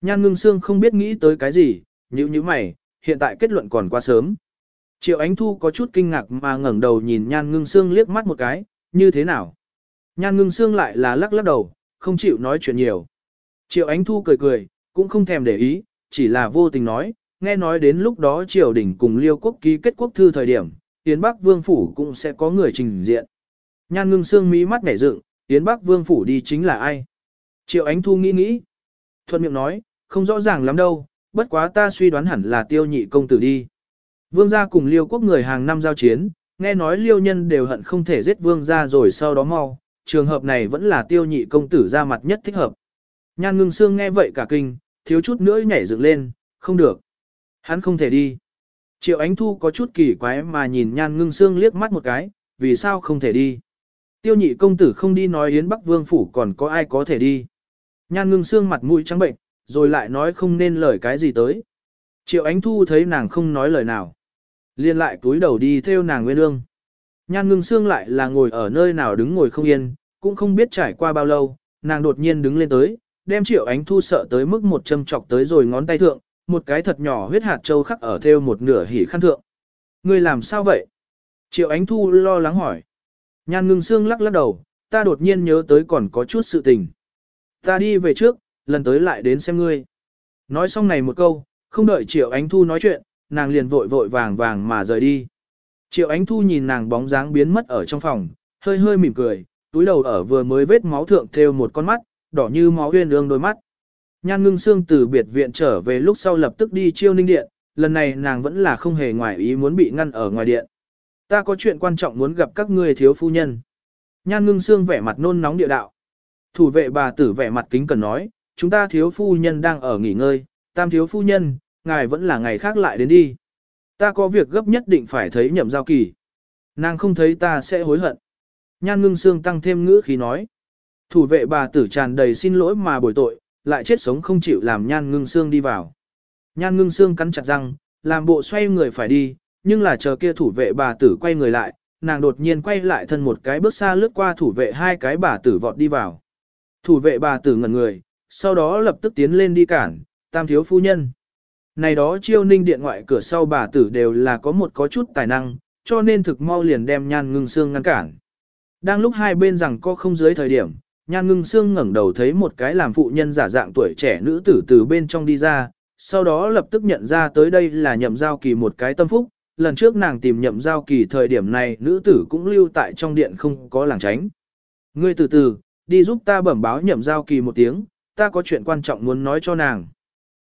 Nhan ngưng xương không biết nghĩ tới cái gì, như như mày, hiện tại kết luận còn quá sớm. Triệu Ánh Thu có chút kinh ngạc mà ngẩng đầu nhìn Nhan ngưng Sương liếc mắt một cái, như thế nào? Nhan ngưng Sương lại là lắc lắc đầu, không chịu nói chuyện nhiều. Triệu Ánh Thu cười cười, cũng không thèm để ý, chỉ là vô tình nói, nghe nói đến lúc đó triều đình cùng liêu quốc ký kết quốc thư thời điểm, Yến Bắc Vương Phủ cũng sẽ có người trình diện. Nhan ngưng Sương mí mắt nhảy dựng, Yến Bắc Vương Phủ đi chính là ai? Triệu Ánh Thu nghĩ nghĩ. Thuận miệng nói, không rõ ràng lắm đâu, bất quá ta suy đoán hẳn là tiêu nhị công tử đi. Vương gia cùng liêu quốc người hàng năm giao chiến, nghe nói liêu nhân đều hận không thể giết vương gia rồi sau đó mau, trường hợp này vẫn là tiêu nhị công tử ra mặt nhất thích hợp. Nhan ngưng xương nghe vậy cả kinh, thiếu chút nữa nhảy dựng lên, không được. Hắn không thể đi. Triệu Ánh Thu có chút kỳ quái mà nhìn Nhan Ngưng Sương liếc mắt một cái, vì sao không thể đi. Tiêu nhị công tử không đi nói Yến Bắc Vương Phủ còn có ai có thể đi. Nhan Ngưng Sương mặt mũi trắng bệnh, rồi lại nói không nên lời cái gì tới. Triệu Ánh Thu thấy nàng không nói lời nào. Liên lại túi đầu đi theo nàng nguyên ương. Nhan Ngưng xương lại là ngồi ở nơi nào đứng ngồi không yên, cũng không biết trải qua bao lâu, nàng đột nhiên đứng lên tới, đem Triệu Ánh Thu sợ tới mức một châm chọc tới rồi ngón tay thượng, một cái thật nhỏ huyết hạt châu khắc ở theo một nửa hỉ khăn thượng. Ngươi làm sao vậy? Triệu Ánh Thu lo lắng hỏi. Nhan ngưng xương lắc lắc đầu, ta đột nhiên nhớ tới còn có chút sự tình. Ta đi về trước, lần tới lại đến xem ngươi. Nói xong này một câu, không đợi Triệu Ánh Thu nói chuyện, nàng liền vội vội vàng vàng mà rời đi. Triệu Ánh Thu nhìn nàng bóng dáng biến mất ở trong phòng, hơi hơi mỉm cười, túi đầu ở vừa mới vết máu thượng thêu một con mắt, đỏ như máu huyên ương đôi mắt. Nhan ngưng xương từ biệt viện trở về lúc sau lập tức đi chiêu ninh điện, lần này nàng vẫn là không hề ngoài ý muốn bị ngăn ở ngoài điện. Ta có chuyện quan trọng muốn gặp các ngươi thiếu phu nhân. Nhan ngưng xương vẻ mặt nôn nóng địa đạo. Thủ vệ bà tử vẻ mặt kính cần nói, chúng ta thiếu phu nhân đang ở nghỉ ngơi, tam thiếu phu nhân, ngài vẫn là ngày khác lại đến đi. Ta có việc gấp nhất định phải thấy nhậm giao kỳ. Nàng không thấy ta sẽ hối hận. Nhan ngưng xương tăng thêm ngữ khí nói. Thủ vệ bà tử tràn đầy xin lỗi mà bồi tội, lại chết sống không chịu làm nhan ngưng xương đi vào. Nhan ngưng xương cắn chặt răng, làm bộ xoay người phải đi, nhưng là chờ kia thủ vệ bà tử quay người lại, nàng đột nhiên quay lại thân một cái bước xa lướt qua thủ vệ hai cái bà tử vọt đi vào. Thủ vệ bà tử ngẩn người, sau đó lập tức tiến lên đi cản, tam thiếu phu nhân. Này đó chiêu ninh điện ngoại cửa sau bà tử đều là có một có chút tài năng, cho nên thực mau liền đem nhan ngưng xương ngăn cản. Đang lúc hai bên rằng có không dưới thời điểm, nhan ngưng xương ngẩng đầu thấy một cái làm phụ nhân giả dạng tuổi trẻ nữ tử từ bên trong đi ra, sau đó lập tức nhận ra tới đây là nhậm giao kỳ một cái tâm phúc, lần trước nàng tìm nhậm giao kỳ thời điểm này nữ tử cũng lưu tại trong điện không có làng tránh. Ngươi từ từ, đi giúp ta bẩm báo nhậm giao kỳ một tiếng, ta có chuyện quan trọng muốn nói cho nàng.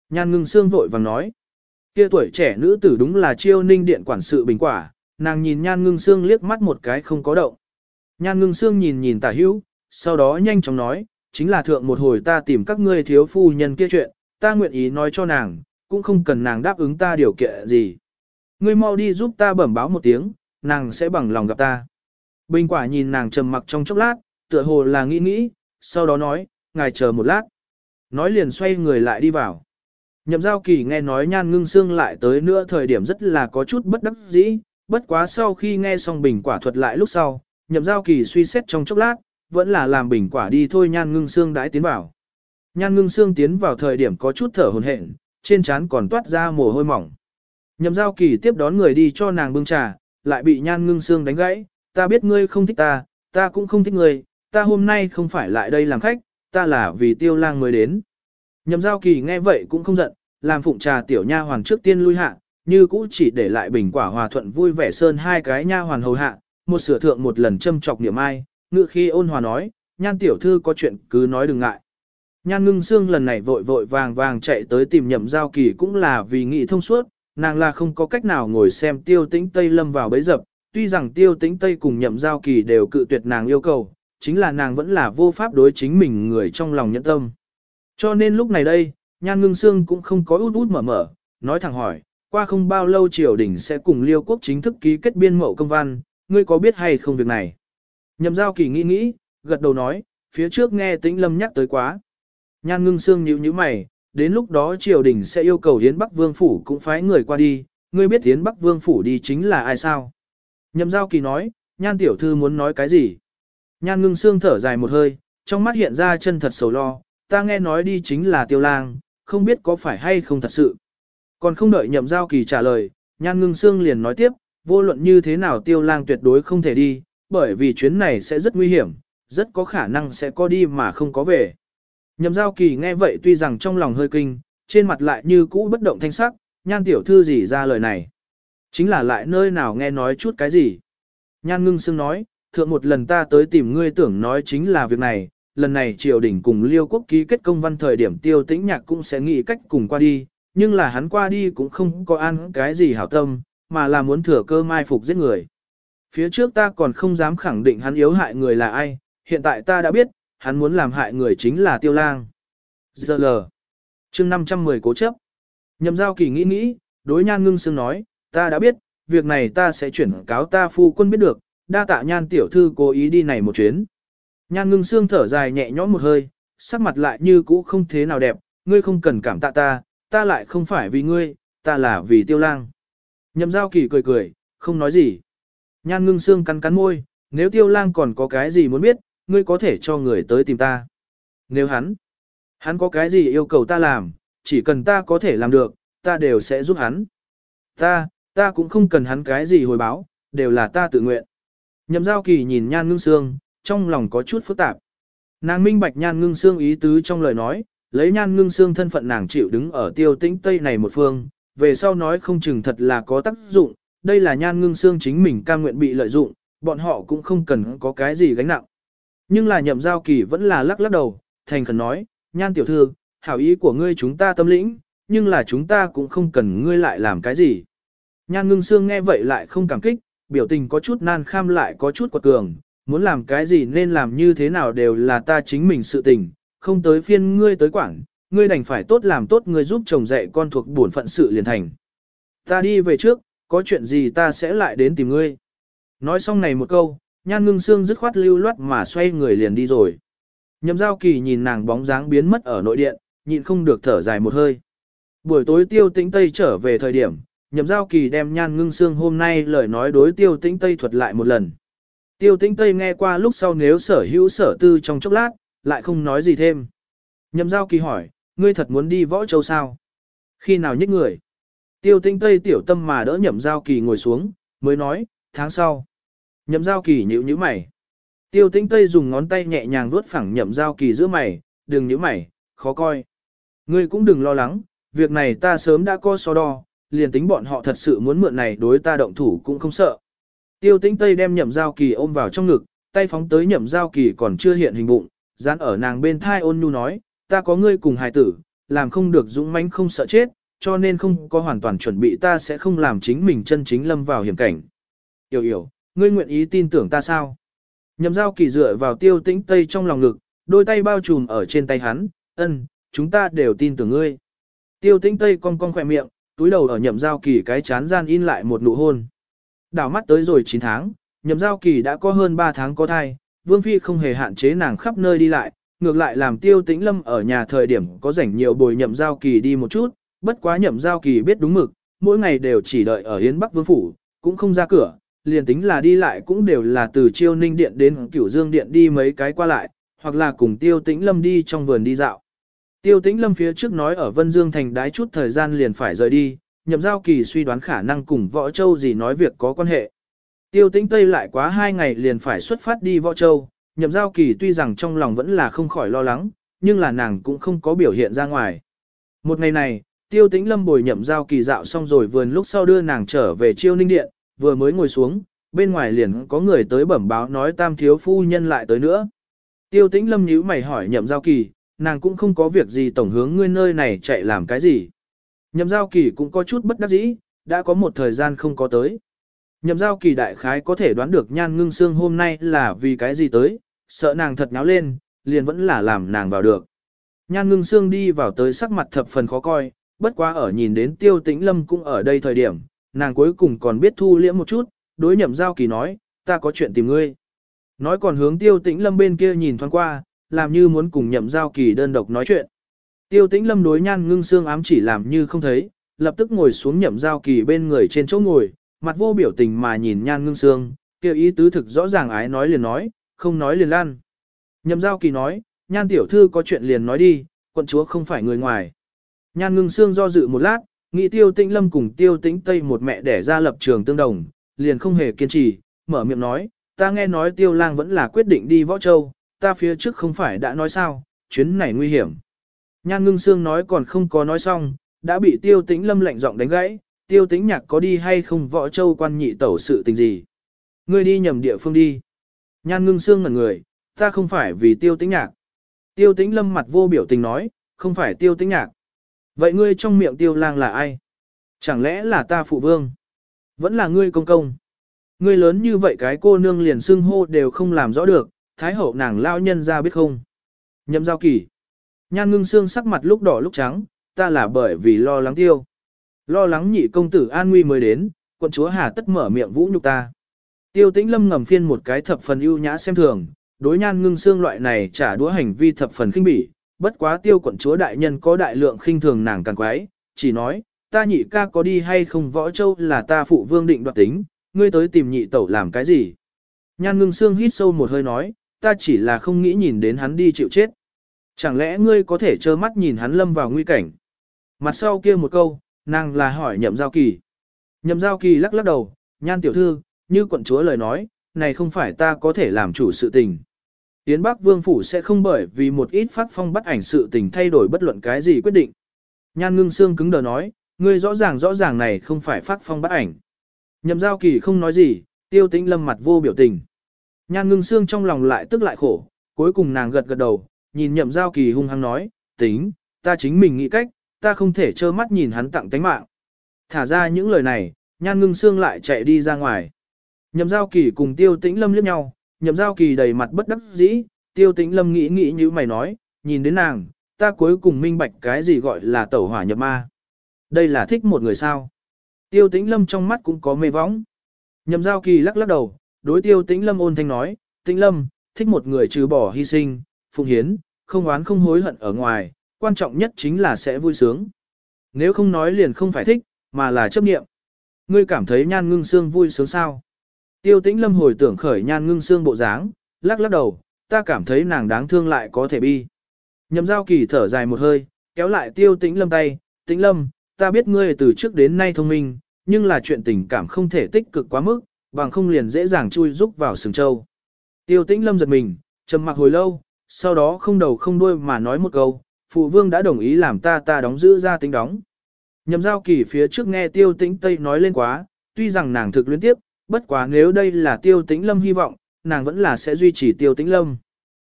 Nhan ngưng xương vội vàng nói, kia tuổi trẻ nữ tử đúng là chiêu ninh điện quản sự bình quả, nàng nhìn nhan ngưng xương liếc mắt một cái không có động. Nhan ngưng xương nhìn nhìn tả hữu, sau đó nhanh chóng nói, chính là thượng một hồi ta tìm các ngươi thiếu phu nhân kia chuyện, ta nguyện ý nói cho nàng, cũng không cần nàng đáp ứng ta điều kiện gì. Ngươi mau đi giúp ta bẩm báo một tiếng, nàng sẽ bằng lòng gặp ta. Bình quả nhìn nàng trầm mặc trong chốc lát, tựa hồ là nghĩ nghĩ, sau đó nói, ngài chờ một lát. Nói liền xoay người lại đi vào. Nhậm giao kỳ nghe nói nhan ngưng xương lại tới nữa thời điểm rất là có chút bất đắc dĩ, bất quá sau khi nghe xong bình quả thuật lại lúc sau, nhậm giao kỳ suy xét trong chốc lát, vẫn là làm bình quả đi thôi nhan ngưng xương đãi tiến vào. Nhan ngưng xương tiến vào thời điểm có chút thở hồn hển, trên trán còn toát ra mồ hôi mỏng. Nhậm giao kỳ tiếp đón người đi cho nàng bưng trà, lại bị nhan ngưng xương đánh gãy, ta biết ngươi không thích ta, ta cũng không thích ngươi, ta hôm nay không phải lại đây làm khách, ta là vì tiêu lang mới đến. Nhậm giao kỳ nghe vậy cũng không giận, làm phụng trà tiểu nha hoàn trước tiên lui hạ, như cũ chỉ để lại bình quả hòa thuận vui vẻ sơn hai cái nha hoàn hầu hạ, một sửa thượng một lần châm chọc niệm ai, ngự khi ôn hòa nói, nhan tiểu thư có chuyện cứ nói đừng ngại. Nhan ngưng xương lần này vội vội vàng vàng chạy tới tìm nhậm giao kỳ cũng là vì nghị thông suốt, nàng là không có cách nào ngồi xem tiêu tĩnh Tây lâm vào bấy dập, tuy rằng tiêu tĩnh Tây cùng nhậm giao kỳ đều cự tuyệt nàng yêu cầu, chính là nàng vẫn là vô pháp đối chính mình người trong lòng nhẫn tâm. Cho nên lúc này đây, nhan ngưng xương cũng không có út út mở mở, nói thẳng hỏi, qua không bao lâu triều đình sẽ cùng liêu quốc chính thức ký kết biên mậu công văn, ngươi có biết hay không việc này? Nhậm giao kỳ nghĩ nghĩ, gật đầu nói, phía trước nghe tĩnh lâm nhắc tới quá. Nhan ngưng xương nhíu nhíu mày, đến lúc đó triều đình sẽ yêu cầu Yến Bắc Vương Phủ cũng phái người qua đi, ngươi biết Yến Bắc Vương Phủ đi chính là ai sao? Nhậm giao kỳ nói, nhan tiểu thư muốn nói cái gì? Nhan ngưng xương thở dài một hơi, trong mắt hiện ra chân thật sầu lo, ta nghe nói đi chính là tiêu lang, không biết có phải hay không thật sự. Còn không đợi nhậm giao kỳ trả lời, nhan ngưng xương liền nói tiếp, vô luận như thế nào tiêu lang tuyệt đối không thể đi, bởi vì chuyến này sẽ rất nguy hiểm, rất có khả năng sẽ có đi mà không có về. Nhậm giao kỳ nghe vậy tuy rằng trong lòng hơi kinh, trên mặt lại như cũ bất động thanh sắc, nhan tiểu thư gì ra lời này. Chính là lại nơi nào nghe nói chút cái gì. Nhan ngưng xương nói, thượng một lần ta tới tìm ngươi tưởng nói chính là việc này, lần này triều đình cùng liêu quốc ký kết công văn thời điểm tiêu tĩnh nhạc cũng sẽ nghĩ cách cùng qua đi, nhưng là hắn qua đi cũng không có ăn cái gì hảo tâm, mà là muốn thừa cơ mai phục giết người. Phía trước ta còn không dám khẳng định hắn yếu hại người là ai, hiện tại ta đã biết, hắn muốn làm hại người chính là tiêu lang. Giờ lờ. chương 510 cố chấp. Nhậm giao kỳ nghĩ nghĩ, đối nhan ngưng sương nói, ta đã biết, việc này ta sẽ chuyển cáo ta phu quân biết được, đa tạ nhan tiểu thư cố ý đi này một chuyến. Nhan ngưng sương thở dài nhẹ nhõm một hơi, sắc mặt lại như cũ không thế nào đẹp, ngươi không cần cảm tạ ta, ta lại không phải vì ngươi, ta là vì tiêu lang. Nhậm giao kỳ cười cười, không nói gì. Nhan ngưng sương cắn cắn môi, nếu tiêu lang còn có cái gì muốn biết, ngươi có thể cho người tới tìm ta. Nếu hắn, hắn có cái gì yêu cầu ta làm, chỉ cần ta có thể làm được, ta đều sẽ giúp hắn. Ta, ta cũng không cần hắn cái gì hồi báo, đều là ta tự nguyện. Nhậm giao kỳ nhìn nhan ngưng xương, trong lòng có chút phức tạp. Nàng minh bạch nhan ngưng xương ý tứ trong lời nói, lấy nhan ngưng xương thân phận nàng chịu đứng ở tiêu tĩnh Tây này một phương, về sau nói không chừng thật là có tác dụng, đây là nhan ngưng xương chính mình cam nguyện bị lợi dụng, bọn họ cũng không cần có cái gì gánh nặng. Nhưng là nhậm giao kỳ vẫn là lắc lắc đầu, thành khẩn nói, nhan tiểu thư, hảo ý của ngươi chúng ta tâm lĩnh, nhưng là chúng ta cũng không cần ngươi lại làm cái gì. Nhan ngưng xương nghe vậy lại không cảm kích, biểu tình có chút nan kham lại có chút quật cường, muốn làm cái gì nên làm như thế nào đều là ta chính mình sự tình, không tới phiên ngươi tới quảng, ngươi đành phải tốt làm tốt ngươi giúp chồng dạy con thuộc bổn phận sự liền thành. Ta đi về trước, có chuyện gì ta sẽ lại đến tìm ngươi. Nói xong này một câu, nhan ngưng xương dứt khoát lưu loát mà xoay người liền đi rồi. Nhậm giao kỳ nhìn nàng bóng dáng biến mất ở nội điện, nhịn không được thở dài một hơi. Buổi tối tiêu tĩnh Tây trở về thời điểm, nhậm giao kỳ đem nhan ngưng xương hôm nay lời nói đối tiêu tĩnh Tây thuật lại một lần. Tiêu tĩnh Tây nghe qua lúc sau nếu sở hữu sở tư trong chốc lát, lại không nói gì thêm. Nhậm giao kỳ hỏi, ngươi thật muốn đi võ châu sao? Khi nào nhích người? Tiêu tĩnh Tây tiểu tâm mà đỡ nhậm giao kỳ ngồi xuống, mới nói, tháng sau. Nhậm giao kỳ nhíu nhíu mày. Tiêu tĩnh Tây dùng ngón tay nhẹ nhàng vuốt phẳng nhậm giao kỳ giữa mày, đừng nhíu mày, khó coi. Ngươi cũng đừng lo lắng, việc này ta sớm đã có so đo, liền tính bọn họ thật sự muốn mượn này đối ta động thủ cũng không sợ. Tiêu tĩnh Tây đem nhậm giao kỳ ôm vào trong ngực, tay phóng tới nhậm giao kỳ còn chưa hiện hình bụng, dán ở nàng bên thai ôn nhu nói, ta có ngươi cùng hài tử, làm không được dũng mãnh không sợ chết, cho nên không có hoàn toàn chuẩn bị ta sẽ không làm chính mình chân chính lâm vào hiểm cảnh. Yểu yểu, ngươi nguyện ý tin tưởng ta sao? Nhậm giao kỳ dựa vào tiêu tĩnh Tây trong lòng ngực, đôi tay bao trùm ở trên tay hắn, ân, chúng ta đều tin tưởng ngươi. Tiêu tĩnh Tây cong cong khỏe miệng, túi đầu ở nhậm giao kỳ cái chán gian in lại một nụ hôn. Đảo mắt tới rồi 9 tháng, nhậm giao kỳ đã có hơn 3 tháng có thai, Vương Phi không hề hạn chế nàng khắp nơi đi lại, ngược lại làm tiêu tĩnh lâm ở nhà thời điểm có rảnh nhiều bồi nhậm giao kỳ đi một chút, bất quá nhậm giao kỳ biết đúng mực, mỗi ngày đều chỉ đợi ở Hiến Bắc Vương Phủ, cũng không ra cửa, liền tính là đi lại cũng đều là từ chiêu ninh điện đến cửu dương điện đi mấy cái qua lại, hoặc là cùng tiêu tĩnh lâm đi trong vườn đi dạo. Tiêu tĩnh lâm phía trước nói ở Vân Dương thành đái chút thời gian liền phải rời đi, nhậm giao kỳ suy đoán khả năng cùng võ châu gì nói việc có quan hệ. Tiêu tĩnh Tây lại quá hai ngày liền phải xuất phát đi võ châu, nhậm giao kỳ tuy rằng trong lòng vẫn là không khỏi lo lắng, nhưng là nàng cũng không có biểu hiện ra ngoài. Một ngày này, tiêu tĩnh lâm bồi nhậm giao kỳ dạo xong rồi vườn lúc sau đưa nàng trở về chiêu ninh điện, vừa mới ngồi xuống, bên ngoài liền có người tới bẩm báo nói tam thiếu phu nhân lại tới nữa. Tiêu tĩnh lâm nhíu mày hỏi nhậm giao kỳ, nàng cũng không có việc gì tổng hướng ngươi nơi này chạy làm cái gì. Nhậm giao kỳ cũng có chút bất đắc dĩ, đã có một thời gian không có tới. Nhậm giao kỳ đại khái có thể đoán được nhan ngưng xương hôm nay là vì cái gì tới, sợ nàng thật nháo lên, liền vẫn là làm nàng vào được. Nhan ngưng xương đi vào tới sắc mặt thập phần khó coi, bất quá ở nhìn đến tiêu tĩnh lâm cũng ở đây thời điểm, nàng cuối cùng còn biết thu liễm một chút, đối nhậm giao kỳ nói, ta có chuyện tìm ngươi. Nói còn hướng tiêu tĩnh lâm bên kia nhìn thoáng qua, làm như muốn cùng nhậm giao kỳ đơn độc nói chuyện. Tiêu tĩnh lâm đối nhan ngưng xương ám chỉ làm như không thấy, lập tức ngồi xuống nhậm giao kỳ bên người trên chỗ ngồi, mặt vô biểu tình mà nhìn nhan ngưng xương, kêu ý tứ thực rõ ràng ái nói liền nói, không nói liền lan. Nhậm giao kỳ nói, nhan tiểu thư có chuyện liền nói đi, quận chúa không phải người ngoài. Nhan ngưng xương do dự một lát, nghĩ tiêu tĩnh lâm cùng tiêu tĩnh tây một mẹ đẻ ra lập trường tương đồng, liền không hề kiên trì, mở miệng nói, ta nghe nói tiêu lang vẫn là quyết định đi võ châu, ta phía trước không phải đã nói sao, chuyến này nguy hiểm. Nhan ngưng xương nói còn không có nói xong, đã bị tiêu tĩnh lâm lạnh giọng đánh gãy, tiêu tĩnh nhạc có đi hay không võ châu quan nhị tẩu sự tình gì. Ngươi đi nhầm địa phương đi. Nhan ngưng xương ngẩn người, ta không phải vì tiêu tĩnh nhạc. Tiêu tĩnh lâm mặt vô biểu tình nói, không phải tiêu tĩnh nhạc. Vậy ngươi trong miệng tiêu lang là ai? Chẳng lẽ là ta phụ vương? Vẫn là ngươi công công. Ngươi lớn như vậy cái cô nương liền xưng hô đều không làm rõ được, thái hậu nàng lao nhân ra biết không? Nhậm giao kỳ. Nhan ngưng xương sắc mặt lúc đỏ lúc trắng, ta là bởi vì lo lắng tiêu. Lo lắng nhị công tử an nguy mới đến, quận chúa hà tất mở miệng vũ nhục ta. Tiêu tĩnh lâm ngầm phiên một cái thập phần ưu nhã xem thường, đối nhan ngưng xương loại này trả đũa hành vi thập phần khinh bỉ, bất quá tiêu quận chúa đại nhân có đại lượng khinh thường nàng càng quái, chỉ nói, ta nhị ca có đi hay không võ châu là ta phụ vương định đoạt tính, ngươi tới tìm nhị tẩu làm cái gì. Nhan ngưng xương hít sâu một hơi nói, ta chỉ là không nghĩ nhìn đến hắn đi chịu chết. Chẳng lẽ ngươi có thể trơ mắt nhìn hắn lâm vào nguy cảnh? Mặt sau kia một câu, nàng là hỏi nhậm giao kỳ. Nhậm giao kỳ lắc lắc đầu, nhan tiểu thư, như quận chúa lời nói, này không phải ta có thể làm chủ sự tình. Yến Bắc Vương Phủ sẽ không bởi vì một ít phát phong bắt ảnh sự tình thay đổi bất luận cái gì quyết định. Nhan ngưng xương cứng đờ nói, ngươi rõ ràng rõ ràng này không phải phát phong bắt ảnh. Nhậm giao kỳ không nói gì, tiêu tĩnh lâm mặt vô biểu tình. Nhan ngưng xương trong lòng lại tức lại khổ, cuối cùng nàng gật gật đầu, nhìn nhậm giao kỳ hung hăng nói, tính, ta chính mình nghĩ cách, ta không thể trơ mắt nhìn hắn tặng tánh mạng. Thả ra những lời này, nhan ngưng xương lại chạy đi ra ngoài. Nhậm giao kỳ cùng tiêu tĩnh lâm liếc nhau, nhậm giao kỳ đầy mặt bất đắc dĩ, tiêu tĩnh lâm nghĩ nghĩ như mày nói, nhìn đến nàng, ta cuối cùng minh bạch cái gì gọi là tẩu hỏa nhập ma. Đây là thích một người sao. Tiêu tĩnh lâm trong mắt cũng có mê võng. Nhậm giao kỳ lắc lắc đầu, đối tiêu tĩnh lâm ôn thanh nói, tĩnh lâm, thích một người trừ bỏ hy sinh, phụng hiến, không oán không hối hận ở ngoài, quan trọng nhất chính là sẽ vui sướng. Nếu không nói liền không phải thích, mà là chấp niệm. Ngươi cảm thấy nhan ngưng xương vui sướng sao? Tiêu tĩnh lâm hồi tưởng khởi nhan ngưng xương bộ dáng, lắc lắc đầu, ta cảm thấy nàng đáng thương lại có thể bi. Nhậm giao kỳ thở dài một hơi, kéo lại tiêu tĩnh lâm tay, tĩnh lâm, ta biết ngươi từ trước đến nay thông minh, nhưng là chuyện tình cảm không thể tích cực quá mức, bằng không liền dễ dàng chui rúc vào sừng châu. Tiêu tĩnh lâm giật mình, trầm mặc hồi lâu, sau đó không đầu không đuôi mà nói một câu, phụ vương đã đồng ý làm ta ta đóng giữ ra tính đóng. Nhậm giao kỳ phía trước nghe tiêu tĩnh Tây nói lên quá, tuy rằng nàng thực luyến tiếp, bất quá nếu đây là tiêu tĩnh lâm hy vọng, nàng vẫn là sẽ duy trì tiêu tĩnh lâm.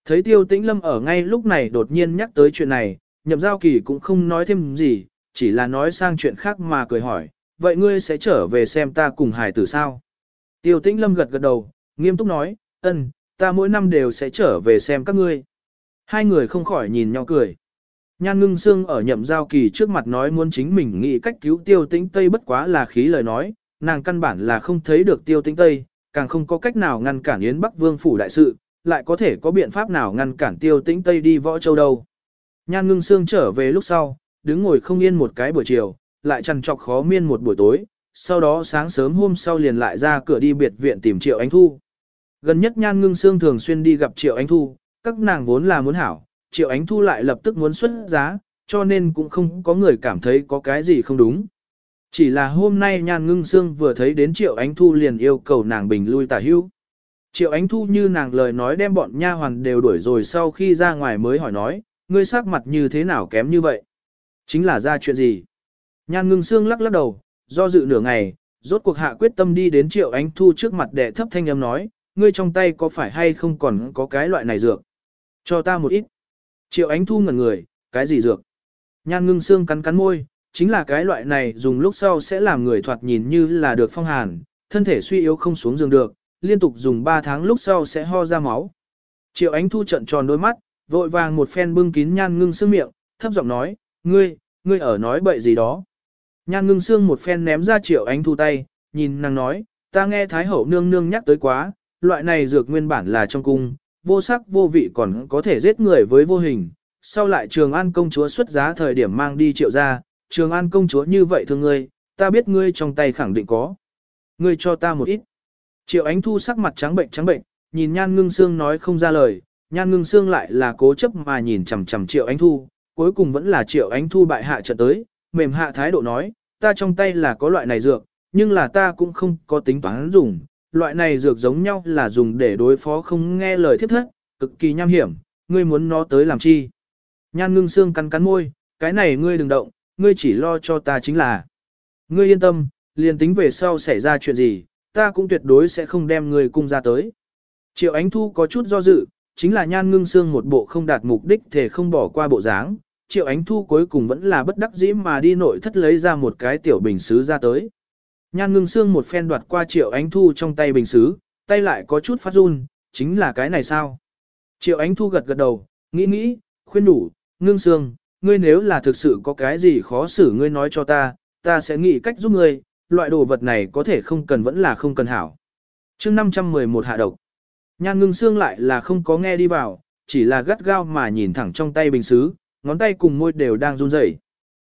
Thấy tiêu tĩnh lâm ở ngay lúc này đột nhiên nhắc tới chuyện này, nhậm giao kỳ cũng không nói thêm gì, chỉ là nói sang chuyện khác mà cười hỏi, vậy ngươi sẽ trở về xem ta cùng hải tử sao? Tiêu tĩnh lâm gật gật đầu, nghiêm túc nói, ân, ta mỗi năm đều sẽ trở về xem các ngươi. Hai người không khỏi nhìn nhau cười. Nhan ngưng xương ở nhậm giao kỳ trước mặt nói muốn chính mình nghĩ cách cứu tiêu tĩnh Tây bất quá là khí lời nói, nàng căn bản là không thấy được tiêu tĩnh Tây, càng không có cách nào ngăn cản Yến Bắc Vương phủ đại sự, lại có thể có biện pháp nào ngăn cản tiêu tĩnh Tây đi võ châu đâu. Nhan ngưng xương trở về lúc sau, đứng ngồi không yên một cái buổi chiều, lại chăn trọc khó miên một buổi tối, sau đó sáng sớm hôm sau liền lại ra cửa đi biệt viện tìm Triệu Ánh Thu. Gần nhất Nhan Ngưng Sương thường xuyên đi gặp Triệu Ánh Thu, các nàng vốn là muốn hảo, Triệu Ánh Thu lại lập tức muốn xuất giá, cho nên cũng không có người cảm thấy có cái gì không đúng. Chỉ là hôm nay Nhan Ngưng Sương vừa thấy đến Triệu Ánh Thu liền yêu cầu nàng bình lui tả hưu. Triệu Ánh Thu như nàng lời nói đem bọn nha hoàn đều đuổi rồi sau khi ra ngoài mới hỏi nói, ngươi sắc mặt như thế nào kém như vậy? Chính là ra chuyện gì? Nhan Ngưng Sương lắc lắc đầu, do dự nửa ngày, rốt cuộc hạ quyết tâm đi đến Triệu Ánh Thu trước mặt để thấp thanh âm nói, ngươi trong tay có phải hay không còn có cái loại này dược? Cho ta một ít. Triệu Ánh Thu ngẩn người, cái gì dược? Nhan ngưng xương cắn cắn môi, chính là cái loại này dùng lúc sau sẽ làm người thoạt nhìn như là được phong hàn, thân thể suy yếu không xuống giường được, liên tục dùng 3 tháng lúc sau sẽ ho ra máu. Triệu Ánh Thu trận tròn đôi mắt, vội vàng một phen bưng kín nhan ngưng xương miệng, thấp giọng nói, ngươi, ngươi ở nói bậy gì đó. Nhan ngưng xương một phen ném ra Triệu Ánh Thu tay, nhìn nàng nói, ta nghe Thái Hậu nương nương nhắc tới quá, loại này dược nguyên bản là trong cung, vô sắc vô vị còn có thể giết người với vô hình. Sau lại Trường An công chúa xuất giá thời điểm mang đi triệu ra, Trường An công chúa như vậy thương ngươi, ta biết ngươi trong tay khẳng định có. Ngươi cho ta một ít. Triệu Ánh Thu sắc mặt trắng bệnh trắng bệnh, nhìn Nhan Ngưng Sương nói không ra lời, Nhan Ngưng Sương lại là cố chấp mà nhìn chằm chằm Triệu Ánh Thu, cuối cùng vẫn là Triệu Ánh Thu bại hạ trận tới, mềm hạ thái độ nói, ta trong tay là có loại này dược, nhưng là ta cũng không có tính toán dùng, loại này dược giống nhau là dùng để đối phó không nghe lời thiết thất, cực kỳ nham hiểm, ngươi muốn nó tới làm chi. Nhan ngưng xương cắn cắn môi, cái này ngươi đừng động, ngươi chỉ lo cho ta chính là. Ngươi yên tâm, liền tính về sau xảy ra chuyện gì, ta cũng tuyệt đối sẽ không đem ngươi cung ra tới. Triệu Ánh Thu có chút do dự, chính là nhan ngưng xương một bộ không đạt mục đích thể không bỏ qua bộ dáng. Triệu Ánh Thu cuối cùng vẫn là bất đắc dĩ mà đi nội thất lấy ra một cái tiểu bình xứ ra tới. Nhan ngưng xương một phen đoạt qua triệu ánh thu trong tay bình xứ, tay lại có chút phát run, chính là cái này sao? Triệu ánh thu gật gật đầu, nghĩ nghĩ, khuyên đủ, ngưng xương, ngươi nếu là thực sự có cái gì khó xử ngươi nói cho ta, ta sẽ nghĩ cách giúp ngươi, loại đồ vật này có thể không cần vẫn là không cần hảo. chương 511 hạ độc, nhan ngưng xương lại là không có nghe đi vào, chỉ là gắt gao mà nhìn thẳng trong tay bình xứ, ngón tay cùng môi đều đang run rẩy.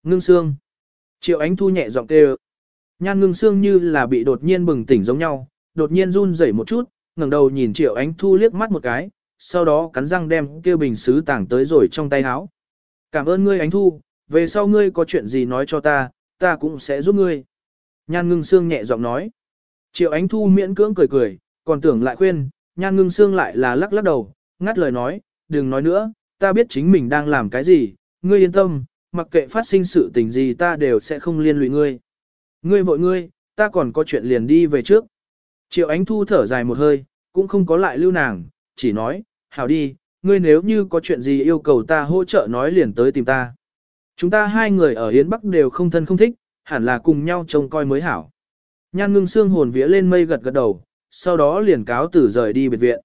Ngưng xương. Triệu ánh thu nhẹ giọng kêu, Nhan ngưng xương như là bị đột nhiên bừng tỉnh giống nhau, đột nhiên run rẩy một chút, ngẩng đầu nhìn Triệu Ánh Thu liếc mắt một cái, sau đó cắn răng đem kia bình sứ tảng tới rồi trong tay áo. Cảm ơn ngươi Ánh Thu, về sau ngươi có chuyện gì nói cho ta, ta cũng sẽ giúp ngươi. Nhan ngưng xương nhẹ giọng nói. Triệu Ánh Thu miễn cưỡng cười cười, còn tưởng lại khuyên, nhan ngưng xương lại là lắc lắc đầu, ngắt lời nói, đừng nói nữa, ta biết chính mình đang làm cái gì, ngươi yên tâm, mặc kệ phát sinh sự tình gì ta đều sẽ không liên lụy ngươi. Ngươi vội ngươi, ta còn có chuyện liền đi về trước. Triệu Ánh Thu thở dài một hơi, cũng không có lại lưu nàng, chỉ nói, hảo đi, ngươi nếu như có chuyện gì yêu cầu ta hỗ trợ nói liền tới tìm ta. Chúng ta hai người ở Yến Bắc đều không thân không thích, hẳn là cùng nhau trông coi mới hảo. Nhan ngưng xương hồn vía lên mây gật gật đầu, sau đó liền cáo tử rời đi biệt viện.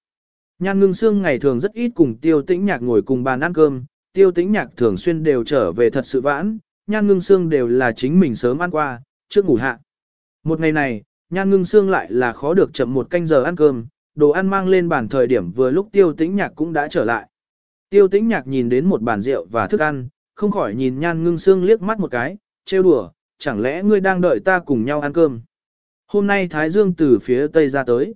Nhan ngưng xương ngày thường rất ít cùng tiêu tĩnh nhạc ngồi cùng bàn ăn cơm, tiêu tĩnh nhạc thường xuyên đều trở về thật sự vãn, nhan ngưng xương đều là chính mình sớm ăn qua, trước ngủ hạ. Một ngày này, nhan ngưng xương lại là khó được chậm một canh giờ ăn cơm, đồ ăn mang lên bàn thời điểm vừa lúc tiêu tĩnh nhạc cũng đã trở lại. Tiêu tĩnh nhạc nhìn đến một bàn rượu và thức ăn, không khỏi nhìn nhan ngưng xương liếc mắt một cái, trêu đùa, chẳng lẽ ngươi đang đợi ta cùng nhau ăn cơm. Hôm nay Thái Dương từ phía tây ra tới.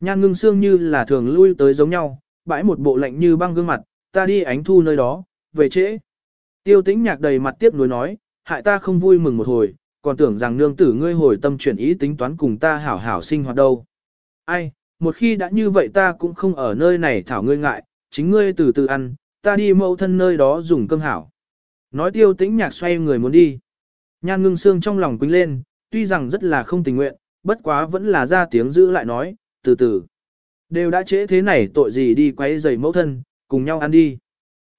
Nhan ngưng xương như là thường lui tới giống nhau, bãi một bộ lạnh như băng gương mặt, ta đi ánh thu nơi đó, về trễ. Tiêu tĩnh nhạc đầy mặt tiếp nối nói, hại ta không vui mừng một hồi, còn tưởng rằng nương tử ngươi hồi tâm chuyển ý tính toán cùng ta hảo hảo sinh hoạt đâu. Ai, một khi đã như vậy ta cũng không ở nơi này thảo ngươi ngại, chính ngươi từ từ ăn, ta đi mẫu thân nơi đó dùng cơm hảo. Nói tiêu tĩnh nhạc xoay người muốn đi. Nhan ngưng xương trong lòng quýnh lên, tuy rằng rất là không tình nguyện, bất quá vẫn là ra tiếng giữ lại nói, từ từ. Đều đã trễ thế này tội gì đi quấy giày mẫu thân, cùng nhau ăn đi.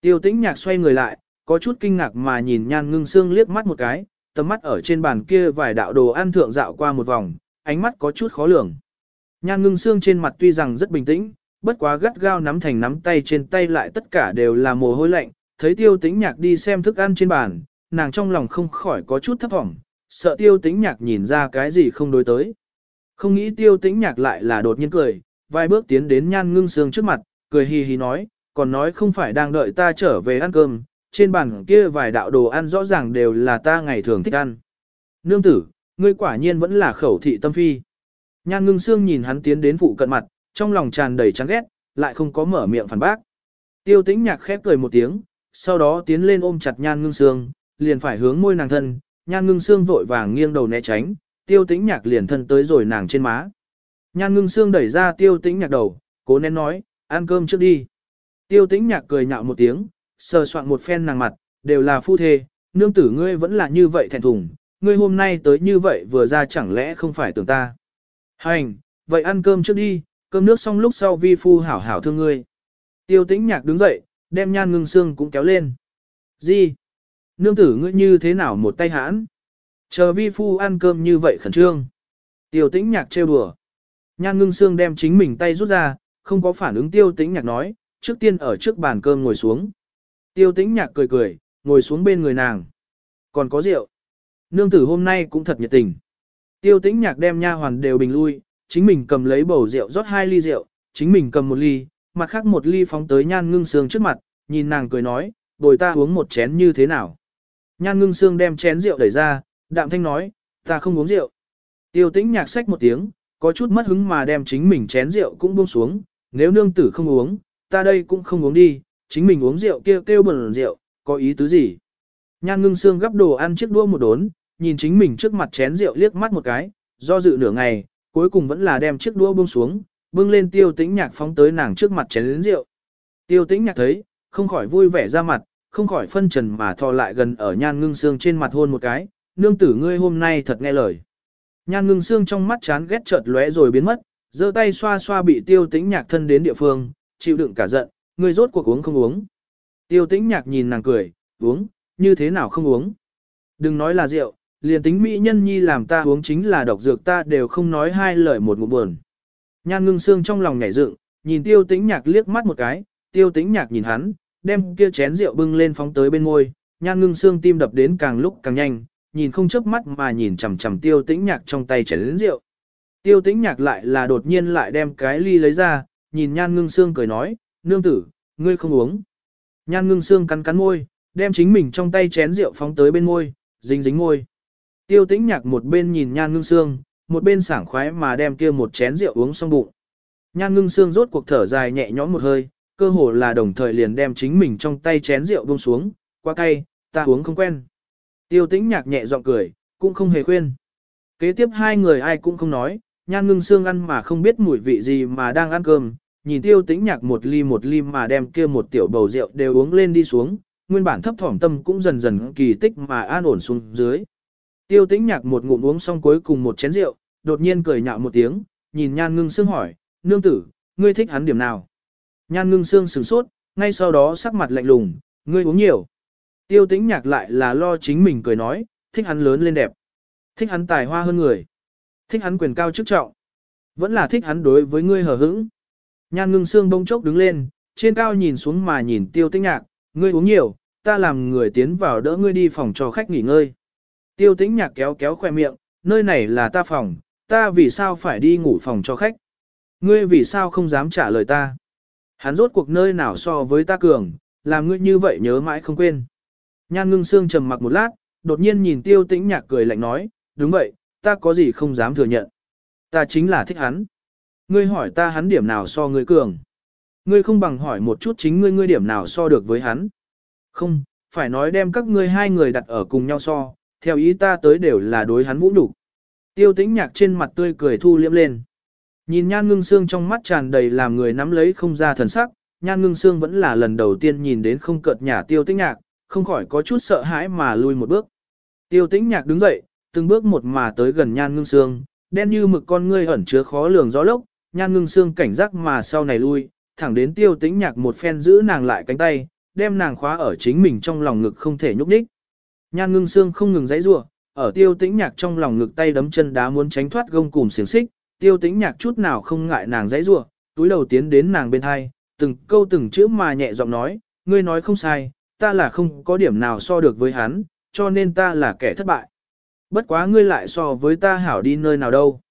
Tiêu tĩnh nhạc xoay người lại, có chút kinh ngạc mà nhìn nhan ngưng xương liếc mắt một cái, tầm mắt ở trên bàn kia vài đạo đồ ăn thượng dạo qua một vòng, ánh mắt có chút khó lường. Nhan ngưng xương trên mặt tuy rằng rất bình tĩnh, bất quá gắt gao nắm thành nắm tay trên tay lại tất cả đều là mồ hôi lạnh, thấy tiêu tĩnh nhạc đi xem thức ăn trên bàn, nàng trong lòng không khỏi có chút thấp vọng, sợ tiêu tĩnh nhạc nhìn ra cái gì không đối tới. Không nghĩ tiêu tĩnh nhạc lại là đột nhiên cười, vài bước tiến đến nhan ngưng sương trước mặt, cười hì hì nói, còn nói không phải đang đợi ta trở về ăn cơm, trên bàn kia vài đạo đồ ăn rõ ràng đều là ta ngày thường thích ăn. Nương tử, ngươi quả nhiên vẫn là khẩu thị tâm phi. Nhan ngưng xương nhìn hắn tiến đến phụ cận mặt, trong lòng tràn đầy chán ghét, lại không có mở miệng phản bác. Tiêu tĩnh nhạc khép cười một tiếng, sau đó tiến lên ôm chặt nhan ngưng xương liền phải hướng môi nàng thân, nhan ngưng xương vội vàng nghiêng đầu né tránh, tiêu tĩnh nhạc liền thân tới rồi nàng trên má. Nhan ngưng xương đẩy ra tiêu tĩnh nhạc đầu, cố nén nói, ăn cơm trước đi. Tiêu tĩnh nhạc cười nhạo một tiếng, sờ soạn một phen nàng mặt, đều là phu thê, nương tử ngươi vẫn là như vậy thẹn thùng, ngươi hôm nay tới như vậy vừa ra chẳng lẽ không phải tưởng ta. Hành, vậy ăn cơm trước đi, cơm nước xong lúc sau vi phu hảo hảo thương ngươi. Tiêu tĩnh nhạc đứng dậy, đem nhan ngưng xương cũng kéo lên. Gì? nương tử ngươi như thế nào một tay hãn. Chờ vi phu ăn cơm như vậy khẩn trương. Tiêu tĩnh nhạc trêu đùa. Nhan ngưng xương đem chính mình tay rút ra, không có phản ứng tiêu tĩnh nhạc nói, trước tiên ở trước bàn cơm ngồi xuống. Tiêu tĩnh nhạc cười cười, ngồi xuống bên người nàng. Còn có rượu. Nương tử hôm nay cũng thật nhiệt tình. Tiêu tĩnh nhạc đem nha hoàn đều bình lui, chính mình cầm lấy bầu rượu rót hai ly rượu, chính mình cầm một ly, mặt khác một ly phóng tới nhan ngưng Sương trước mặt, nhìn nàng cười nói, bồi ta uống một chén như thế nào. Nhan ngưng Sương đem chén rượu đẩy ra, đạm thanh nói, ta không uống rượu. Tiêu tĩnh nhạc sách một tiếng, có chút mất hứng mà đem chính mình chén rượu cũng buông xuống, nếu nương tử không uống, ta đây cũng không uống đi, chính mình uống rượu kia kêu, kêu bẩn rượu, có ý tứ gì. Nhan ngưng xương gắp đồ ăn chiếc đua một đốn, nhìn chính mình trước mặt chén rượu liếc mắt một cái, do dự nửa ngày, cuối cùng vẫn là đem chiếc đũa buông xuống, bưng lên tiêu tĩnh nhạc phóng tới nàng trước mặt chén rượu. Tiêu tĩnh nhạc thấy, không khỏi vui vẻ ra mặt, không khỏi phân trần mà thò lại gần ở nhan ngưng xương trên mặt hôn một cái, nương tử ngươi hôm nay thật nghe lời. Nhan ngưng xương trong mắt chán ghét chợt lóe rồi biến mất, giơ tay xoa xoa bị tiêu tĩnh nhạc thân đến địa phương, chịu đựng cả giận, ngươi rốt cuộc uống không uống. Tiêu tĩnh nhạc nhìn nàng cười, uống, như thế nào không uống. Đừng nói là rượu, liền tính mỹ nhân nhi làm ta uống chính là độc dược ta đều không nói hai lời một ngụm buồn. Nhan ngưng xương trong lòng nhảy dựng, nhìn tiêu tĩnh nhạc liếc mắt một cái, tiêu tĩnh nhạc nhìn hắn, đem kia chén rượu bưng lên phóng tới bên môi, nhan ngưng xương tim đập đến càng lúc càng nhanh, nhìn không chớp mắt mà nhìn chằm chằm tiêu tĩnh nhạc trong tay chén rượu. Tiêu tĩnh nhạc lại là đột nhiên lại đem cái ly lấy ra, nhìn nhan ngưng xương cười nói, nương tử, ngươi không uống. Nhan ngưng xương cắn cắn môi, đem chính mình trong tay chén rượu phóng tới bên môi, dính dính môi. Tiêu tĩnh nhạc một bên nhìn nhan ngưng xương, một bên sảng khoái mà đem kia một chén rượu uống xong bụng. Nhan ngưng xương rốt cuộc thở dài nhẹ nhõm một hơi, cơ hồ là đồng thời liền đem chính mình trong tay chén rượu buông xuống, qua cay, ta uống không quen. Tiêu tĩnh nhạc nhẹ giọng cười, cũng không hề khuyên. Kế tiếp hai người ai cũng không nói, nhan ngưng xương ăn mà không biết mùi vị gì mà đang ăn cơm, nhìn tiêu tĩnh nhạc một ly một ly mà đem kia một tiểu bầu rượu đều uống lên đi xuống, nguyên bản thấp thỏm tâm cũng dần dần kỳ tích mà an ổn xuống dưới. Tiêu tĩnh nhạc một ngụm uống xong cuối cùng một chén rượu, đột nhiên cười nhạo một tiếng, nhìn nhan ngưng xương hỏi, nương tử, ngươi thích hắn điểm nào? Nhan ngưng xương sửng sốt, ngay sau đó sắc mặt lạnh lùng, ngươi uống nhiều. Tiêu tĩnh nhạc lại là lo chính mình cười nói, thích hắn lớn lên đẹp. Thích hắn tài hoa hơn người. Thích hắn quyền cao chức trọng. Vẫn là thích hắn đối với ngươi hờ hững. Nhan ngưng xương bông chốc đứng lên, trên cao nhìn xuống mà nhìn tiêu tĩnh nhạc, ngươi uống nhiều, ta làm người tiến vào đỡ ngươi đi phòng cho khách nghỉ ngơi. Tiêu tĩnh nhạc kéo kéo khoe miệng, nơi này là ta phòng, ta vì sao phải đi ngủ phòng cho khách? Ngươi vì sao không dám trả lời ta? Hắn rốt cuộc nơi nào so với ta cường, làm ngươi như vậy nhớ mãi không quên. Nhan ngưng xương trầm mặc một lát, đột nhiên nhìn tiêu tĩnh nhạc cười lạnh nói, đúng vậy, ta có gì không dám thừa nhận. Ta chính là thích hắn. Ngươi hỏi ta hắn điểm nào so ngươi cường. Ngươi không bằng hỏi một chút chính ngươi ngươi điểm nào so được với hắn. Không, phải nói đem các ngươi hai người đặt ở cùng nhau so, theo ý ta tới đều là đối hắn vũ đủ. Tiêu tĩnh nhạc trên mặt tươi cười thu liễm lên. Nhìn nhan ngưng xương trong mắt tràn đầy làm người nắm lấy không ra thần sắc, nhan ngưng xương vẫn là lần đầu tiên nhìn đến không cợt nhà tiêu tĩnh nhạc, không khỏi có chút sợ hãi mà lui một bước. Tiêu tĩnh nhạc đứng dậy, từng bước một mà tới gần nhan ngưng xương, đen như mực con ngươi ẩn chứa khó lường gió lốc, nhan ngưng xương cảnh giác mà sau này lui, thẳng đến tiêu tĩnh nhạc một phen giữ nàng lại cánh tay, đem nàng khóa ở chính mình trong lòng ngực không thể nhúc nhích. Nhan ngưng xương không ngừng giãy rủa, ở tiêu tĩnh nhạc trong lòng ngực tay đấm chân đá muốn tránh thoát gông cùm xiềng xích, tiêu tĩnh nhạc chút nào không ngại nàng giãy rủa, túi đầu tiến đến nàng bên hai, từng câu từng chữ mà nhẹ giọng nói, ngươi nói không sai, ta là không có điểm nào so được với hắn, cho nên ta là kẻ thất bại. Bất quá ngươi lại so với ta hảo đi nơi nào đâu.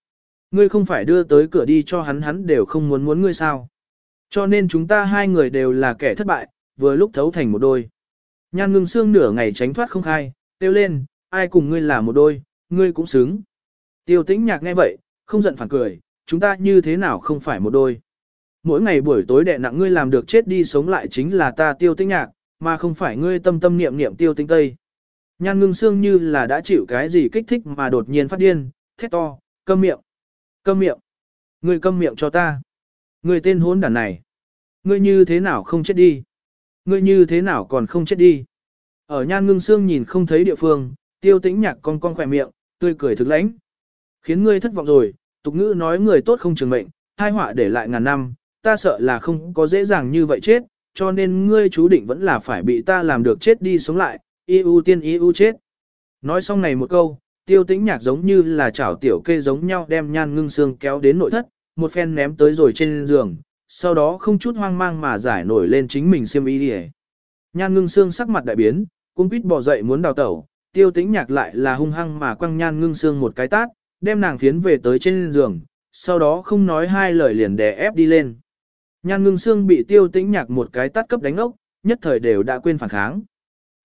Ngươi không phải đưa tới cửa đi cho hắn hắn đều không muốn muốn ngươi sao. Cho nên chúng ta hai người đều là kẻ thất bại, vừa lúc thấu thành một đôi. Nhan ngưng xương nửa ngày tránh thoát không khai, tiêu lên, ai cùng ngươi là một đôi, ngươi cũng xứng. Tiêu tĩnh nhạc nghe vậy, không giận phản cười, chúng ta như thế nào không phải một đôi. Mỗi ngày buổi tối đệ nặng ngươi làm được chết đi sống lại chính là ta tiêu tĩnh nhạc, mà không phải ngươi tâm tâm niệm niệm tiêu tĩnh tây. Nhan ngưng xương như là đã chịu cái gì kích thích mà đột nhiên phát điên, thét to, câm miệng, câm miệng, ngươi câm miệng cho ta. Ngươi tên hốn đàn này, ngươi như thế nào không chết đi, ngươi như thế nào còn không chết đi. Ở nhan ngưng xương nhìn không thấy địa phương, tiêu tĩnh nhạc con con khỏe miệng, tươi cười thực lãnh. Khiến ngươi thất vọng rồi, tục ngữ nói người tốt không trường mệnh, hai họa để lại ngàn năm, ta sợ là không có dễ dàng như vậy chết, cho nên ngươi chú định vẫn là phải bị ta làm được chết đi sống lại, yêu tiên yêu chết. Nói xong này một câu, tiêu tĩnh nhạc giống như là chảo tiểu kê giống nhau đem nhan ngưng xương kéo đến nội thất, một phen ném tới rồi trên giường, sau đó không chút hoang mang mà giải nổi lên chính mình xiêm y đi Nhan ngưng xương sắc mặt đại biến, cung quýt bò dậy muốn đào tẩu, tiêu tĩnh nhạc lại là hung hăng mà quăng nhan ngưng xương một cái tát, đem nàng phiến về tới trên giường, sau đó không nói hai lời liền đè ép đi lên. Nhan ngưng xương bị tiêu tĩnh nhạc một cái tát cấp đánh ốc, nhất thời đều đã quên phản kháng.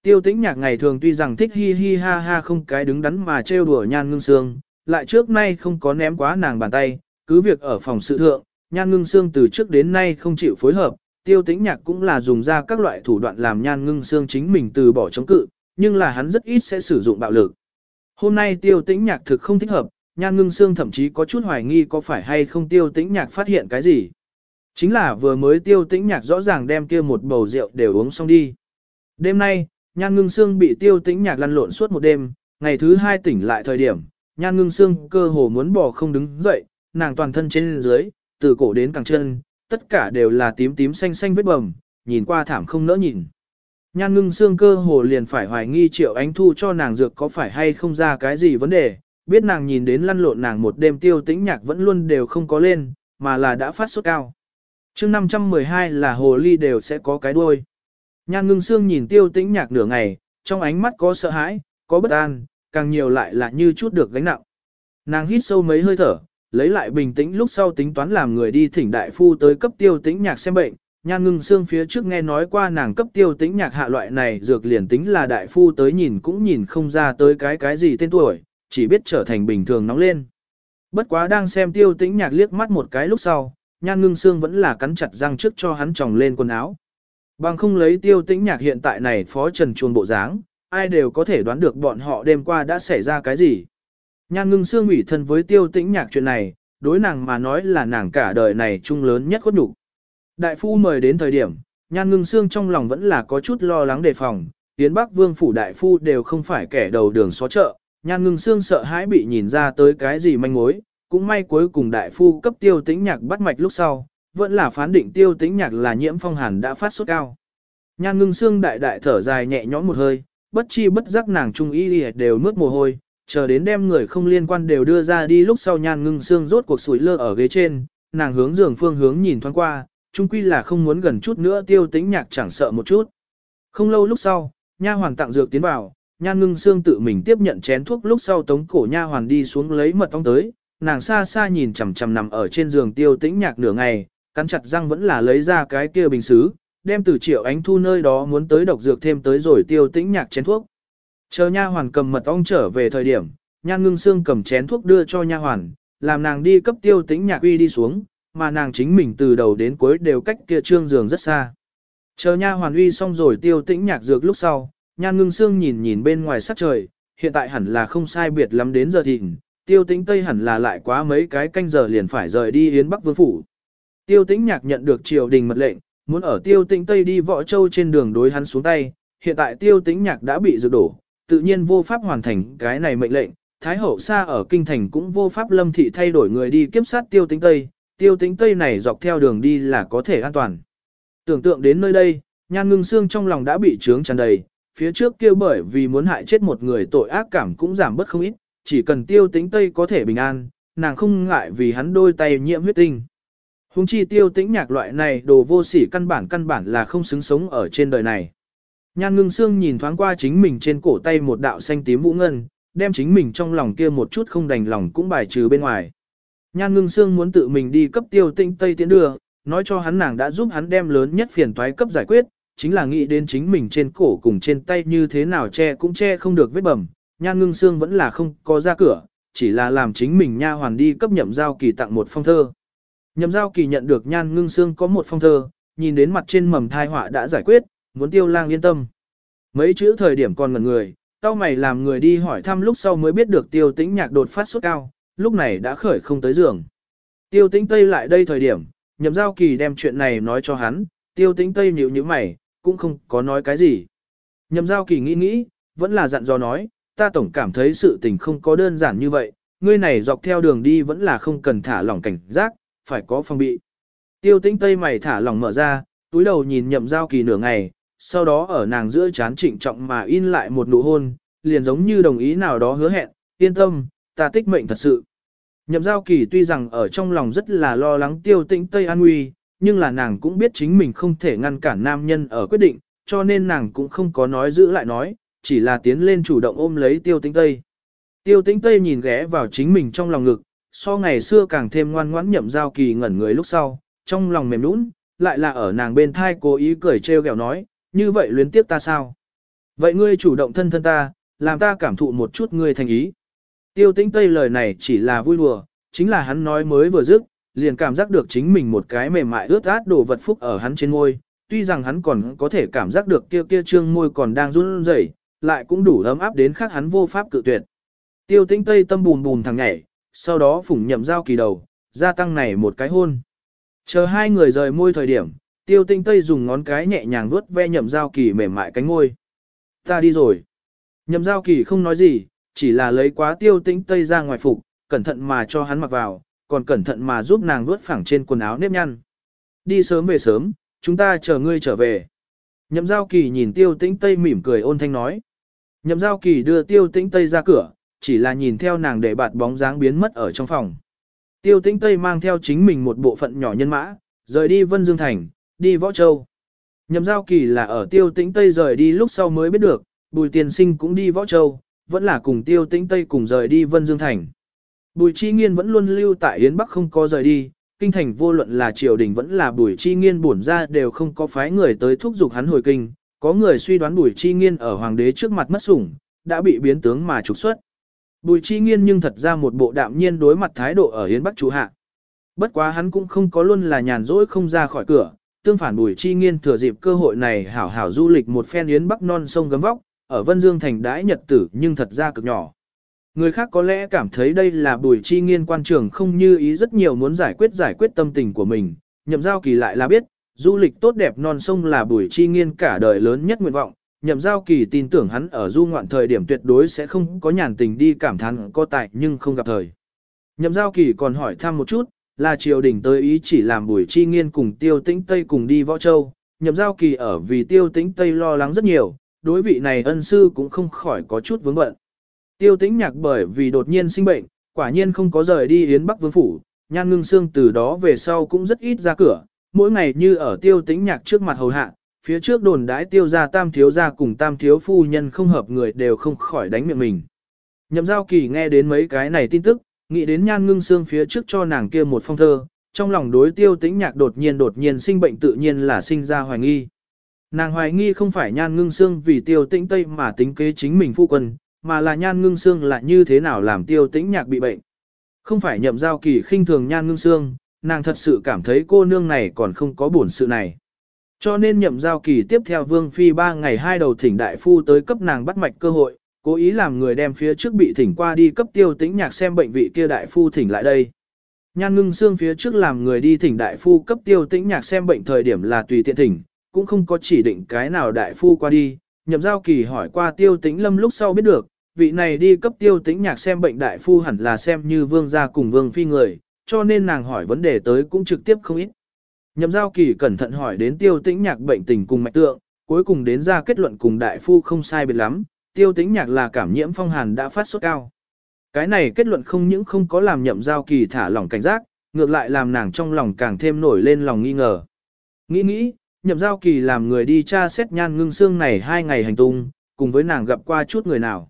Tiêu tĩnh nhạc ngày thường tuy rằng thích hi hi ha ha không cái đứng đắn mà trêu đùa nhan ngưng sương, lại trước nay không có ném quá nàng bàn tay, cứ việc ở phòng sự thượng, nhan ngưng sương từ trước đến nay không chịu phối hợp, tiêu tĩnh nhạc cũng là dùng ra các loại thủ đoạn làm nhan ngưng sương chính mình từ bỏ chống cự, nhưng là hắn rất ít sẽ sử dụng bạo lực. Hôm nay tiêu tĩnh nhạc thực không thích hợp, nhan ngưng sương thậm chí có chút hoài nghi có phải hay không tiêu tĩnh nhạc phát hiện cái gì. Chính là vừa mới tiêu tĩnh nhạc rõ ràng đem kia một bầu rượu đều uống xong đi. Đêm nay, nhan ngưng xương bị tiêu tĩnh nhạc lăn lộn suốt một đêm, ngày thứ hai tỉnh lại thời điểm, nhan ngưng xương cơ hồ muốn bỏ không đứng dậy, nàng toàn thân trên dưới, từ cổ đến cẳng chân, tất cả đều là tím tím xanh xanh vết bầm, nhìn qua thảm không nỡ nhìn. Nhan ngưng xương cơ hồ liền phải hoài nghi triệu ánh thu cho nàng dược có phải hay không ra cái gì vấn đề, biết nàng nhìn đến lăn lộn nàng một đêm tiêu tĩnh nhạc vẫn luôn đều không có lên, mà là đã phát sốt cao. chương 512 là hồ ly đều sẽ có cái đuôi. Nhan ngưng xương nhìn tiêu tĩnh nhạc nửa ngày, trong ánh mắt có sợ hãi, có bất an, càng nhiều lại là như chút được gánh nặng. Nàng hít sâu mấy hơi thở, lấy lại bình tĩnh lúc sau tính toán làm người đi thỉnh đại phu tới cấp tiêu tĩnh nhạc xem bệnh. Nhan ngưng xương phía trước nghe nói qua nàng cấp tiêu tĩnh nhạc hạ loại này dược liền tính là đại phu tới nhìn cũng nhìn không ra tới cái cái gì tên tuổi, chỉ biết trở thành bình thường nóng lên. Bất quá đang xem tiêu tĩnh nhạc liếc mắt một cái lúc sau, nhan ngưng xương vẫn là cắn chặt răng trước cho hắn tròng lên quần áo. Bằng không lấy tiêu tĩnh nhạc hiện tại này phó trần chuồn bộ dáng, ai đều có thể đoán được bọn họ đêm qua đã xảy ra cái gì. Nhan ngưng xương ủy thân với tiêu tĩnh nhạc chuyện này, đối nàng mà nói là nàng cả đời này trung lớn nhất khuất nhục. Đại phu mời đến thời điểm, nhan ngưng xương trong lòng vẫn là có chút lo lắng đề phòng, tiến bắc vương phủ đại phu đều không phải kẻ đầu đường xó chợ, nhan ngưng xương sợ hãi bị nhìn ra tới cái gì manh mối, cũng may cuối cùng đại phu cấp tiêu tĩnh nhạc bắt mạch lúc sau, vẫn là phán định tiêu tĩnh nhạc là nhiễm phong hàn đã phát sốt cao. Nhan ngưng xương đại đại thở dài nhẹ nhõm một hơi, bất chi bất giác nàng trung y đều mướt mồ hôi, chờ đến đem người không liên quan đều đưa ra đi lúc sau nhan ngưng xương rốt cuộc sủi lơ ở ghế trên, nàng hướng giường phương hướng nhìn thoáng qua, trung quy là không muốn gần chút nữa tiêu tĩnh nhạc chẳng sợ một chút. Không lâu lúc sau, nha hoàng tặng dược tiến vào, nhan ngưng xương tự mình tiếp nhận chén thuốc lúc sau tống cổ nha hoàn đi xuống lấy mật ong tới, nàng xa xa nhìn chằm chằm nằm ở trên giường tiêu tĩnh nhạc nửa ngày, cắn chặt răng vẫn là lấy ra cái kia bình xứ, đem từ triệu ánh thu nơi đó muốn tới độc dược thêm tới rồi tiêu tĩnh nhạc chén thuốc. Chờ nha hoàn cầm mật ong trở về thời điểm, nhan ngưng xương cầm chén thuốc đưa cho nha hoàn, làm nàng đi cấp tiêu tĩnh nhạc uy đi xuống, mà nàng chính mình từ đầu đến cuối đều cách kia trương giường rất xa. Chờ nha hoàn uy xong rồi tiêu tĩnh nhạc dược lúc sau, nhan ngưng xương nhìn nhìn bên ngoài sắc trời, hiện tại hẳn là không sai biệt lắm đến giờ thịnh, tiêu tĩnh tây hẳn là lại quá mấy cái canh giờ liền phải rời đi yến bắc vương phủ. Tiêu tĩnh nhạc nhận được triều đình mật lệnh, muốn ở tiêu tĩnh tây đi võ châu trên đường đối hắn xuống tay, hiện tại tiêu tĩnh nhạc đã bị dự đổ, tự nhiên vô pháp hoàn thành cái này mệnh lệnh, Thái hậu xa ở kinh thành cũng vô pháp lâm thị thay đổi người đi kiếp sát tiêu tĩnh tây, tiêu tĩnh tây này dọc theo đường đi là có thể an toàn. Tưởng tượng đến nơi đây, nhan ngưng xương trong lòng đã bị trướng tràn đầy, phía trước kia bởi vì muốn hại chết một người tội ác cảm cũng giảm bớt không ít, chỉ cần tiêu tĩnh tây có thể bình an, nàng không ngại vì hắn đôi tay nhiễm huyết tinh. Hùng chi tiêu tĩnh nhạc loại này đồ vô sỉ căn bản căn bản là không xứng sống ở trên đời này. Nhan ngưng xương nhìn thoáng qua chính mình trên cổ tay một đạo xanh tím vũ ngân, đem chính mình trong lòng kia một chút không đành lòng cũng bài trừ bên ngoài. Nhan ngưng xương muốn tự mình đi cấp tiêu tĩnh tây tiến đưa, nói cho hắn nàng đã giúp hắn đem lớn nhất phiền toái cấp giải quyết, chính là nghĩ đến chính mình trên cổ cùng trên tay như thế nào che cũng che không được vết bầm, nhan ngưng xương vẫn là không có ra cửa, chỉ là làm chính mình nha hoàn đi cấp nhậm giao kỳ tặng một phong thơ. Nhậm giao kỳ nhận được nhan ngưng xương có một phong thơ, nhìn đến mặt trên mầm thai họa đã giải quyết, muốn tiêu lang yên tâm. Mấy chữ thời điểm còn ngẩn người, tao mày làm người đi hỏi thăm lúc sau mới biết được tiêu tĩnh nhạc đột phát sốt cao, lúc này đã khởi không tới giường. Tiêu tĩnh tây lại đây thời điểm, nhậm giao kỳ đem chuyện này nói cho hắn, tiêu tĩnh tây nhíu như mày, cũng không có nói cái gì. Nhậm giao kỳ nghĩ nghĩ, vẫn là dặn dò nói, ta tổng cảm thấy sự tình không có đơn giản như vậy, ngươi này dọc theo đường đi vẫn là không cần thả lỏng cảnh giác, phải có phòng bị. Tiêu tĩnh tây mày thả lỏng mở ra, túi đầu nhìn nhậm giao kỳ nửa ngày, sau đó ở nàng giữa chán trịnh trọng mà in lại một nụ hôn, liền giống như đồng ý nào đó hứa hẹn, yên tâm, ta tích mệnh thật sự. Nhậm giao kỳ tuy rằng ở trong lòng rất là lo lắng tiêu tĩnh Tây An Nguy, nhưng là nàng cũng biết chính mình không thể ngăn cản nam nhân ở quyết định, cho nên nàng cũng không có nói giữ lại nói, chỉ là tiến lên chủ động ôm lấy tiêu tĩnh Tây. Tiêu tĩnh Tây nhìn ghé vào chính mình trong lòng ngực, so ngày xưa càng thêm ngoan ngoãn nhậm giao kỳ ngẩn người lúc sau, trong lòng mềm nũng, lại là ở nàng bên thai cố ý cười trêu ghẹo nói, như vậy luyến tiếp ta sao? Vậy ngươi chủ động thân thân ta, làm ta cảm thụ một chút ngươi thành ý. Tiêu tĩnh Tây lời này chỉ là vui đùa, chính là hắn nói mới vừa dứt, liền cảm giác được chính mình một cái mềm mại ướt át đồ vật phúc ở hắn trên môi, tuy rằng hắn còn có thể cảm giác được kia kia trương môi còn đang run rẩy, lại cũng đủ ấm áp đến khác hắn vô pháp cự tuyệt. Tiêu tĩnh Tây tâm bùn bùn thằng nhảy, sau đó phủng nhậm giao kỳ đầu, gia tăng này một cái hôn. Chờ hai người rời môi thời điểm, tiêu tinh tây dùng ngón cái nhẹ nhàng vuốt ve nhậm giao kỳ mềm mại cánh môi. Ta đi rồi. Nhậm giao kỳ không nói gì, chỉ là lấy quá tiêu tinh tây ra ngoài phục, cẩn thận mà cho hắn mặc vào, còn cẩn thận mà giúp nàng vuốt phẳng trên quần áo nếp nhăn. Đi sớm về sớm, chúng ta chờ ngươi trở về. Nhậm giao kỳ nhìn tiêu tĩnh tây mỉm cười ôn thanh nói. Nhậm giao kỳ đưa tiêu tĩnh tây ra cửa, chỉ là nhìn theo nàng để bạt bóng dáng biến mất ở trong phòng. Tiêu tĩnh tây mang theo chính mình một bộ phận nhỏ nhân mã, rời đi Vân Dương Thành, đi Võ Châu. Nhậm giao kỳ là ở tiêu tĩnh Tây rời đi lúc sau mới biết được, Bùi Tiền Sinh cũng đi Võ Châu, vẫn là cùng tiêu tĩnh Tây cùng rời đi Vân Dương Thành. Bùi Chi Nghiên vẫn luôn lưu tại Yến Bắc không có rời đi, kinh thành vô luận là triều đình vẫn là Bùi Chi Nghiên bổn ra đều không có phái người tới thúc giục hắn hồi kinh, có người suy đoán Bùi Chi Nghiên ở hoàng đế trước mặt mất sủng, đã bị biến tướng mà trục xuất. Bùi Chi Nghiên nhưng thật ra một bộ đạm nhiên đối mặt thái độ ở Yến Bắc chủ hạ. Bất quá hắn cũng không có luôn là nhàn rỗi không ra khỏi cửa, tương phản Bùi Chi Nghiên thừa dịp cơ hội này hảo hảo du lịch một phen Yến Bắc non sông gấm vóc, ở Vân Dương thành đãi nhật tử nhưng thật ra cực nhỏ. Người khác có lẽ cảm thấy đây là bùi chi nghiên quan trường không như ý rất nhiều muốn giải quyết giải quyết tâm tình của mình, nhậm giao kỳ lại là biết, du lịch tốt đẹp non sông là bùi chi nghiên cả đời lớn nhất nguyện vọng, nhậm giao kỳ tin tưởng hắn ở du ngoạn thời điểm tuyệt đối sẽ không có nhàn tình đi cảm thán có tại nhưng không gặp thời. Nhậm giao kỳ còn hỏi thăm một chút, là triều đình tới ý chỉ làm buổi chi nghiên cùng tiêu tĩnh Tây cùng đi võ châu, nhậm giao kỳ ở vì tiêu tĩnh Tây lo lắng rất nhiều, đối vị này ân sư cũng không khỏi có chút vướng bận. Tiêu tĩnh nhạc bởi vì đột nhiên sinh bệnh, quả nhiên không có rời đi Yến Bắc Vương Phủ, nhan ngưng xương từ đó về sau cũng rất ít ra cửa, mỗi ngày như ở tiêu tĩnh nhạc trước mặt hầu hạ, phía trước đồn đãi tiêu ra tam thiếu ra cùng tam thiếu phu nhân không hợp người đều không khỏi đánh miệng mình. Nhậm giao kỳ nghe đến mấy cái này tin tức, nghĩ đến nhan ngưng xương phía trước cho nàng kia một phong thơ, trong lòng đối tiêu tĩnh nhạc đột nhiên đột nhiên sinh bệnh tự nhiên là sinh ra hoài nghi. Nàng hoài nghi không phải nhan ngưng xương vì tiêu tĩnh tây mà tính kế chính mình phu quân, mà là nhan ngưng xương là như thế nào làm tiêu tĩnh nhạc bị bệnh. Không phải nhậm giao kỳ khinh thường nhan ngưng xương, nàng thật sự cảm thấy cô nương này còn không có buồn sự này. Cho nên nhậm giao kỳ tiếp theo vương phi ba ngày hai đầu thỉnh đại phu tới cấp nàng bắt mạch cơ hội, cố ý làm người đem phía trước bị thỉnh qua đi cấp tiêu tĩnh nhạc xem bệnh vị kia đại phu thỉnh lại đây. Nhan ngưng xương phía trước làm người đi thỉnh đại phu cấp tiêu tĩnh nhạc xem bệnh thời điểm là tùy tiện thỉnh, cũng không có chỉ định cái nào đại phu qua đi. Nhậm giao kỳ hỏi qua tiêu tĩnh lâm lúc sau biết được, vị này đi cấp tiêu tĩnh nhạc xem bệnh đại phu hẳn là xem như vương gia cùng vương phi người, cho nên nàng hỏi vấn đề tới cũng trực tiếp không ít. Nhậm giao kỳ cẩn thận hỏi đến tiêu tĩnh nhạc bệnh tình cùng mạch tượng, cuối cùng đến ra kết luận cùng đại phu không sai biệt lắm, tiêu tĩnh nhạc là cảm nhiễm phong hàn đã phát sốt cao. Cái này kết luận không những không có làm nhậm giao kỳ thả lỏng cảnh giác, ngược lại làm nàng trong lòng càng thêm nổi lên lòng nghi ngờ. Nghĩ nghĩ, nhậm giao kỳ làm người đi tra xét nhan ngưng xương này hai ngày hành tung, cùng với nàng gặp qua chút người nào.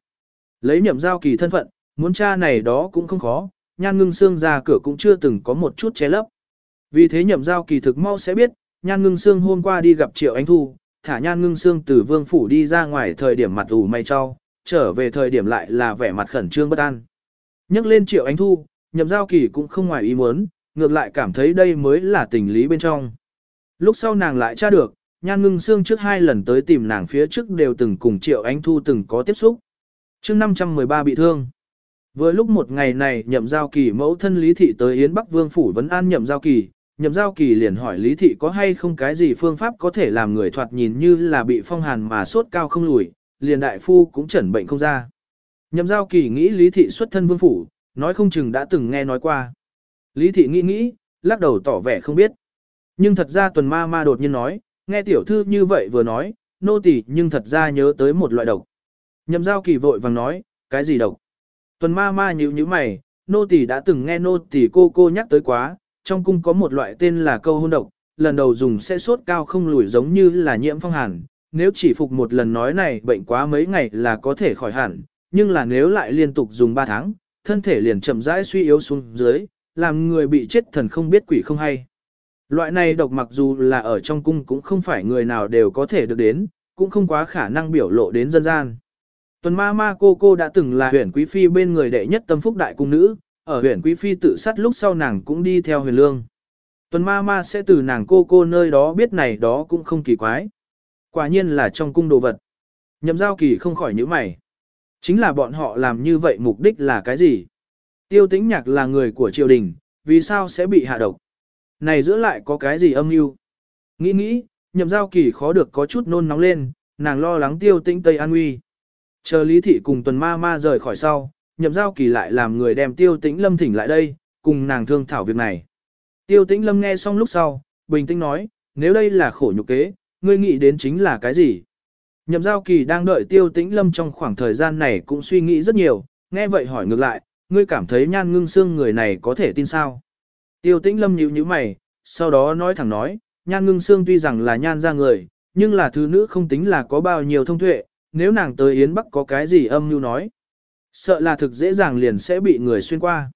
Lấy nhậm giao kỳ thân phận, muốn tra này đó cũng không khó, nhan ngưng xương ra cửa cũng chưa từng có một chút che lấp. Vì thế nhậm giao kỳ thực mau sẽ biết, nhan ngưng xương hôm qua đi gặp triệu ánh thu, thả nhan ngưng xương từ vương phủ đi ra ngoài thời điểm mặt ủ mây cho, trở về thời điểm lại là vẻ mặt khẩn trương bất an. Nhắc lên triệu ánh thu, nhậm giao kỳ cũng không ngoài ý muốn, ngược lại cảm thấy đây mới là tình lý bên trong. Lúc sau nàng lại tra được, nhan ngưng xương trước hai lần tới tìm nàng phía trước đều từng cùng triệu ánh thu từng có tiếp xúc. chương 513 bị thương. Vừa lúc một ngày này nhậm giao kỳ mẫu thân Lý Thị tới Yến Bắc Vương Phủ vấn an nhậm giao kỳ, nhậm giao kỳ liền hỏi Lý Thị có hay không cái gì phương pháp có thể làm người thoạt nhìn như là bị phong hàn mà sốt cao không lùi, liền đại phu cũng chẩn bệnh không ra. Nhậm giao kỳ nghĩ Lý Thị xuất thân Vương Phủ, nói không chừng đã từng nghe nói qua. Lý Thị nghĩ nghĩ, lắc đầu tỏ vẻ không biết. Nhưng thật ra tuần ma ma đột nhiên nói, nghe tiểu thư như vậy vừa nói, nô tỳ nhưng thật ra nhớ tới một loại độc. Nhậm giao kỳ vội vàng nói, cái gì độc? Tuần ma ma nhíu nhíu mày, nô tỳ đã từng nghe nô tỳ cô cô nhắc tới quá, trong cung có một loại tên là câu hôn độc, lần đầu dùng sẽ sốt cao không lùi giống như là nhiễm phong hàn, nếu chỉ phục một lần nói này bệnh quá mấy ngày là có thể khỏi hẳn, nhưng là nếu lại liên tục dùng 3 tháng, thân thể liền chậm rãi suy yếu xuống dưới, làm người bị chết thần không biết quỷ không hay. Loại này độc mặc dù là ở trong cung cũng không phải người nào đều có thể được đến, cũng không quá khả năng biểu lộ đến dân gian. Tuần ma ma cô cô đã từng là huyện quý phi bên người đệ nhất tâm phúc đại cung nữ, ở huyện quý phi tự sát lúc sau nàng cũng đi theo huyền lương. Tuần ma ma sẽ từ nàng cô cô nơi đó biết này đó cũng không kỳ quái. Quả nhiên là trong cung đồ vật. Nhậm giao kỳ không khỏi nhíu mày. Chính là bọn họ làm như vậy mục đích là cái gì? Tiêu tĩnh nhạc là người của triều đình, vì sao sẽ bị hạ độc? Này giữa lại có cái gì âm mưu? Nghĩ nghĩ, nhậm giao kỳ khó được có chút nôn nóng lên, nàng lo lắng tiêu tĩnh Tây An Nguy. Chờ Lý Thị cùng tuần ma ma rời khỏi sau, nhậm giao kỳ lại làm người đem tiêu tĩnh lâm thỉnh lại đây, cùng nàng thương thảo việc này. Tiêu tĩnh lâm nghe xong lúc sau, bình tĩnh nói, nếu đây là khổ nhục kế, ngươi nghĩ đến chính là cái gì? Nhậm giao kỳ đang đợi tiêu tĩnh lâm trong khoảng thời gian này cũng suy nghĩ rất nhiều, nghe vậy hỏi ngược lại, ngươi cảm thấy nhan ngưng xương người này có thể tin sao? Tiêu tĩnh lâm nhíu nhíu mày, sau đó nói thẳng nói, nhan ngưng xương tuy rằng là nhan ra người, nhưng là thứ nữ không tính là có bao nhiêu thông tuệ, nếu nàng tới Yến Bắc có cái gì âm mưu nói. Sợ là thực dễ dàng liền sẽ bị người xuyên qua.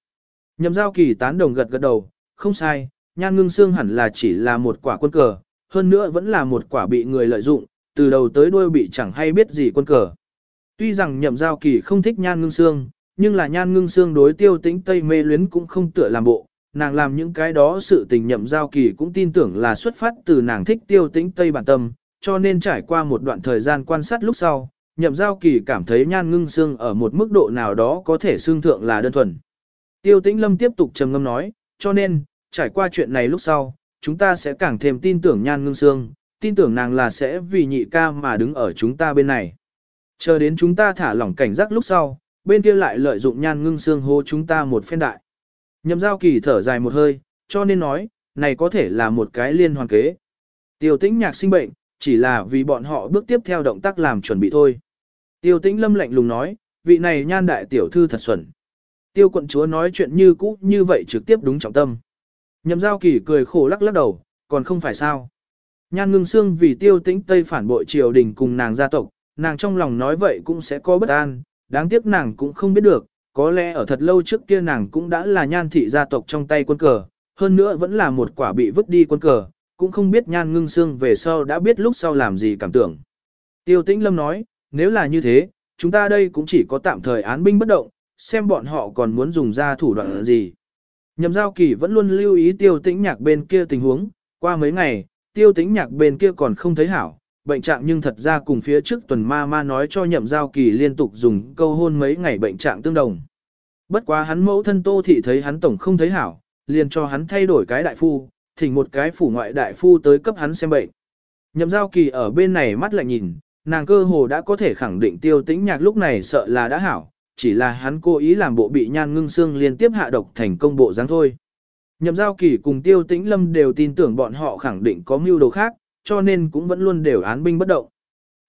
Nhậm giao kỳ tán đồng gật gật đầu, không sai, nhan ngưng xương hẳn là chỉ là một quả quân cờ, hơn nữa vẫn là một quả bị người lợi dụng, từ đầu tới đuôi bị chẳng hay biết gì quân cờ. Tuy rằng nhậm giao kỳ không thích nhan ngưng xương, nhưng là nhan ngưng xương đối tiêu tĩnh tây mê luyến cũng không tựa làm bộ, nàng làm những cái đó sự tình nhậm giao kỳ cũng tin tưởng là xuất phát từ nàng thích tiêu tĩnh tây bản tâm, cho nên trải qua một đoạn thời gian quan sát lúc sau, nhậm giao kỳ cảm thấy nhan ngưng xương ở một mức độ nào đó có thể xương thượng là đơn thuần. Tiêu tĩnh lâm tiếp tục trầm ngâm nói, cho nên, trải qua chuyện này lúc sau, chúng ta sẽ càng thêm tin tưởng nhan ngưng xương, tin tưởng nàng là sẽ vì nhị ca mà đứng ở chúng ta bên này. Chờ đến chúng ta thả lỏng cảnh giác lúc sau, bên kia lại lợi dụng nhan ngưng xương hô chúng ta một phen đại. Nhậm giao kỳ thở dài một hơi, cho nên nói, này có thể là một cái liên hoàn kế. Tiêu tĩnh nhạc sinh bệnh, chỉ là vì bọn họ bước tiếp theo động tác làm chuẩn bị thôi. Tiêu tĩnh lâm lạnh lùng nói, vị này nhan đại tiểu thư thật xuẩn. Tiêu quận chúa nói chuyện như cũ như vậy trực tiếp đúng trọng tâm. Nhậm giao kỳ cười khổ lắc lắc đầu, còn không phải sao. Nhan ngưng xương vì tiêu tĩnh Tây phản bội triều đình cùng nàng gia tộc, nàng trong lòng nói vậy cũng sẽ có bất an, đáng tiếc nàng cũng không biết được, có lẽ ở thật lâu trước kia nàng cũng đã là nhan thị gia tộc trong tay quân cờ, hơn nữa vẫn là một quả bị vứt đi quân cờ, cũng không biết nhan ngưng xương về sau đã biết lúc sau làm gì cảm tưởng. Tiêu tĩnh lâm nói, nếu là như thế, chúng ta đây cũng chỉ có tạm thời án binh bất động, xem bọn họ còn muốn dùng ra thủ đoạn gì. Nhậm giao kỳ vẫn luôn lưu ý tiêu tĩnh nhạc bên kia tình huống, qua mấy ngày, tiêu tĩnh nhạc bên kia còn không thấy hảo, bệnh trạng nhưng thật ra cùng phía trước tuần ma ma nói cho nhậm giao kỳ liên tục dùng câu hôn mấy ngày bệnh trạng tương đồng. Bất quá hắn mẫu thân tô thị thấy hắn tổng không thấy hảo, liền cho hắn thay đổi cái đại phu, thỉnh một cái phủ ngoại đại phu tới cấp hắn xem bệnh. Nhậm giao kỳ ở bên này mắt lại nhìn, nàng cơ hồ đã có thể khẳng định tiêu tĩnh nhạc lúc này sợ là đã hảo, chỉ là hắn cố ý làm bộ bị nhan ngưng xương liên tiếp hạ độc thành công bộ dáng thôi. Nhậm giao kỳ cùng tiêu tĩnh lâm đều tin tưởng bọn họ khẳng định có mưu đồ khác, cho nên cũng vẫn luôn đều án binh bất động.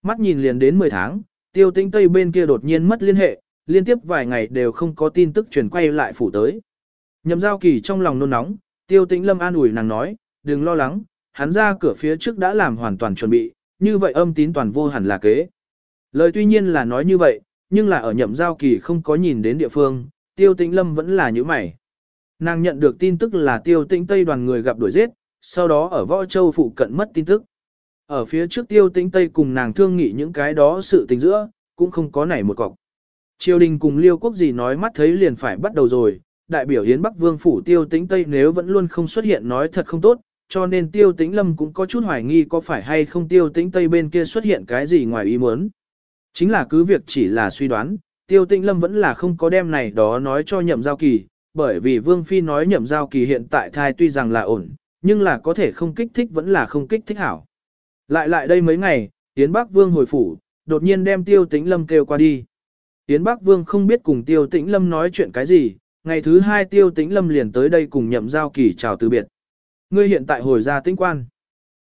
Mắt nhìn liền đến 10 tháng, tiêu tĩnh tây bên kia đột nhiên mất liên hệ, liên tiếp vài ngày đều không có tin tức truyền quay lại phủ tới. Nhậm giao kỳ trong lòng nôn nóng, tiêu tĩnh lâm an ủi nàng nói, đừng lo lắng, hắn ra cửa phía trước đã làm hoàn toàn chuẩn bị, như vậy âm tín toàn vô hẳn là kế. Lời tuy nhiên là nói như vậy, nhưng là ở nhậm giao kỳ không có nhìn đến địa phương, tiêu tĩnh lâm vẫn là như mày. Nàng nhận được tin tức là tiêu tĩnh Tây đoàn người gặp đuổi giết, sau đó ở Võ Châu phụ cận mất tin tức. Ở phía trước tiêu tĩnh Tây cùng nàng thương nghị những cái đó sự tình giữa, cũng không có nảy một cọc. Triều đình cùng liêu quốc gì nói mắt thấy liền phải bắt đầu rồi, đại biểu Hiến Bắc Vương phủ tiêu tĩnh Tây nếu vẫn luôn không xuất hiện nói thật không tốt, cho nên tiêu tĩnh Lâm cũng có chút hoài nghi có phải hay không tiêu tĩnh Tây bên kia xuất hiện cái gì ngoài ý muốn. Chính là cứ việc chỉ là suy đoán, tiêu tĩnh Lâm vẫn là không có đem này đó nói cho nhậm giao kỳ, bởi vì Vương Phi nói nhậm giao kỳ hiện tại thai tuy rằng là ổn, nhưng là có thể không kích thích vẫn là không kích thích hảo. Lại lại đây mấy ngày, Yến Bắc Vương hồi phủ, đột nhiên đem Tiêu Tĩnh Lâm kêu qua đi. Yến Bắc Vương không biết cùng Tiêu Tĩnh Lâm nói chuyện cái gì, ngày thứ hai Tiêu Tĩnh Lâm liền tới đây cùng nhậm giao kỳ chào từ biệt. Ngươi hiện tại hồi ra tĩnh quan.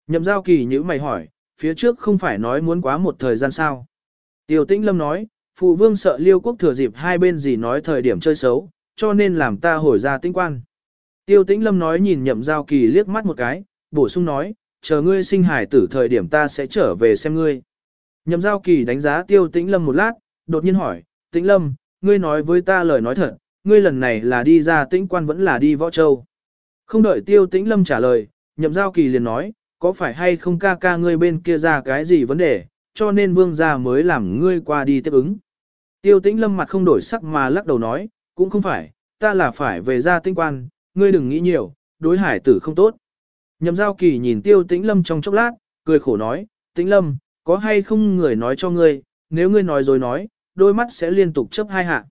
Nhậm giao kỳ nhữ mày hỏi, phía trước không phải nói muốn quá một thời gian sao. Tiêu Tĩnh Lâm nói, Phụ Vương sợ Liêu Quốc thừa dịp hai bên gì nói thời điểm chơi xấu, cho nên làm ta hồi ra tĩnh quan. Tiêu tĩnh lâm nói nhìn nhậm giao kỳ liếc mắt một cái, bổ sung nói, chờ ngươi sinh hải tử thời điểm ta sẽ trở về xem ngươi. Nhậm giao kỳ đánh giá tiêu tĩnh lâm một lát, đột nhiên hỏi, tĩnh lâm, ngươi nói với ta lời nói thật, ngươi lần này là đi ra tĩnh quan vẫn là đi võ châu. Không đợi tiêu tĩnh lâm trả lời, nhậm giao kỳ liền nói, có phải hay không ca ca ngươi bên kia ra cái gì vấn đề, cho nên vương gia mới làm ngươi qua đi tiếp ứng. Tiêu tĩnh lâm mặt không đổi sắc mà lắc đầu nói, cũng không phải, ta là phải về ra tinh quan, ngươi đừng nghĩ nhiều, đối hải tử không tốt. Nhậm giao kỳ nhìn tiêu tĩnh lâm trong chốc lát, cười khổ nói, tĩnh lâm, có hay không người nói cho ngươi, nếu ngươi nói rồi nói, đôi mắt sẽ liên tục chấp hai hạ.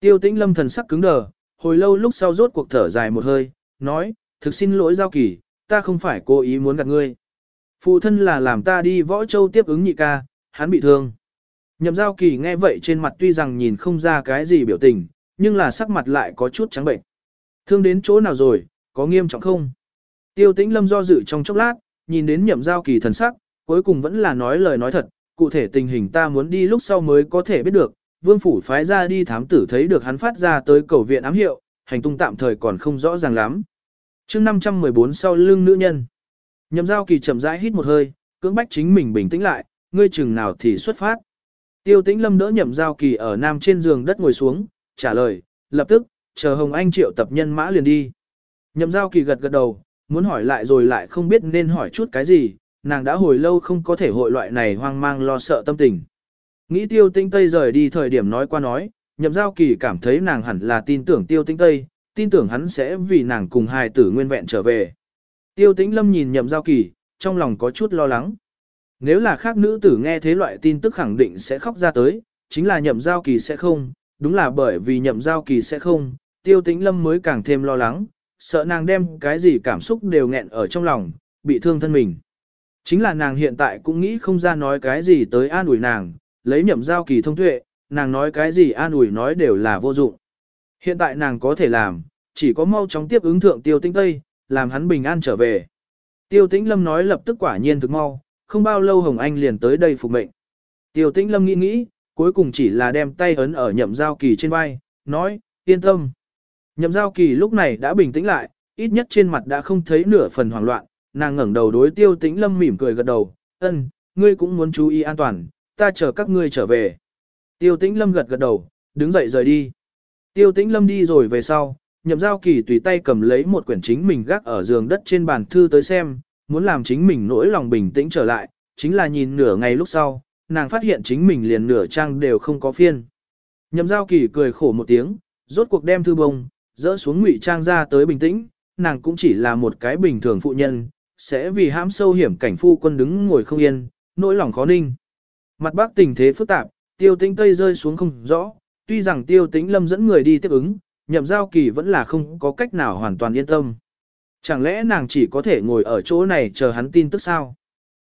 Tiêu tĩnh lâm thần sắc cứng đờ, hồi lâu lúc sau rốt cuộc thở dài một hơi, nói, thực xin lỗi giao kỳ, ta không phải cố ý muốn gặp ngươi. Phụ thân là làm ta đi võ châu tiếp ứng nhị ca, hắn bị thương. Nhậm giao kỳ nghe vậy trên mặt tuy rằng nhìn không ra cái gì biểu tình, nhưng là sắc mặt lại có chút trắng bệnh. Thương đến chỗ nào rồi, có nghiêm trọng không? Tiêu tĩnh lâm do dự trong chốc lát, nhìn đến nhậm giao kỳ thần sắc, cuối cùng vẫn là nói lời nói thật, cụ thể tình hình ta muốn đi lúc sau mới có thể biết được, vương phủ phái ra đi thám tử thấy được hắn phát ra tới cầu viện ám hiệu, hành tung tạm thời còn không rõ ràng lắm. chương 514 sau lưng nữ nhân, nhậm giao kỳ chậm rãi hít một hơi, cưỡng bách chính mình bình tĩnh lại, ngươi chừng nào thì xuất phát. Tiêu tĩnh lâm đỡ nhậm giao kỳ ở nam trên giường đất ngồi xuống, trả lời, lập tức, chờ Hồng Anh triệu tập nhân mã liền đi. Nhậm giao kỳ gật gật đầu, muốn hỏi lại rồi lại không biết nên hỏi chút cái gì, nàng đã hồi lâu không có thể hội loại này hoang mang lo sợ tâm tình. Nghĩ tiêu Tĩnh tây rời đi thời điểm nói qua nói, nhậm giao kỳ cảm thấy nàng hẳn là tin tưởng tiêu tinh tây, tin tưởng hắn sẽ vì nàng cùng hài tử nguyên vẹn trở về. Tiêu tĩnh lâm nhìn nhậm giao kỳ, trong lòng có chút lo lắng. Nếu là khác nữ tử nghe thế loại tin tức khẳng định sẽ khóc ra tới, chính là nhậm giao kỳ sẽ không, đúng là bởi vì nhậm giao kỳ sẽ không, tiêu tĩnh lâm mới càng thêm lo lắng, sợ nàng đem cái gì cảm xúc đều nghẹn ở trong lòng, bị thương thân mình. Chính là nàng hiện tại cũng nghĩ không ra nói cái gì tới an ủi nàng, lấy nhậm giao kỳ thông tuệ, nàng nói cái gì an ủi nói đều là vô dụng. Hiện tại nàng có thể làm, chỉ có mau chóng tiếp ứng thượng tiêu tĩnh Tây, làm hắn bình an trở về. Tiêu tĩnh lâm nói lập tức quả nhiên thực mau, không bao lâu Hồng Anh liền tới đây phục mệnh. Tiêu tĩnh lâm nghĩ nghĩ, cuối cùng chỉ là đem tay ấn ở nhậm giao kỳ trên vai, nói, yên tâm. Nhậm giao kỳ lúc này đã bình tĩnh lại, ít nhất trên mặt đã không thấy nửa phần hoảng loạn, nàng ngẩng đầu đối tiêu tĩnh lâm mỉm cười gật đầu, ân, ngươi cũng muốn chú ý an toàn, ta chờ các ngươi trở về. Tiêu tĩnh lâm gật gật đầu, đứng dậy rời đi. Tiêu tĩnh lâm đi rồi về sau, nhậm giao kỳ tùy tay cầm lấy một quyển chính mình gác ở giường đất trên bàn thư tới xem, muốn làm chính mình nỗi lòng bình tĩnh trở lại, chính là nhìn nửa ngày lúc sau, nàng phát hiện chính mình liền nửa trang đều không có phiên. Nhậm giao kỳ cười khổ một tiếng, rốt cuộc đem thư bông, dỡ xuống ngụy trang ra tới bình tĩnh, nàng cũng chỉ là một cái bình thường phụ nhân, sẽ vì hãm sâu hiểm cảnh phu quân đứng ngồi không yên, nỗi lòng khó ninh. Mặt bác tình thế phức tạp, tiêu tĩnh tây rơi xuống không rõ, tuy rằng tiêu tĩnh lâm dẫn người đi tiếp ứng, nhậm giao kỳ vẫn là không có cách nào hoàn toàn yên tâm. Chẳng lẽ nàng chỉ có thể ngồi ở chỗ này chờ hắn tin tức sao?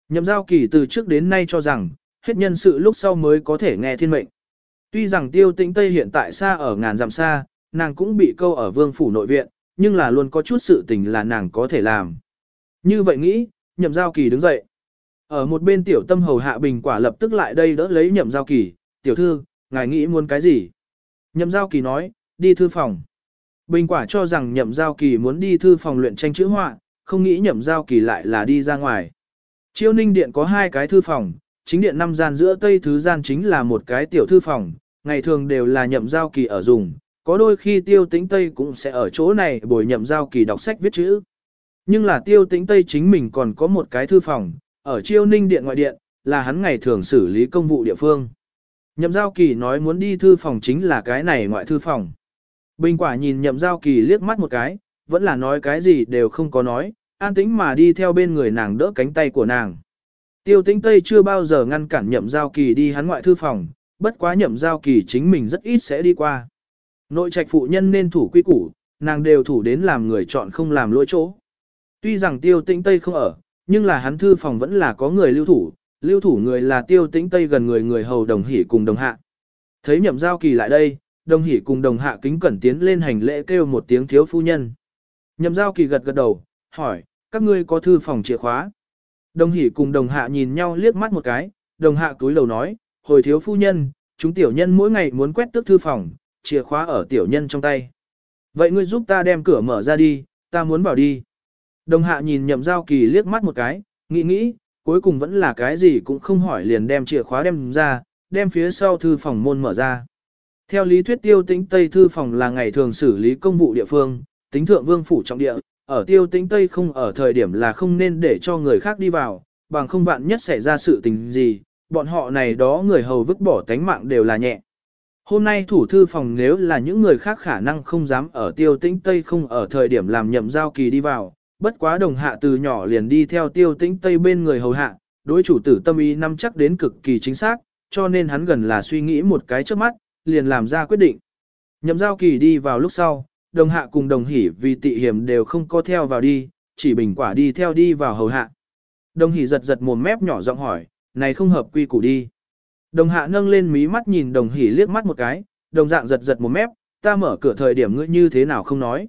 Nhậm giao kỳ từ trước đến nay cho rằng, hết nhân sự lúc sau mới có thể nghe thiên mệnh. Tuy rằng tiêu tĩnh Tây hiện tại xa ở ngàn dặm xa, nàng cũng bị câu ở vương phủ nội viện, nhưng là luôn có chút sự tình là nàng có thể làm. Như vậy nghĩ, nhậm giao kỳ đứng dậy. Ở một bên tiểu tâm hầu hạ bình quả lập tức lại đây đỡ lấy nhậm giao kỳ, tiểu thư, ngài nghĩ muốn cái gì? Nhậm giao kỳ nói, đi thư phòng. Bình quả cho rằng nhậm giao kỳ muốn đi thư phòng luyện tranh chữ họa, không nghĩ nhậm giao kỳ lại là đi ra ngoài. Chiêu ninh điện có hai cái thư phòng, chính điện năm gian giữa tây thứ gian chính là một cái tiểu thư phòng, ngày thường đều là nhậm giao kỳ ở dùng, có đôi khi tiêu tĩnh tây cũng sẽ ở chỗ này bồi nhậm giao kỳ đọc sách viết chữ. Nhưng là tiêu tĩnh tây chính mình còn có một cái thư phòng, ở chiêu ninh điện ngoại điện, là hắn ngày thường xử lý công vụ địa phương. Nhậm giao kỳ nói muốn đi thư phòng chính là cái này ngoại thư phòng. Bình quả nhìn nhậm giao kỳ liếc mắt một cái, vẫn là nói cái gì đều không có nói, an tĩnh mà đi theo bên người nàng đỡ cánh tay của nàng. Tiêu tĩnh Tây chưa bao giờ ngăn cản nhậm giao kỳ đi hắn ngoại thư phòng, bất quá nhậm giao kỳ chính mình rất ít sẽ đi qua. Nội trạch phụ nhân nên thủ quy củ, nàng đều thủ đến làm người chọn không làm lỗi chỗ. Tuy rằng tiêu tĩnh Tây không ở, nhưng là hắn thư phòng vẫn là có người lưu thủ, lưu thủ người là tiêu tĩnh Tây gần người người hầu đồng hỷ cùng đồng hạ. Thấy nhậm giao kỳ lại đây, đồng hỷ cùng đồng hạ kính cẩn tiến lên hành lễ kêu một tiếng thiếu phu nhân. Nhậm giao kỳ gật gật đầu, hỏi, các ngươi có thư phòng chìa khóa. Đồng hỷ cùng đồng hạ nhìn nhau liếc mắt một cái, đồng hạ túi lầu nói, hồi thiếu phu nhân, chúng tiểu nhân mỗi ngày muốn quét tước thư phòng, chìa khóa ở tiểu nhân trong tay. Vậy ngươi giúp ta đem cửa mở ra đi, ta muốn vào đi. Đồng hạ nhìn nhậm giao kỳ liếc mắt một cái, nghĩ nghĩ, cuối cùng vẫn là cái gì cũng không hỏi liền đem chìa khóa đem ra, đem phía sau thư phòng môn mở ra. Theo lý thuyết tiêu tĩnh Tây thư phòng là ngày thường xử lý công vụ địa phương, tính thượng vương phủ trọng địa, ở tiêu tĩnh Tây không ở thời điểm là không nên để cho người khác đi vào, bằng không vạn nhất xảy ra sự tình gì, bọn họ này đó người hầu vứt bỏ tánh mạng đều là nhẹ. Hôm nay thủ thư phòng nếu là những người khác khả năng không dám ở tiêu tĩnh Tây không ở thời điểm làm nhậm giao kỳ đi vào, bất quá đồng hạ từ nhỏ liền đi theo tiêu tĩnh Tây bên người hầu hạ, đối chủ tử tâm ý nắm chắc đến cực kỳ chính xác, cho nên hắn gần là suy nghĩ một cái trước mắt, liền làm ra quyết định. Nhậm giao kỳ đi vào lúc sau, đồng hạ cùng đồng hỉ vì tị hiểm đều không có theo vào đi, chỉ bình quả đi theo đi vào hầu hạ. Đồng hỉ giật giật mồm mép nhỏ giọng hỏi, này không hợp quy củ đi. Đồng hạ nâng lên mí mắt nhìn đồng hỉ liếc mắt một cái, đồng dạng giật giật mồm mép, ta mở cửa thời điểm ngươi như thế nào không nói.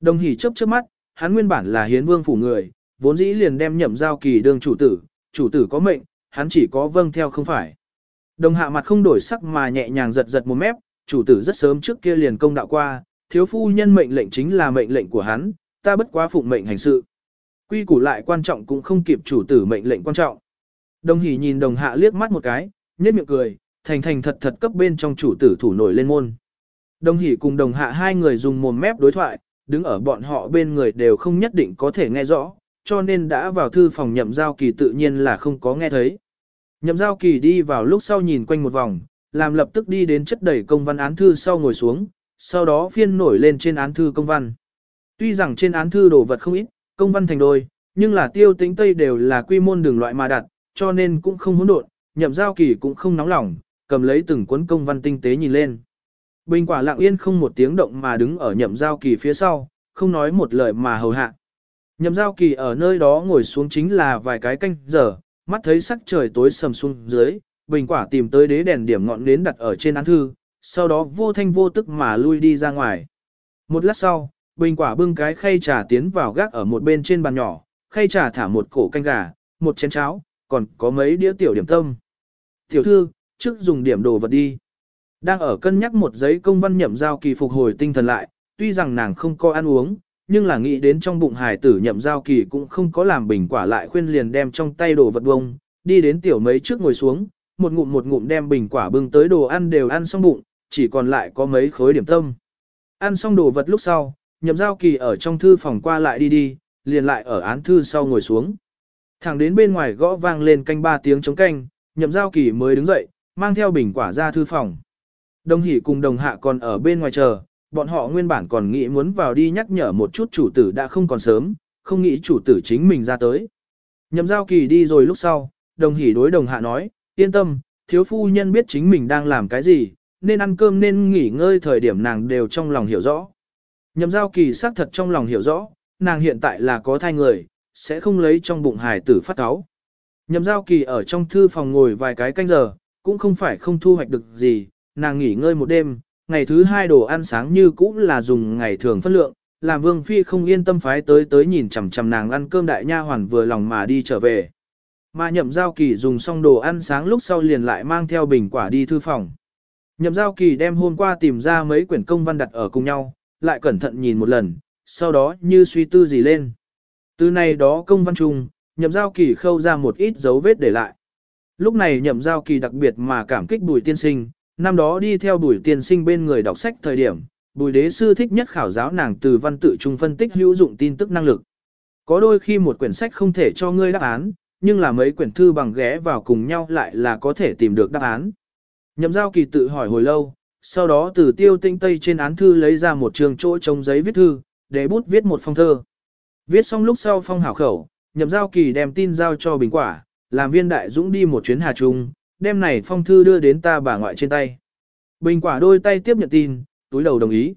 Đồng hỉ chớp chớp mắt, hắn nguyên bản là hiến vương phủ người, vốn dĩ liền đem nhậm giao kỳ đương chủ tử, chủ tử có mệnh, hắn chỉ có vâng theo không phải. Đồng hạ mặt không đổi sắc mà nhẹ nhàng giật giật một mép, chủ tử rất sớm trước kia liền công đạo qua, thiếu phu nhân mệnh lệnh chính là mệnh lệnh của hắn, ta bất quá phụng mệnh hành sự. Quy củ lại quan trọng cũng không kịp chủ tử mệnh lệnh quan trọng. Đồng hỉ nhìn đồng hạ liếc mắt một cái, nhếch miệng cười, thành thành thật thật cấp bên trong chủ tử thủ nổi lên môn. Đồng hỉ cùng đồng hạ hai người dùng mồm mép đối thoại, đứng ở bọn họ bên người đều không nhất định có thể nghe rõ, cho nên đã vào thư phòng nhậm giao kỳ tự nhiên là không có nghe thấy. Nhậm giao kỳ đi vào lúc sau nhìn quanh một vòng, làm lập tức đi đến chất đầy công văn án thư sau ngồi xuống, sau đó phiên nổi lên trên án thư công văn. Tuy rằng trên án thư đồ vật không ít, công văn thành đôi, nhưng là tiêu tính tây đều là quy môn đường loại mà đặt, cho nên cũng không hỗn độn, nhậm giao kỳ cũng không nóng lòng, cầm lấy từng cuốn công văn tinh tế nhìn lên. Bình quả lặng yên không một tiếng động mà đứng ở nhậm giao kỳ phía sau, không nói một lời mà hầu hạ. Nhậm giao kỳ ở nơi đó ngồi xuống chính là vài cái canh giờ, mắt thấy sắc trời tối sầm xuống dưới, bình quả tìm tới đế đèn điểm ngọn nến đặt ở trên án thư, sau đó vô thanh vô tức mà lui đi ra ngoài. Một lát sau, bình quả bưng cái khay trà tiến vào gác ở một bên trên bàn nhỏ, khay trà thả một cổ canh gà, một chén cháo, còn có mấy đĩa tiểu điểm tâm. Tiểu thư, trước dùng điểm đồ vật đi. Đang ở cân nhắc một giấy công văn nhậm giao kỳ phục hồi tinh thần lại, tuy rằng nàng không có ăn uống, nhưng là nghĩ đến trong bụng hài tử nhậm giao kỳ cũng không có làm bình quả lại khuyên liền đem trong tay đồ vật bông, đi đến tiểu mấy trước ngồi xuống, một ngụm một ngụm đem bình quả bưng tới đồ ăn đều ăn xong bụng, chỉ còn lại có mấy khối điểm tâm. Ăn xong đồ vật lúc sau, nhậm giao kỳ ở trong thư phòng qua lại đi đi, liền lại ở án thư sau ngồi xuống. Thẳng đến bên ngoài gõ vang lên canh ba tiếng chống canh, nhậm giao kỳ mới đứng dậy, mang theo bình quả ra thư phòng. Đồng hỷ cùng đồng hạ còn ở bên ngoài chờ, bọn họ nguyên bản còn nghĩ muốn vào đi nhắc nhở một chút chủ tử đã không còn sớm, không nghĩ chủ tử chính mình ra tới. Nhậm giao kỳ đi rồi lúc sau, đồng hỷ đối đồng hạ nói, yên tâm, thiếu phu nhân biết chính mình đang làm cái gì, nên ăn cơm nên nghỉ ngơi thời điểm nàng đều trong lòng hiểu rõ. Nhậm giao kỳ xác thật trong lòng hiểu rõ, nàng hiện tại là có thai người, sẽ không lấy trong bụng hài tử phát áo. Nhậm giao kỳ ở trong thư phòng ngồi vài cái canh giờ, cũng không phải không thu hoạch được gì, nàng nghỉ ngơi một đêm, ngày thứ hai đồ ăn sáng như cũ là dùng ngày thường phân lượng, làm vương phi không yên tâm phái tới tới nhìn chằm chằm nàng ăn cơm đại nha hoàn vừa lòng mà đi trở về. Mà nhậm giao kỳ dùng xong đồ ăn sáng lúc sau liền lại mang theo bình quả đi thư phòng. Nhậm giao kỳ đem hôm qua tìm ra mấy quyển công văn đặt ở cùng nhau, lại cẩn thận nhìn một lần, sau đó như suy tư gì lên. Từ này đó công văn chung, nhậm giao kỳ khâu ra một ít dấu vết để lại. Lúc này nhậm giao kỳ đặc biệt mà cảm kích bùi tiên sinh, năm đó đi theo bùi tiên sinh bên người đọc sách thời điểm, bùi đế sư thích nhất khảo giáo nàng từ văn tự trung phân tích hữu dụng tin tức năng lực. Có đôi khi một quyển sách không thể cho ngươi đáp án, nhưng là mấy quyển thư bằng ghé vào cùng nhau lại là có thể tìm được đáp án. Nhậm giao kỳ tự hỏi hồi lâu, sau đó từ tiêu tinh tây trên án thư lấy ra một trường chỗ trống giấy viết thư, để bút viết một phong thơ. Viết xong lúc sau phong hảo khẩu, nhậm giao kỳ đem tin giao cho bình quả, làm viên đại dũng đi một chuyến hà trung, đem này phong thư đưa đến ta bà ngoại trên tay. Bình quả đôi tay tiếp nhận tin, túi đầu đồng ý.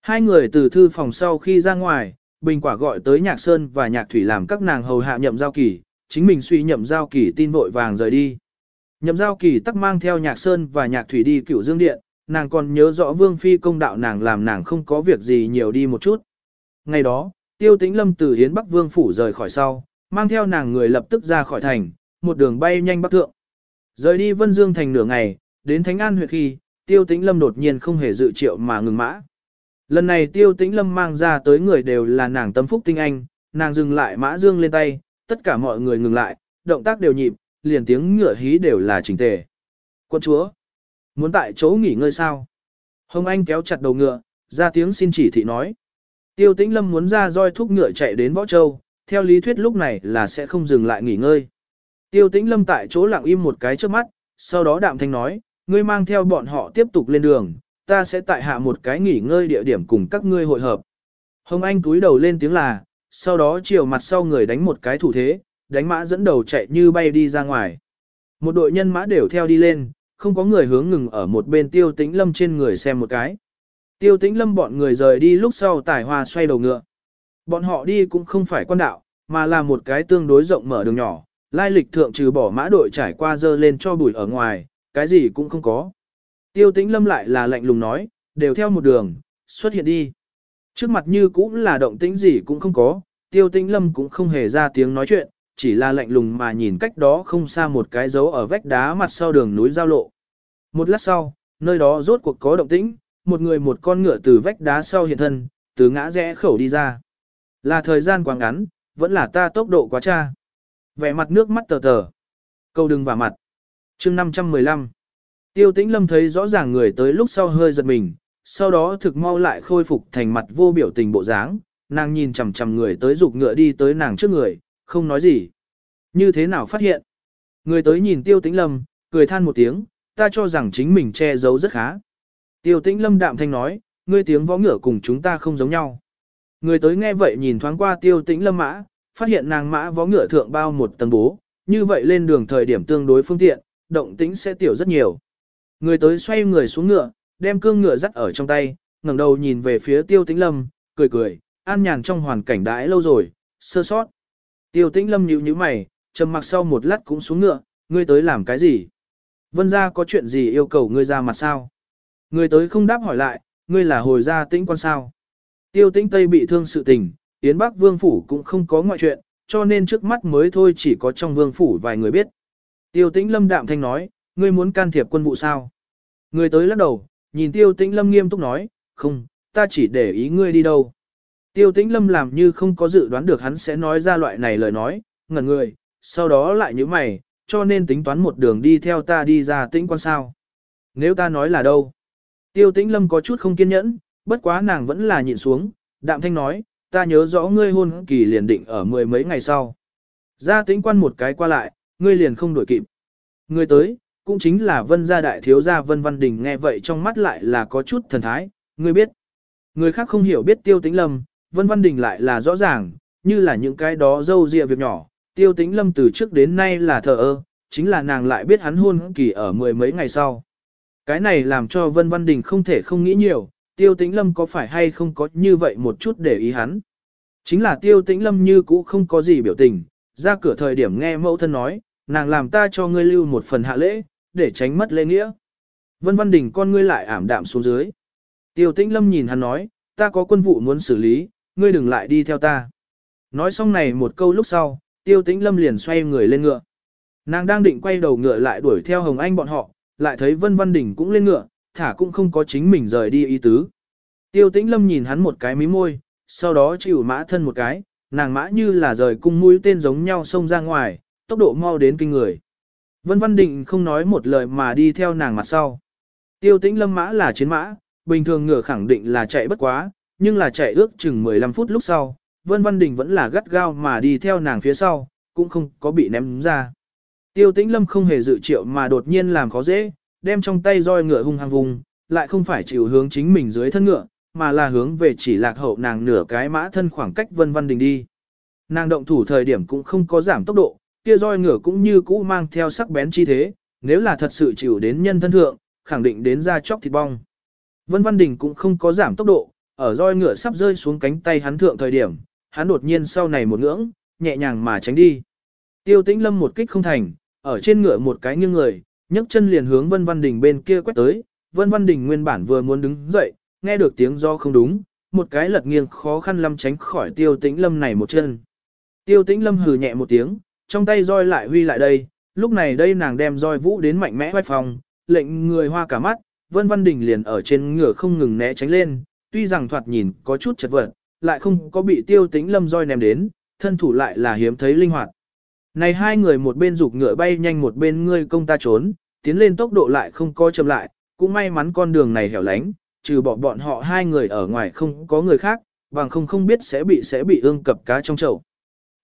Hai người từ thư phòng sau khi ra ngoài, bình quả gọi tới nhạc sơn và nhạc thủy làm các nàng hầu hạ nhậm giao kỳ, chính mình suy nhậm giao kỳ tin vội vàng rời đi. Nhậm giao kỳ tắc mang theo nhạc sơn và nhạc thủy đi cửu dương điện, nàng còn nhớ rõ vương phi công đạo nàng làm nàng không có việc gì nhiều đi một chút. Ngày đó, tiêu tĩnh lâm từ hiến bắc vương phủ rời khỏi sau, mang theo nàng người lập tức ra khỏi thành, một đường bay nhanh bắc thượng. Rời đi vân dương thành nửa ngày, đến Thánh An huyện khi, tiêu tĩnh lâm đột nhiên không hề dự triệu mà ngừng mã. Lần này tiêu tĩnh lâm mang ra tới người đều là nàng tâm phúc tinh anh, nàng dừng lại mã dương lên tay, tất cả mọi người ngừng lại, động tác đều nhịp, liền tiếng ngựa hí đều là chỉnh tề. Quân chúa, muốn tại chỗ nghỉ ngơi sao? Hồng Anh kéo chặt đầu ngựa, ra tiếng xin chỉ thị nói. Tiêu tĩnh lâm muốn ra roi thúc ngựa chạy đến Võ Châu, theo lý thuyết lúc này là sẽ không dừng lại nghỉ ngơi. Tiêu tĩnh lâm tại chỗ lặng im một cái trước mắt, sau đó đạm thanh nói, ngươi mang theo bọn họ tiếp tục lên đường, ta sẽ tại hạ một cái nghỉ ngơi địa điểm cùng các ngươi hội hợp. Hồng Anh túi đầu lên tiếng là, sau đó chiều mặt sau người đánh một cái thủ thế, đánh mã dẫn đầu chạy như bay đi ra ngoài. Một đội nhân mã đều theo đi lên, không có người hướng ngừng ở một bên tiêu tĩnh lâm trên người xem một cái. Tiêu tĩnh lâm bọn người rời đi lúc sau tải hoa xoay đầu ngựa. Bọn họ đi cũng không phải quan đạo, mà là một cái tương đối rộng mở đường nhỏ, lai lịch thượng trừ bỏ mã đội trải qua dơ lên cho bụi ở ngoài, cái gì cũng không có. Tiêu tĩnh lâm lại là lạnh lùng nói, đều theo một đường, xuất hiện đi. Trước mặt như cũng là động tĩnh gì cũng không có, tiêu tĩnh lâm cũng không hề ra tiếng nói chuyện, chỉ là lạnh lùng mà nhìn cách đó không xa một cái dấu ở vách đá mặt sau đường núi giao lộ. Một lát sau, nơi đó rốt cuộc có động tĩnh, một người một con ngựa từ vách đá sau hiện thân, từ ngã rẽ khẩu đi ra. Là thời gian quá ngắn, vẫn là ta tốc độ quá cha. Vẻ mặt nước mắt tờ tờ. Câu đừng vào mặt. chương 515. Tiêu tĩnh lâm thấy rõ ràng người tới lúc sau hơi giật mình, sau đó thực mau lại khôi phục thành mặt vô biểu tình bộ dáng, nàng nhìn chằm chằm người tới rục ngựa đi tới nàng trước người, không nói gì. Như thế nào phát hiện? Người tới nhìn tiêu tĩnh lâm, cười than một tiếng, ta cho rằng chính mình che giấu rất khá. Tiêu tĩnh lâm đạm thanh nói, ngươi tiếng võ ngựa cùng chúng ta không giống nhau. Người tới nghe vậy nhìn thoáng qua tiêu tĩnh lâm mã, phát hiện nàng mã võ ngựa thượng bao một tầng bố, như vậy lên đường thời điểm tương đối phương tiện, động tĩnh sẽ tiểu rất nhiều. Người tới xoay người xuống ngựa, đem cương ngựa dắt ở trong tay, ngẩng đầu nhìn về phía tiêu tĩnh lâm, cười cười, an nhàn trong hoàn cảnh đãi lâu rồi, sơ sót. Tiêu tĩnh lâm nhíu nhíu mày, trầm mặc sau một lát cũng xuống ngựa, ngươi tới làm cái gì? Vân gia có chuyện gì yêu cầu ngươi ra mặt sao? Người tới không đáp hỏi lại, ngươi là hồi gia tĩnh quan sao? Tiêu tĩnh Tây bị thương sự tình, Yến Bắc Vương Phủ cũng không có ngoại chuyện, cho nên trước mắt mới thôi chỉ có trong Vương Phủ vài người biết. Tiêu tĩnh lâm đạm thanh nói, ngươi muốn can thiệp quân vụ sao? Người tới lắc đầu, nhìn tiêu tĩnh lâm nghiêm túc nói, không, ta chỉ để ý ngươi đi đâu. Tiêu tĩnh lâm làm như không có dự đoán được hắn sẽ nói ra loại này lời nói, ngẩn người, sau đó lại như mày, cho nên tính toán một đường đi theo ta đi ra tĩnh quan sao. Nếu ta nói là đâu? Tiêu tĩnh lâm có chút không kiên nhẫn, bất quá nàng vẫn là nhịn xuống, đạm thanh nói, ta nhớ rõ ngươi hôn kỳ liền định ở mười mấy ngày sau. gia tĩnh quan một cái qua lại, ngươi liền không đuổi kịp. Ngươi tới, cũng chính là vân gia đại thiếu gia vân văn đình nghe vậy trong mắt lại là có chút thần thái, ngươi biết. Người khác không hiểu biết tiêu tĩnh lâm, vân văn đình lại là rõ ràng, như là những cái đó dâu dịa việc nhỏ, tiêu tĩnh lâm từ trước đến nay là thờ ơ, chính là nàng lại biết hắn hôn kỳ ở mười mấy ngày sau. Cái này làm cho vân văn đình không thể không nghĩ nhiều, tiêu tĩnh lâm có phải hay không có như vậy một chút để ý hắn. Chính là tiêu tĩnh lâm như cũ không có gì biểu tình, ra cửa thời điểm nghe mẫu thân nói, nàng làm ta cho ngươi lưu một phần hạ lễ, để tránh mất lễ nghĩa. Vân Văn Đình con ngươi lại ảm đạm xuống dưới. Tiêu Tĩnh Lâm nhìn hắn nói, ta có quân vụ muốn xử lý, ngươi đừng lại đi theo ta. Nói xong này một câu lúc sau, Tiêu Tĩnh Lâm liền xoay người lên ngựa. Nàng đang định quay đầu ngựa lại đuổi theo Hồng Anh bọn họ, lại thấy Vân Văn Đình cũng lên ngựa, thả cũng không có chính mình rời đi ý tứ. Tiêu Tĩnh Lâm nhìn hắn một cái mí môi, sau đó chịu mã thân một cái, nàng mã như là rời cung mũi tên giống nhau xông ra ngoài, tốc độ mau đến kinh người. Vân Văn Định không nói một lời mà đi theo nàng mặt sau. Tiêu tĩnh lâm mã là chiến mã, bình thường ngựa khẳng định là chạy bất quá, nhưng là chạy ước chừng 15 phút lúc sau, Vân Văn Đình vẫn là gắt gao mà đi theo nàng phía sau, cũng không có bị ném ra. Tiêu tĩnh lâm không hề dự triệu mà đột nhiên làm khó dễ, đem trong tay roi ngựa hung hăng vùng, lại không phải chịu hướng chính mình dưới thân ngựa, mà là hướng về chỉ lạc hậu nàng nửa cái mã thân khoảng cách Vân Văn Đình đi. Nàng động thủ thời điểm cũng không có giảm tốc độ, kia roi ngựa cũng như cũ mang theo sắc bén chi thế, nếu là thật sự chịu đến nhân thân thượng, khẳng định đến ra chóc thịt bong. Vân Văn Đình cũng không có giảm tốc độ, ở roi ngựa sắp rơi xuống cánh tay hắn thượng thời điểm, hắn đột nhiên sau này một ngưỡng, nhẹ nhàng mà tránh đi. Tiêu Tĩnh Lâm một kích không thành, ở trên ngựa một cái nghiêng người, nhấc chân liền hướng Vân Văn Đình bên kia quét tới, Vân Văn Đình nguyên bản vừa muốn đứng dậy, nghe được tiếng do không đúng, một cái lật nghiêng khó khăn lắm tránh khỏi Tiêu Tĩnh Lâm này một chân. Tiêu Tĩnh Lâm hừ nhẹ một tiếng, trong tay roi lại huy lại đây, lúc này đây nàng đem roi vũ đến mạnh mẽ quét phòng, lệnh người hoa cả mắt, Vân Văn Đình liền ở trên ngựa không ngừng né tránh lên, tuy rằng thoạt nhìn có chút chật vật, lại không có bị tiêu Tĩnh lâm roi ném đến, thân thủ lại là hiếm thấy linh hoạt. Này hai người một bên rục ngựa bay nhanh một bên ngươi công ta trốn, tiến lên tốc độ lại không có chậm lại, cũng may mắn con đường này hẻo lánh, trừ bỏ bọn họ hai người ở ngoài không có người khác, bằng không không biết sẽ bị sẽ bị ương cập cá trong chậu.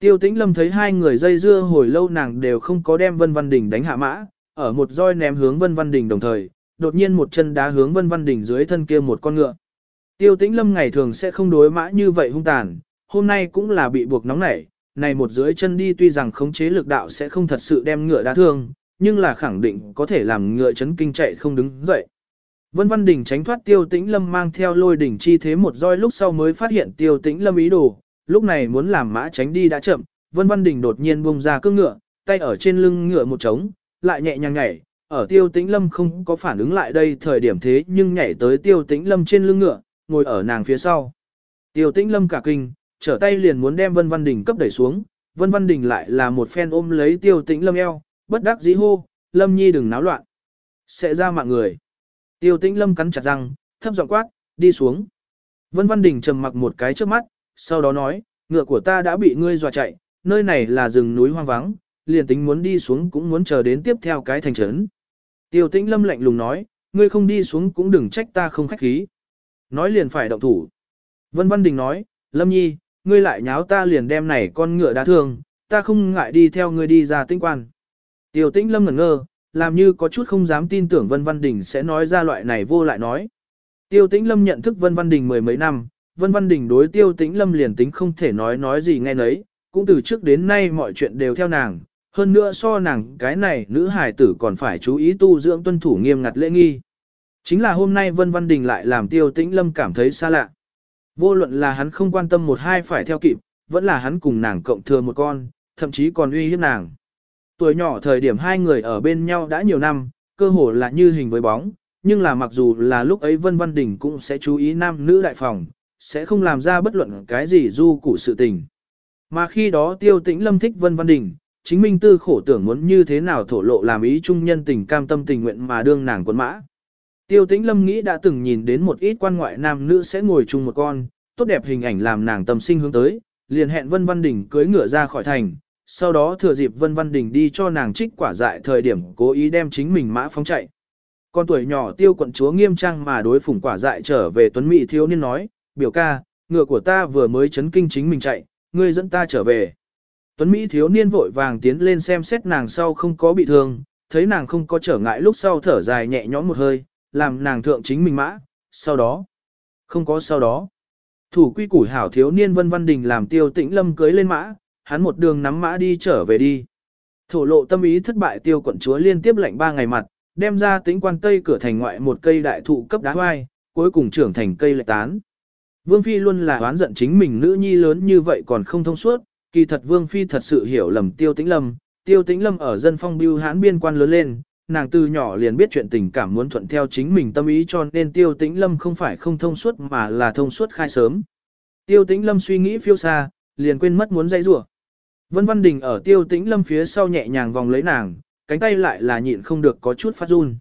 Tiêu tĩnh lâm thấy hai người dây dưa hồi lâu nàng đều không có đem Vân Văn Đình đánh hạ mã, ở một roi ném hướng Vân Văn Đình đồng thời, đột nhiên một chân đá hướng Vân Văn Đình dưới thân kia một con ngựa. Tiêu tĩnh lâm ngày thường sẽ không đối mã như vậy hung tàn, hôm nay cũng là bị buộc nóng nảy, này một dưới chân đi tuy rằng khống chế lực đạo sẽ không thật sự đem ngựa đá thương, nhưng là khẳng định có thể làm ngựa chấn kinh chạy không đứng dậy. Vân Văn Đình tránh thoát Tiêu Tĩnh Lâm mang theo lôi đỉnh chi thế một roi lúc sau mới phát hiện Tiêu Tĩnh Lâm ý đồ, lúc này muốn làm mã tránh đi đã chậm, Vân Văn Đình đột nhiên buông ra cương ngựa, tay ở trên lưng ngựa một trống, lại nhẹ nhàng nhảy, ở Tiêu Tĩnh Lâm không có phản ứng lại đây thời điểm thế nhưng nhảy tới Tiêu Tĩnh Lâm trên lưng ngựa, ngồi ở nàng phía sau. Tiêu Tĩnh Lâm cả kinh, trở tay liền muốn đem Vân Văn Đình cấp đẩy xuống, Vân Văn Đình lại là một phen ôm lấy Tiêu Tĩnh Lâm eo, bất đắc dĩ hô, Lâm Nhi đừng náo loạn, sẽ ra mạng người. Tiêu Tĩnh Lâm cắn chặt răng, thấp giọng quát, đi xuống. Vân Văn Đình trầm mặc một cái trước mắt, sau đó nói, ngựa của ta đã bị ngươi dọa chạy, nơi này là rừng núi hoang vắng, liền tính muốn đi xuống cũng muốn chờ đến tiếp theo cái thành trấn. Tiêu tĩnh lâm lạnh lùng nói, ngươi không đi xuống cũng đừng trách ta không khách khí. Nói liền phải động thủ. Vân Văn Đình nói, Lâm Nhi, ngươi lại nháo ta liền đem này con ngựa đá thương, ta không ngại đi theo ngươi đi ra tinh quan. Tiêu tĩnh lâm ngẩn ngơ, làm như có chút không dám tin tưởng Vân Văn Đình sẽ nói ra loại này vô lại nói. Tiêu tĩnh lâm nhận thức Vân Văn Đình mười mấy năm, Vân Văn Đình đối tiêu tĩnh lâm liền tính không thể nói nói gì nghe nấy, cũng từ trước đến nay mọi chuyện đều theo nàng, hơn nữa so nàng cái này nữ hài tử còn phải chú ý tu dưỡng tuân thủ nghiêm ngặt lễ nghi. Chính là hôm nay Vân Văn Đình lại làm tiêu tĩnh lâm cảm thấy xa lạ. Vô luận là hắn không quan tâm một hai phải theo kịp, vẫn là hắn cùng nàng cộng thừa một con, thậm chí còn uy hiếp nàng. Tuổi nhỏ thời điểm hai người ở bên nhau đã nhiều năm, cơ hồ là như hình với bóng, nhưng là mặc dù là lúc ấy Vân Văn Đình cũng sẽ chú ý nam nữ đại phòng, sẽ không làm ra bất luận cái gì du cụ sự tình. Mà khi đó tiêu tĩnh lâm thích Vân Văn Đình, chính minh tư khổ tưởng muốn như thế nào thổ lộ làm ý trung nhân tình cam tâm tình nguyện mà đương nàng quân mã. Tiêu tĩnh lâm nghĩ đã từng nhìn đến một ít quan ngoại nam nữ sẽ ngồi chung một con, tốt đẹp hình ảnh làm nàng tâm sinh hướng tới, liền hẹn Vân Văn Đình cưới ngựa ra khỏi thành, sau đó thừa dịp Vân Văn Đình đi cho nàng trích quả dại thời điểm cố ý đem chính mình mã phóng chạy. Con tuổi nhỏ tiêu quận chúa nghiêm trang mà đối phủng quả dại trở về tuấn mỹ thiếu niên nói, biểu ca, ngựa của ta vừa mới chấn kinh chính mình chạy, ngươi dẫn ta trở về. Tuấn Mỹ thiếu niên vội vàng tiến lên xem xét nàng sau không có bị thương, thấy nàng không có trở ngại lúc sau thở dài nhẹ nhõm một hơi, làm nàng thượng chính mình mã, sau đó, không có sau đó. Thủ quy củ hảo thiếu niên Vân Văn Đình làm tiêu tĩnh lâm cưới lên mã, hắn một đường nắm mã đi trở về đi. Thổ lộ tâm ý thất bại tiêu quận chúa liên tiếp lệnh ba ngày mặt, đem ra tính quan tây cửa thành ngoại một cây đại thụ cấp đá hoai, cuối cùng trưởng thành cây lệ tán. Vương Phi luôn là oán giận chính mình nữ nhi lớn như vậy còn không thông suốt, kỳ thật Vương Phi thật sự hiểu lầm Tiêu Tĩnh Lâm, Tiêu Tĩnh Lâm ở dân phong biêu hãn biên quan lớn lên, nàng từ nhỏ liền biết chuyện tình cảm muốn thuận theo chính mình tâm ý cho nên Tiêu Tĩnh Lâm không phải không thông suốt mà là thông suốt khai sớm. Tiêu Tĩnh Lâm suy nghĩ phiêu xa, liền quên mất muốn dây rủa. Vân Văn Đình ở Tiêu Tĩnh Lâm phía sau nhẹ nhàng vòng lấy nàng, cánh tay lại là nhịn không được có chút phát run.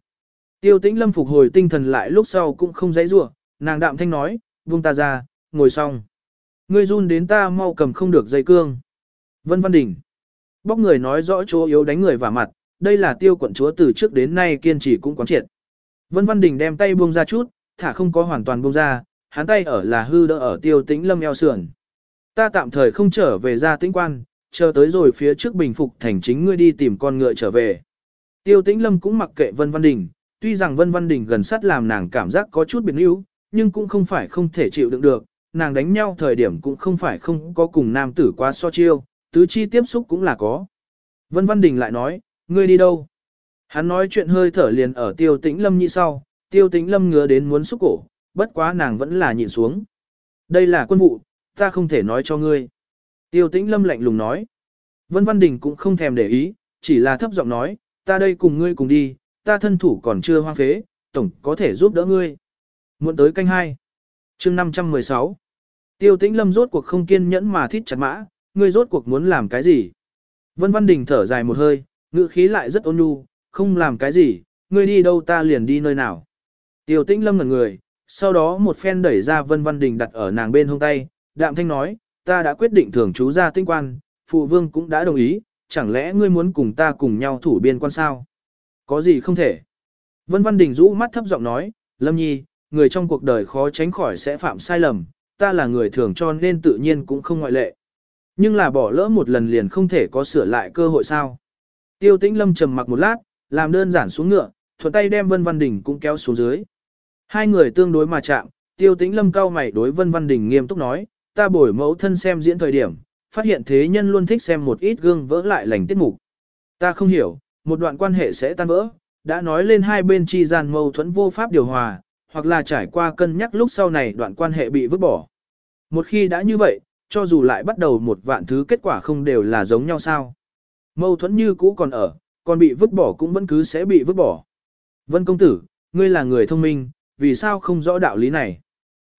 Tiêu Tĩnh Lâm phục hồi tinh thần lại lúc sau cũng không dãy rủa, nàng đạm thanh nói, "Buông ta ra, ngồi xong." Ngươi run đến ta mau cầm không được dây cương. Vân Văn Đình. Bóc người nói rõ chỗ yếu đánh người vào mặt, đây là tiêu quận chúa từ trước đến nay kiên trì cũng quán triệt. Vân Văn Đình đem tay buông ra chút, thả không có hoàn toàn buông ra, hắn tay ở là hư đỡ ở tiêu tĩnh lâm eo sườn. Ta tạm thời không trở về ra tĩnh quan, chờ tới rồi phía trước bình phục thành chính ngươi đi tìm con ngựa trở về. Tiêu tĩnh lâm cũng mặc kệ Vân Văn Đình, tuy rằng Vân Văn Đình gần sát làm nàng cảm giác có chút biến yếu, nhưng cũng không phải không thể chịu đựng được, nàng đánh nhau thời điểm cũng không phải không có cùng nam tử quá so chiêu, tứ chi tiếp xúc cũng là có. Vân Văn Đình lại nói, ngươi đi đâu? Hắn nói chuyện hơi thở liền ở tiêu tĩnh lâm như sau, tiêu tĩnh lâm ngứa đến muốn xúc cổ, bất quá nàng vẫn là nhịn xuống. Đây là quân vụ, ta không thể nói cho ngươi. Tiêu tĩnh lâm lạnh lùng nói. Vân Văn Đình cũng không thèm để ý, chỉ là thấp giọng nói, ta đây cùng ngươi cùng đi, ta thân thủ còn chưa hoang phế, tổng có thể giúp đỡ ngươi. Muộn tới canh hai chương 516 Tiêu tĩnh lâm rốt cuộc không kiên nhẫn mà thít chặt mã, ngươi rốt cuộc muốn làm cái gì? Vân Văn Đình thở dài một hơi, ngữ khí lại rất ôn nhu, không làm cái gì, ngươi đi đâu ta liền đi nơi nào. Tiêu tĩnh lâm ngẩn người, sau đó một phen đẩy ra Vân Văn Đình đặt ở nàng bên hông tay, đạm thanh nói, ta đã quyết định thưởng chú ra tinh quan, phụ vương cũng đã đồng ý, chẳng lẽ ngươi muốn cùng ta cùng nhau thủ biên quan sao? Có gì không thể? Vân Văn Đình rũ mắt thấp giọng nói, Lâm Nhi, người trong cuộc đời khó tránh khỏi sẽ phạm sai lầm, ta là người thường cho nên tự nhiên cũng không ngoại lệ. Nhưng là bỏ lỡ một lần liền không thể có sửa lại cơ hội sao. Tiêu tĩnh lâm trầm mặc một lát, làm đơn giản xuống ngựa, thuận tay đem Vân Văn Đình cũng kéo xuống dưới. Hai người tương đối mà chạm, tiêu tĩnh lâm cao mày đối Vân Văn Đình nghiêm túc nói, ta bồi mẫu thân xem diễn thời điểm, phát hiện thế nhân luôn thích xem một ít gương vỡ lại lành tiết mục. Ta không hiểu, một đoạn quan hệ sẽ tan vỡ, đã nói lên hai bên chi gian mâu thuẫn vô pháp điều hòa, hoặc là trải qua cân nhắc lúc sau này đoạn quan hệ bị vứt bỏ. Một khi đã như vậy, cho dù lại bắt đầu một vạn thứ kết quả không đều là giống nhau sao. Mâu thuẫn như cũ còn ở, còn bị vứt bỏ cũng vẫn cứ sẽ bị vứt bỏ. Vân công tử, ngươi là người thông minh, vì sao không rõ đạo lý này?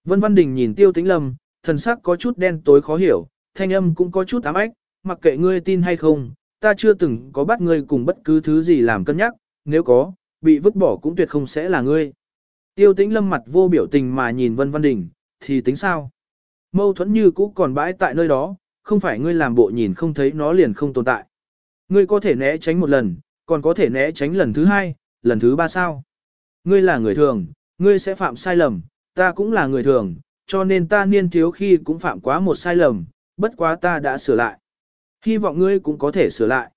Vân Văn Đình nhìn Tiêu Tĩnh Lâm, thần sắc có chút đen tối khó hiểu, thanh âm cũng có chút ám ách, mặc kệ ngươi tin hay không, ta chưa từng có bắt ngươi cùng bất cứ thứ gì làm cân nhắc, nếu có, bị vứt bỏ cũng tuyệt không sẽ là ngươi. Tiêu tĩnh lâm mặt vô biểu tình mà nhìn Vân Văn Đình, thì tính sao? Mâu thuẫn như cũ còn bãi tại nơi đó, không phải ngươi làm bộ nhìn không thấy nó liền không tồn tại. Ngươi có thể né tránh một lần, còn có thể né tránh lần thứ hai, lần thứ ba sao? Ngươi là người thường, ngươi sẽ phạm sai lầm, ta cũng là người thường, cho nên ta niên thiếu khi cũng phạm quá một sai lầm, bất quá ta đã sửa lại. Hy vọng ngươi cũng có thể sửa lại.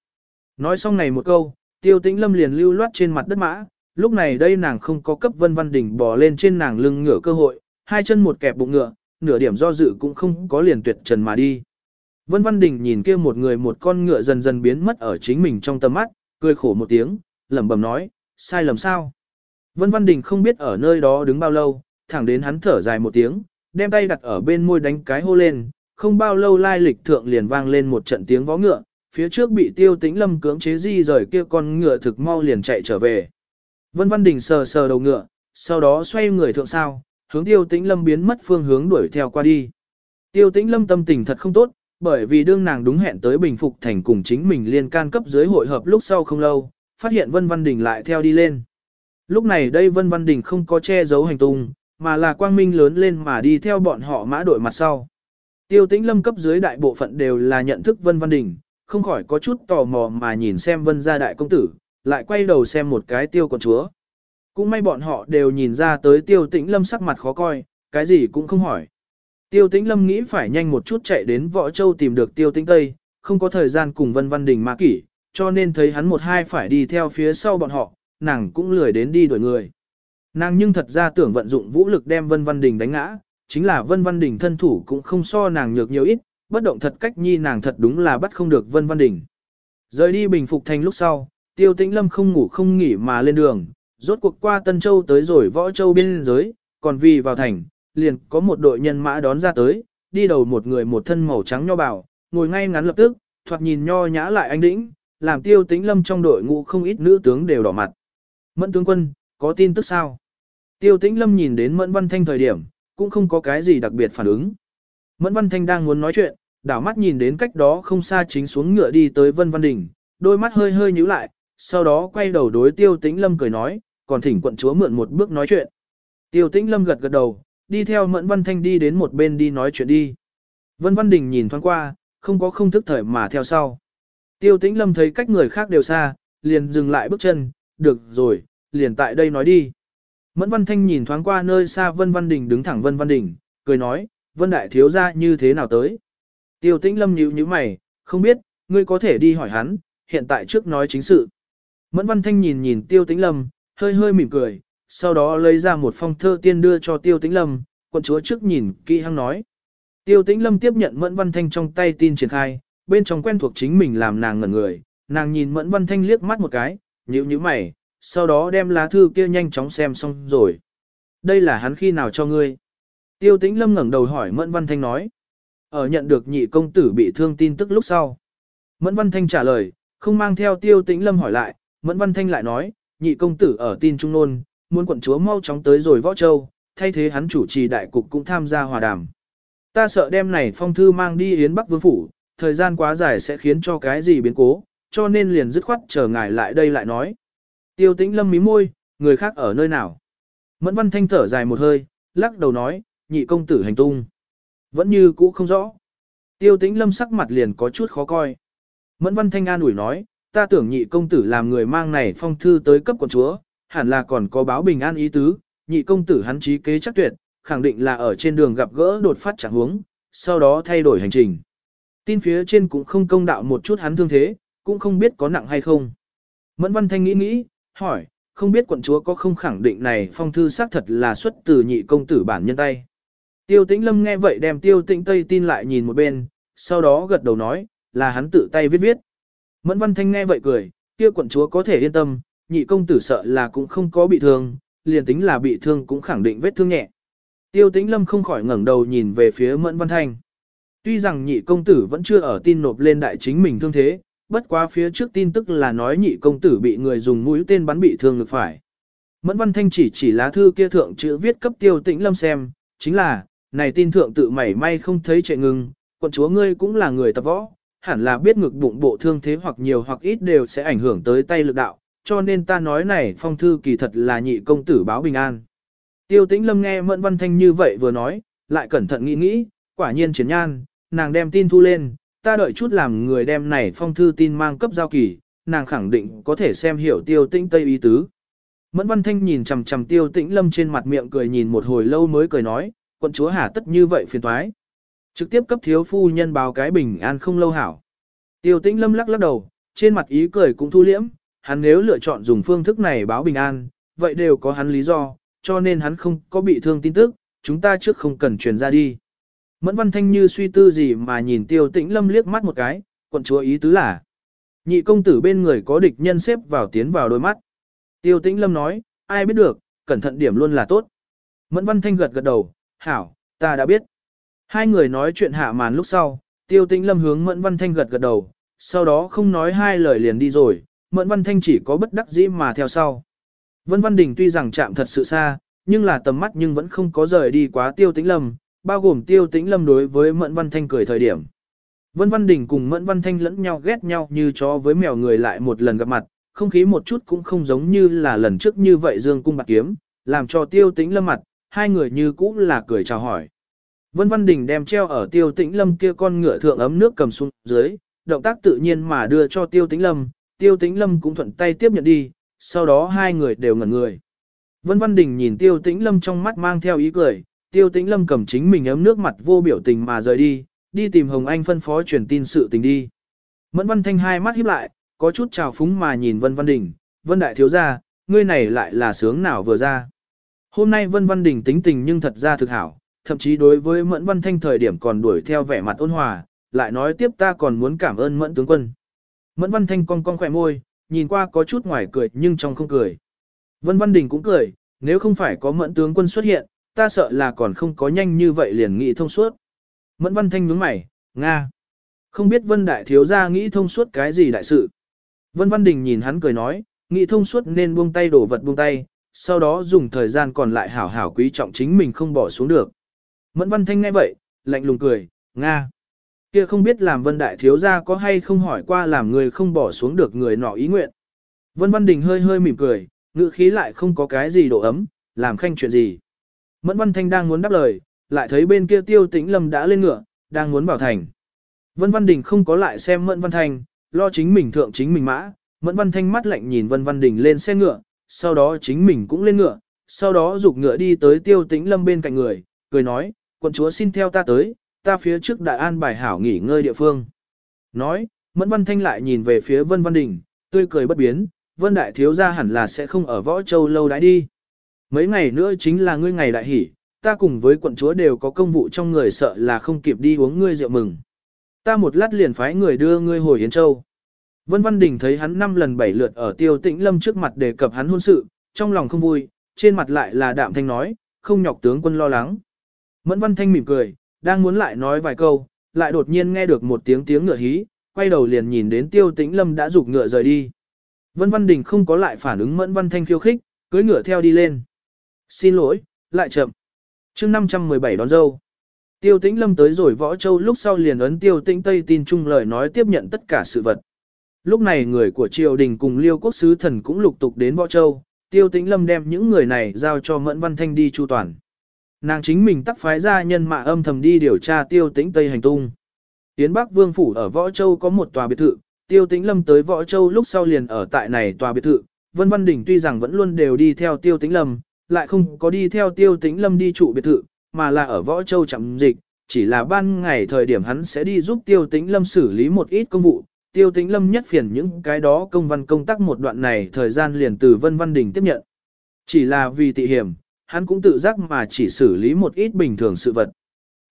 Nói xong này một câu, tiêu tĩnh lâm liền lưu loát trên mặt đất mã, lúc này đây nàng không có cấp Vân Văn đỉnh bò lên trên nàng lưng ngựa cơ hội, hai chân một kẹp bụng ngựa, nửa điểm do dự cũng không có liền tuyệt trần mà đi. Vân Văn Đình nhìn kia một người một con ngựa dần dần biến mất ở chính mình trong tầm mắt, cười khổ một tiếng, lẩm bẩm nói, sai lầm sao? Vân Văn Đình không biết ở nơi đó đứng bao lâu, thẳng đến hắn thở dài một tiếng, đem tay đặt ở bên môi đánh cái hô lên, không bao lâu lai lịch thượng liền vang lên một trận tiếng vó ngựa, phía trước bị tiêu tĩnh lâm cưỡng chế di rời kia con ngựa thực mau liền chạy trở về. Vân Văn Đình sờ sờ đầu ngựa, sau đó xoay người thượng sao, hướng tiêu tĩnh lâm biến mất phương hướng đuổi theo qua đi. Tiêu tĩnh lâm tâm tình thật không tốt, bởi vì đương nàng đúng hẹn tới bình phục thành cùng chính mình liên can cấp dưới hội hợp lúc sau không lâu, phát hiện Vân Văn Đình lại theo đi lên. Lúc này đây Vân Văn Đình không có che giấu hành tung, mà là quang minh lớn lên mà đi theo bọn họ mã đội mặt sau. Tiêu tĩnh lâm cấp dưới đại bộ phận đều là nhận thức Vân Văn Đình, không khỏi có chút tò mò mà nhìn xem Vân gia đại công tử, lại quay đầu xem một cái tiêu con chúa. Cũng may bọn họ đều nhìn ra tới tiêu tĩnh lâm sắc mặt khó coi, cái gì cũng không hỏi. Tiêu tĩnh lâm nghĩ phải nhanh một chút chạy đến võ châu tìm được tiêu tĩnh tây, không có thời gian cùng Vân Văn Đình mà kỷ, cho nên thấy hắn một hai phải đi theo phía sau bọn họ, nàng cũng lười đến đi đuổi người. Nàng nhưng thật ra tưởng vận dụng vũ lực đem Vân Văn Đình đánh ngã, chính là Vân Văn Đình thân thủ cũng không so nàng nhược nhiều ít, bất động thật cách nhi nàng thật đúng là bắt không được Vân Văn Đình. Rời đi bình phục thành lúc sau, Tiêu Tĩnh Lâm không ngủ không nghỉ mà lên đường, rốt cuộc qua Tân Châu tới rồi Võ Châu biên giới, còn vì vào thành, liền có một đội nhân mã đón ra tới, đi đầu một người một thân màu trắng nho bảo, ngồi ngay ngắn lập tức, thoạt nhìn nho nhã lại anh đĩnh, làm Tiêu Tĩnh Lâm trong đội ngũ không ít nữ tướng đều đỏ mặt. Mẫn tướng quân, có tin tức sao? Tiêu Tĩnh Lâm nhìn đến Mẫn Văn Thanh thời điểm, cũng không có cái gì đặc biệt phản ứng. Mẫn Văn Thanh đang muốn nói chuyện, đảo mắt nhìn đến cách đó không xa chính xuống ngựa đi tới Vân Văn Đình, đôi mắt hơi hơi nhíu lại, sau đó quay đầu đối Tiêu Tĩnh Lâm cười nói, còn thỉnh quận chúa mượn một bước nói chuyện. Tiêu Tĩnh Lâm gật gật đầu, đi theo Mẫn Văn Thanh đi đến một bên đi nói chuyện đi. Vân Văn Đình nhìn thoáng qua, không có không thức thời mà theo sau. Tiêu Tĩnh Lâm thấy cách người khác đều xa, liền dừng lại bước chân, được rồi, liền tại đây nói đi. Mẫn Văn Thanh nhìn thoáng qua nơi xa Vân Văn Đình đứng thẳng Vân Văn Đình, cười nói, Vân Đại Thiếu gia như thế nào tới. Tiêu Tĩnh Lâm nhíu nhíu mày, không biết, ngươi có thể đi hỏi hắn, hiện tại trước nói chính sự. Mẫn Văn Thanh nhìn nhìn Tiêu Tĩnh Lâm, hơi hơi mỉm cười, sau đó lấy ra một phong thơ tiên đưa cho Tiêu Tĩnh Lâm, quận chúa trước nhìn kỹ hăng nói. Tiêu Tĩnh Lâm tiếp nhận Mẫn Văn Thanh trong tay tin triển khai, bên trong quen thuộc chính mình làm nàng ngẩn người, nàng nhìn Mẫn Văn Thanh liếc mắt một cái, nhíu nhíu mày, sau đó đem lá thư kia nhanh chóng xem xong rồi. Đây là hắn khi nào cho ngươi? Tiêu tĩnh lâm ngẩng đầu hỏi Mẫn Văn Thanh nói. Ở nhận được nhị công tử bị thương tin tức lúc sau. Mẫn Văn Thanh trả lời, không mang theo tiêu tĩnh lâm hỏi lại, Mẫn Văn Thanh lại nói, nhị công tử ở tin trung nôn, muốn quận chúa mau chóng tới rồi võ châu, thay thế hắn chủ trì đại cục cũng tham gia hòa đàm. Ta sợ đem này phong thư mang đi Yến Bắc Vương Phủ, thời gian quá dài sẽ khiến cho cái gì biến cố, cho nên liền dứt khoát chờ ngài lại đây lại nói. Tiêu tĩnh lâm mí môi, người khác ở nơi nào? Mẫn văn thanh thở dài một hơi, lắc đầu nói, nhị công tử hành tung. Vẫn như cũ không rõ. Tiêu tĩnh lâm sắc mặt liền có chút khó coi. Mẫn văn thanh an ủi nói, ta tưởng nhị công tử làm người mang này phong thư tới cấp quận chúa, hẳn là còn có báo bình an ý tứ, nhị công tử hắn trí kế chắc tuyệt, khẳng định là ở trên đường gặp gỡ đột phát trạng huống, sau đó thay đổi hành trình. Tin phía trên cũng không công đạo một chút hắn thương thế, cũng không biết có nặng hay không. Mẫn văn thanh nghĩ nghĩ, hỏi, không biết quận chúa có không khẳng định này phong thư xác thật là xuất từ nhị công tử bản nhân tay. Tiêu tĩnh lâm nghe vậy đem tiêu tĩnh tây tin lại nhìn một bên, sau đó gật đầu nói, là hắn tự tay viết viết. Mẫn văn thanh nghe vậy cười, kia quận chúa có thể yên tâm, nhị công tử sợ là cũng không có bị thương, liền tính là bị thương cũng khẳng định vết thương nhẹ. Tiêu tĩnh lâm không khỏi ngẩng đầu nhìn về phía mẫn văn thanh. Tuy rằng nhị công tử vẫn chưa ở tin nộp lên đại chính mình thương thế, bất quá phía trước tin tức là nói nhị công tử bị người dùng mũi tên bắn bị thương ngực phải. Mẫn Văn Thanh chỉ chỉ lá thư kia thượng chữ viết cấp tiêu tĩnh lâm xem, chính là, này tin thượng tự mảy may không thấy chạy ngừng, quận chúa ngươi cũng là người tập võ, hẳn là biết ngực bụng bộ thương thế hoặc nhiều hoặc ít đều sẽ ảnh hưởng tới tay lực đạo, cho nên ta nói này phong thư kỳ thật là nhị công tử báo bình an. Tiêu tĩnh lâm nghe Mẫn Văn Thanh như vậy vừa nói, lại cẩn thận nghĩ nghĩ, quả nhiên chiến nhan, nàng đem tin thu lên, ta đợi chút làm người đem này phong thư tin mang cấp giao kỳ, nàng khẳng định có thể xem hiểu tiêu tĩnh tây ý tứ. Mẫn Văn Thanh nhìn chằm chằm tiêu tĩnh lâm trên mặt miệng cười nhìn một hồi lâu mới cười nói, quận chúa hà tất như vậy phiền toái. Trực tiếp cấp thiếu phu nhân báo cái bình an không lâu hảo. Tiêu tĩnh lâm lắc lắc đầu, trên mặt ý cười cũng thu liễm, hắn nếu lựa chọn dùng phương thức này báo bình an, vậy đều có hắn lý do, cho nên hắn không có bị thương tin tức, chúng ta trước không cần truyền ra đi. Mẫn Văn Thanh như suy tư gì mà nhìn Tiêu Tĩnh Lâm liếc mắt một cái, quận chúa ý tứ là. Nhị công tử bên người có địch nhân xếp vào tiến vào đôi mắt. Tiêu Tĩnh Lâm nói, ai biết được, cẩn thận điểm luôn là tốt. Mẫn Văn Thanh gật gật đầu, hảo, ta đã biết. Hai người nói chuyện hạ màn lúc sau, Tiêu Tĩnh Lâm hướng Mẫn Văn Thanh gật gật đầu, sau đó không nói hai lời liền đi rồi, Mẫn Văn Thanh chỉ có bất đắc dĩ mà theo sau. Vân Văn Đình tuy rằng chạm thật sự xa, nhưng là tầm mắt nhưng vẫn không có rời đi quá Tiêu Tĩnh Lâm, bao gồm Tiêu Tĩnh Lâm đối với Mẫn Văn Thanh cười thời điểm. Vân Văn Đình cùng Mẫn Văn Thanh lẫn nhau ghét nhau như chó với mèo người lại một lần gặp mặt, không khí một chút cũng không giống như là lần trước như vậy dương cung bạc kiếm, làm cho Tiêu Tĩnh Lâm mặt, hai người như cũ là cười chào hỏi. Vân Văn Đình đem treo ở Tiêu Tĩnh Lâm kia con ngựa thượng ấm nước cầm xuống dưới, động tác tự nhiên mà đưa cho Tiêu Tĩnh Lâm, Tiêu Tĩnh Lâm cũng thuận tay tiếp nhận đi, sau đó hai người đều ngẩn người. Vân Văn Đình nhìn Tiêu Tĩnh Lâm trong mắt mang theo ý cười, Tiêu Tĩnh Lâm cầm chính mình ấm nước mặt vô biểu tình mà rời đi, đi tìm Hồng Anh phân phó truyền tin sự tình đi. Mẫn Văn Thanh hai mắt híp lại, có chút trào phúng mà nhìn Vân Văn Đình, Vân Đại Thiếu Gia, ngươi này lại là sướng nào vừa ra. Hôm nay Vân Văn Đình tính tình nhưng thật ra thực hảo, thậm chí đối với Mẫn Văn Thanh thời điểm còn đuổi theo vẻ mặt ôn hòa, lại nói tiếp ta còn muốn cảm ơn Mẫn tướng quân. Mẫn Văn Thanh cong cong khỏe môi, nhìn qua có chút ngoài cười nhưng trong không cười. Vân Văn Đình cũng cười, nếu không phải có Mẫn tướng quân xuất hiện, ta sợ là còn không có nhanh như vậy liền nghĩ thông suốt. Mẫn Văn Thanh nhướng mày, Nga. Không biết Vân Đại Thiếu Gia nghĩ thông suốt cái gì đại sự. Vân Văn Đình nhìn hắn cười nói, nghĩ thông suốt nên buông tay đổ vật buông tay, sau đó dùng thời gian còn lại hảo hảo quý trọng chính mình không bỏ xuống được. Mẫn Văn Thanh nghe vậy, lạnh lùng cười, Nga. Kia không biết làm Vân Đại Thiếu Gia có hay không hỏi qua làm người không bỏ xuống được người nọ ý nguyện. Vân Văn Đình hơi hơi mỉm cười, ngữ khí lại không có cái gì độ ấm, làm khanh chuyện gì. Mẫn Văn Thanh đang muốn đáp lời, lại thấy bên kia Tiêu Tĩnh Lâm đã lên ngựa, đang muốn vào thành. Vân Văn Đình không có lại xem Mẫn Văn Thanh, lo chính mình thượng chính mình mã, Mẫn Văn Thanh mắt lạnh nhìn Vân Văn Đình lên xe ngựa, sau đó chính mình cũng lên ngựa, sau đó dục ngựa đi tới Tiêu Tĩnh Lâm bên cạnh người, cười nói, quận chúa xin theo ta tới, ta phía trước đại an bài hảo nghỉ ngơi địa phương. Nói, Mẫn Văn Thanh lại nhìn về phía Vân Văn Đình, tươi cười bất biến, Vân Đại Thiếu gia hẳn là sẽ không ở Võ Châu lâu đãi đi. Mấy ngày nữa chính là ngươi ngày đại hỷ, ta cùng với quận chúa đều có công vụ trong người sợ là không kịp đi uống ngươi rượu mừng. Ta một lát liền phái người đưa ngươi hồi Yến Châu. Vân Văn Đình thấy hắn năm lần bảy lượt ở tiêu tĩnh lâm trước mặt đề cập hắn hôn sự, trong lòng không vui, trên mặt lại là đạm thanh nói, không nhọc tướng quân lo lắng. Mẫn Văn Thanh mỉm cười, đang muốn lại nói vài câu, lại đột nhiên nghe được một tiếng tiếng ngựa hí, quay đầu liền nhìn đến tiêu tĩnh lâm đã rục ngựa rời đi. Vân Văn Đình không có lại phản ứng Mẫn Văn Thanh khiêu khích, cưới ngựa theo đi lên. Xin lỗi, lại chậm chương 517 đón dâu. Tiêu tĩnh lâm tới rồi võ châu lúc sau liền ấn tiêu tĩnh tây tin chung lời nói tiếp nhận tất cả sự vật. Lúc này người của triều đình cùng liêu quốc sứ thần cũng lục tục đến võ châu, tiêu tĩnh lâm đem những người này giao cho mẫn văn thanh đi chu toàn. Nàng chính mình tắc phái ra nhân mạ âm thầm đi điều tra tiêu tĩnh tây hành tung. Tiến Bắc Vương Phủ ở Võ Châu có một tòa biệt thự, Tiêu Tĩnh Lâm tới Võ Châu lúc sau liền ở tại này tòa biệt thự, Vân Văn Đình tuy rằng vẫn luôn đều đi theo Tiêu Tĩnh Lâm, lại không có đi theo tiêu tĩnh lâm đi trụ biệt thự, mà là ở võ châu chậm dịch, chỉ là ban ngày thời điểm hắn sẽ đi giúp tiêu tĩnh lâm xử lý một ít công vụ. Tiêu tĩnh lâm nhất phiền những cái đó công văn công tác một đoạn này thời gian liền từ Vân Văn Đình tiếp nhận. Chỉ là vì tị hiểm, hắn cũng tự giác mà chỉ xử lý một ít bình thường sự vật.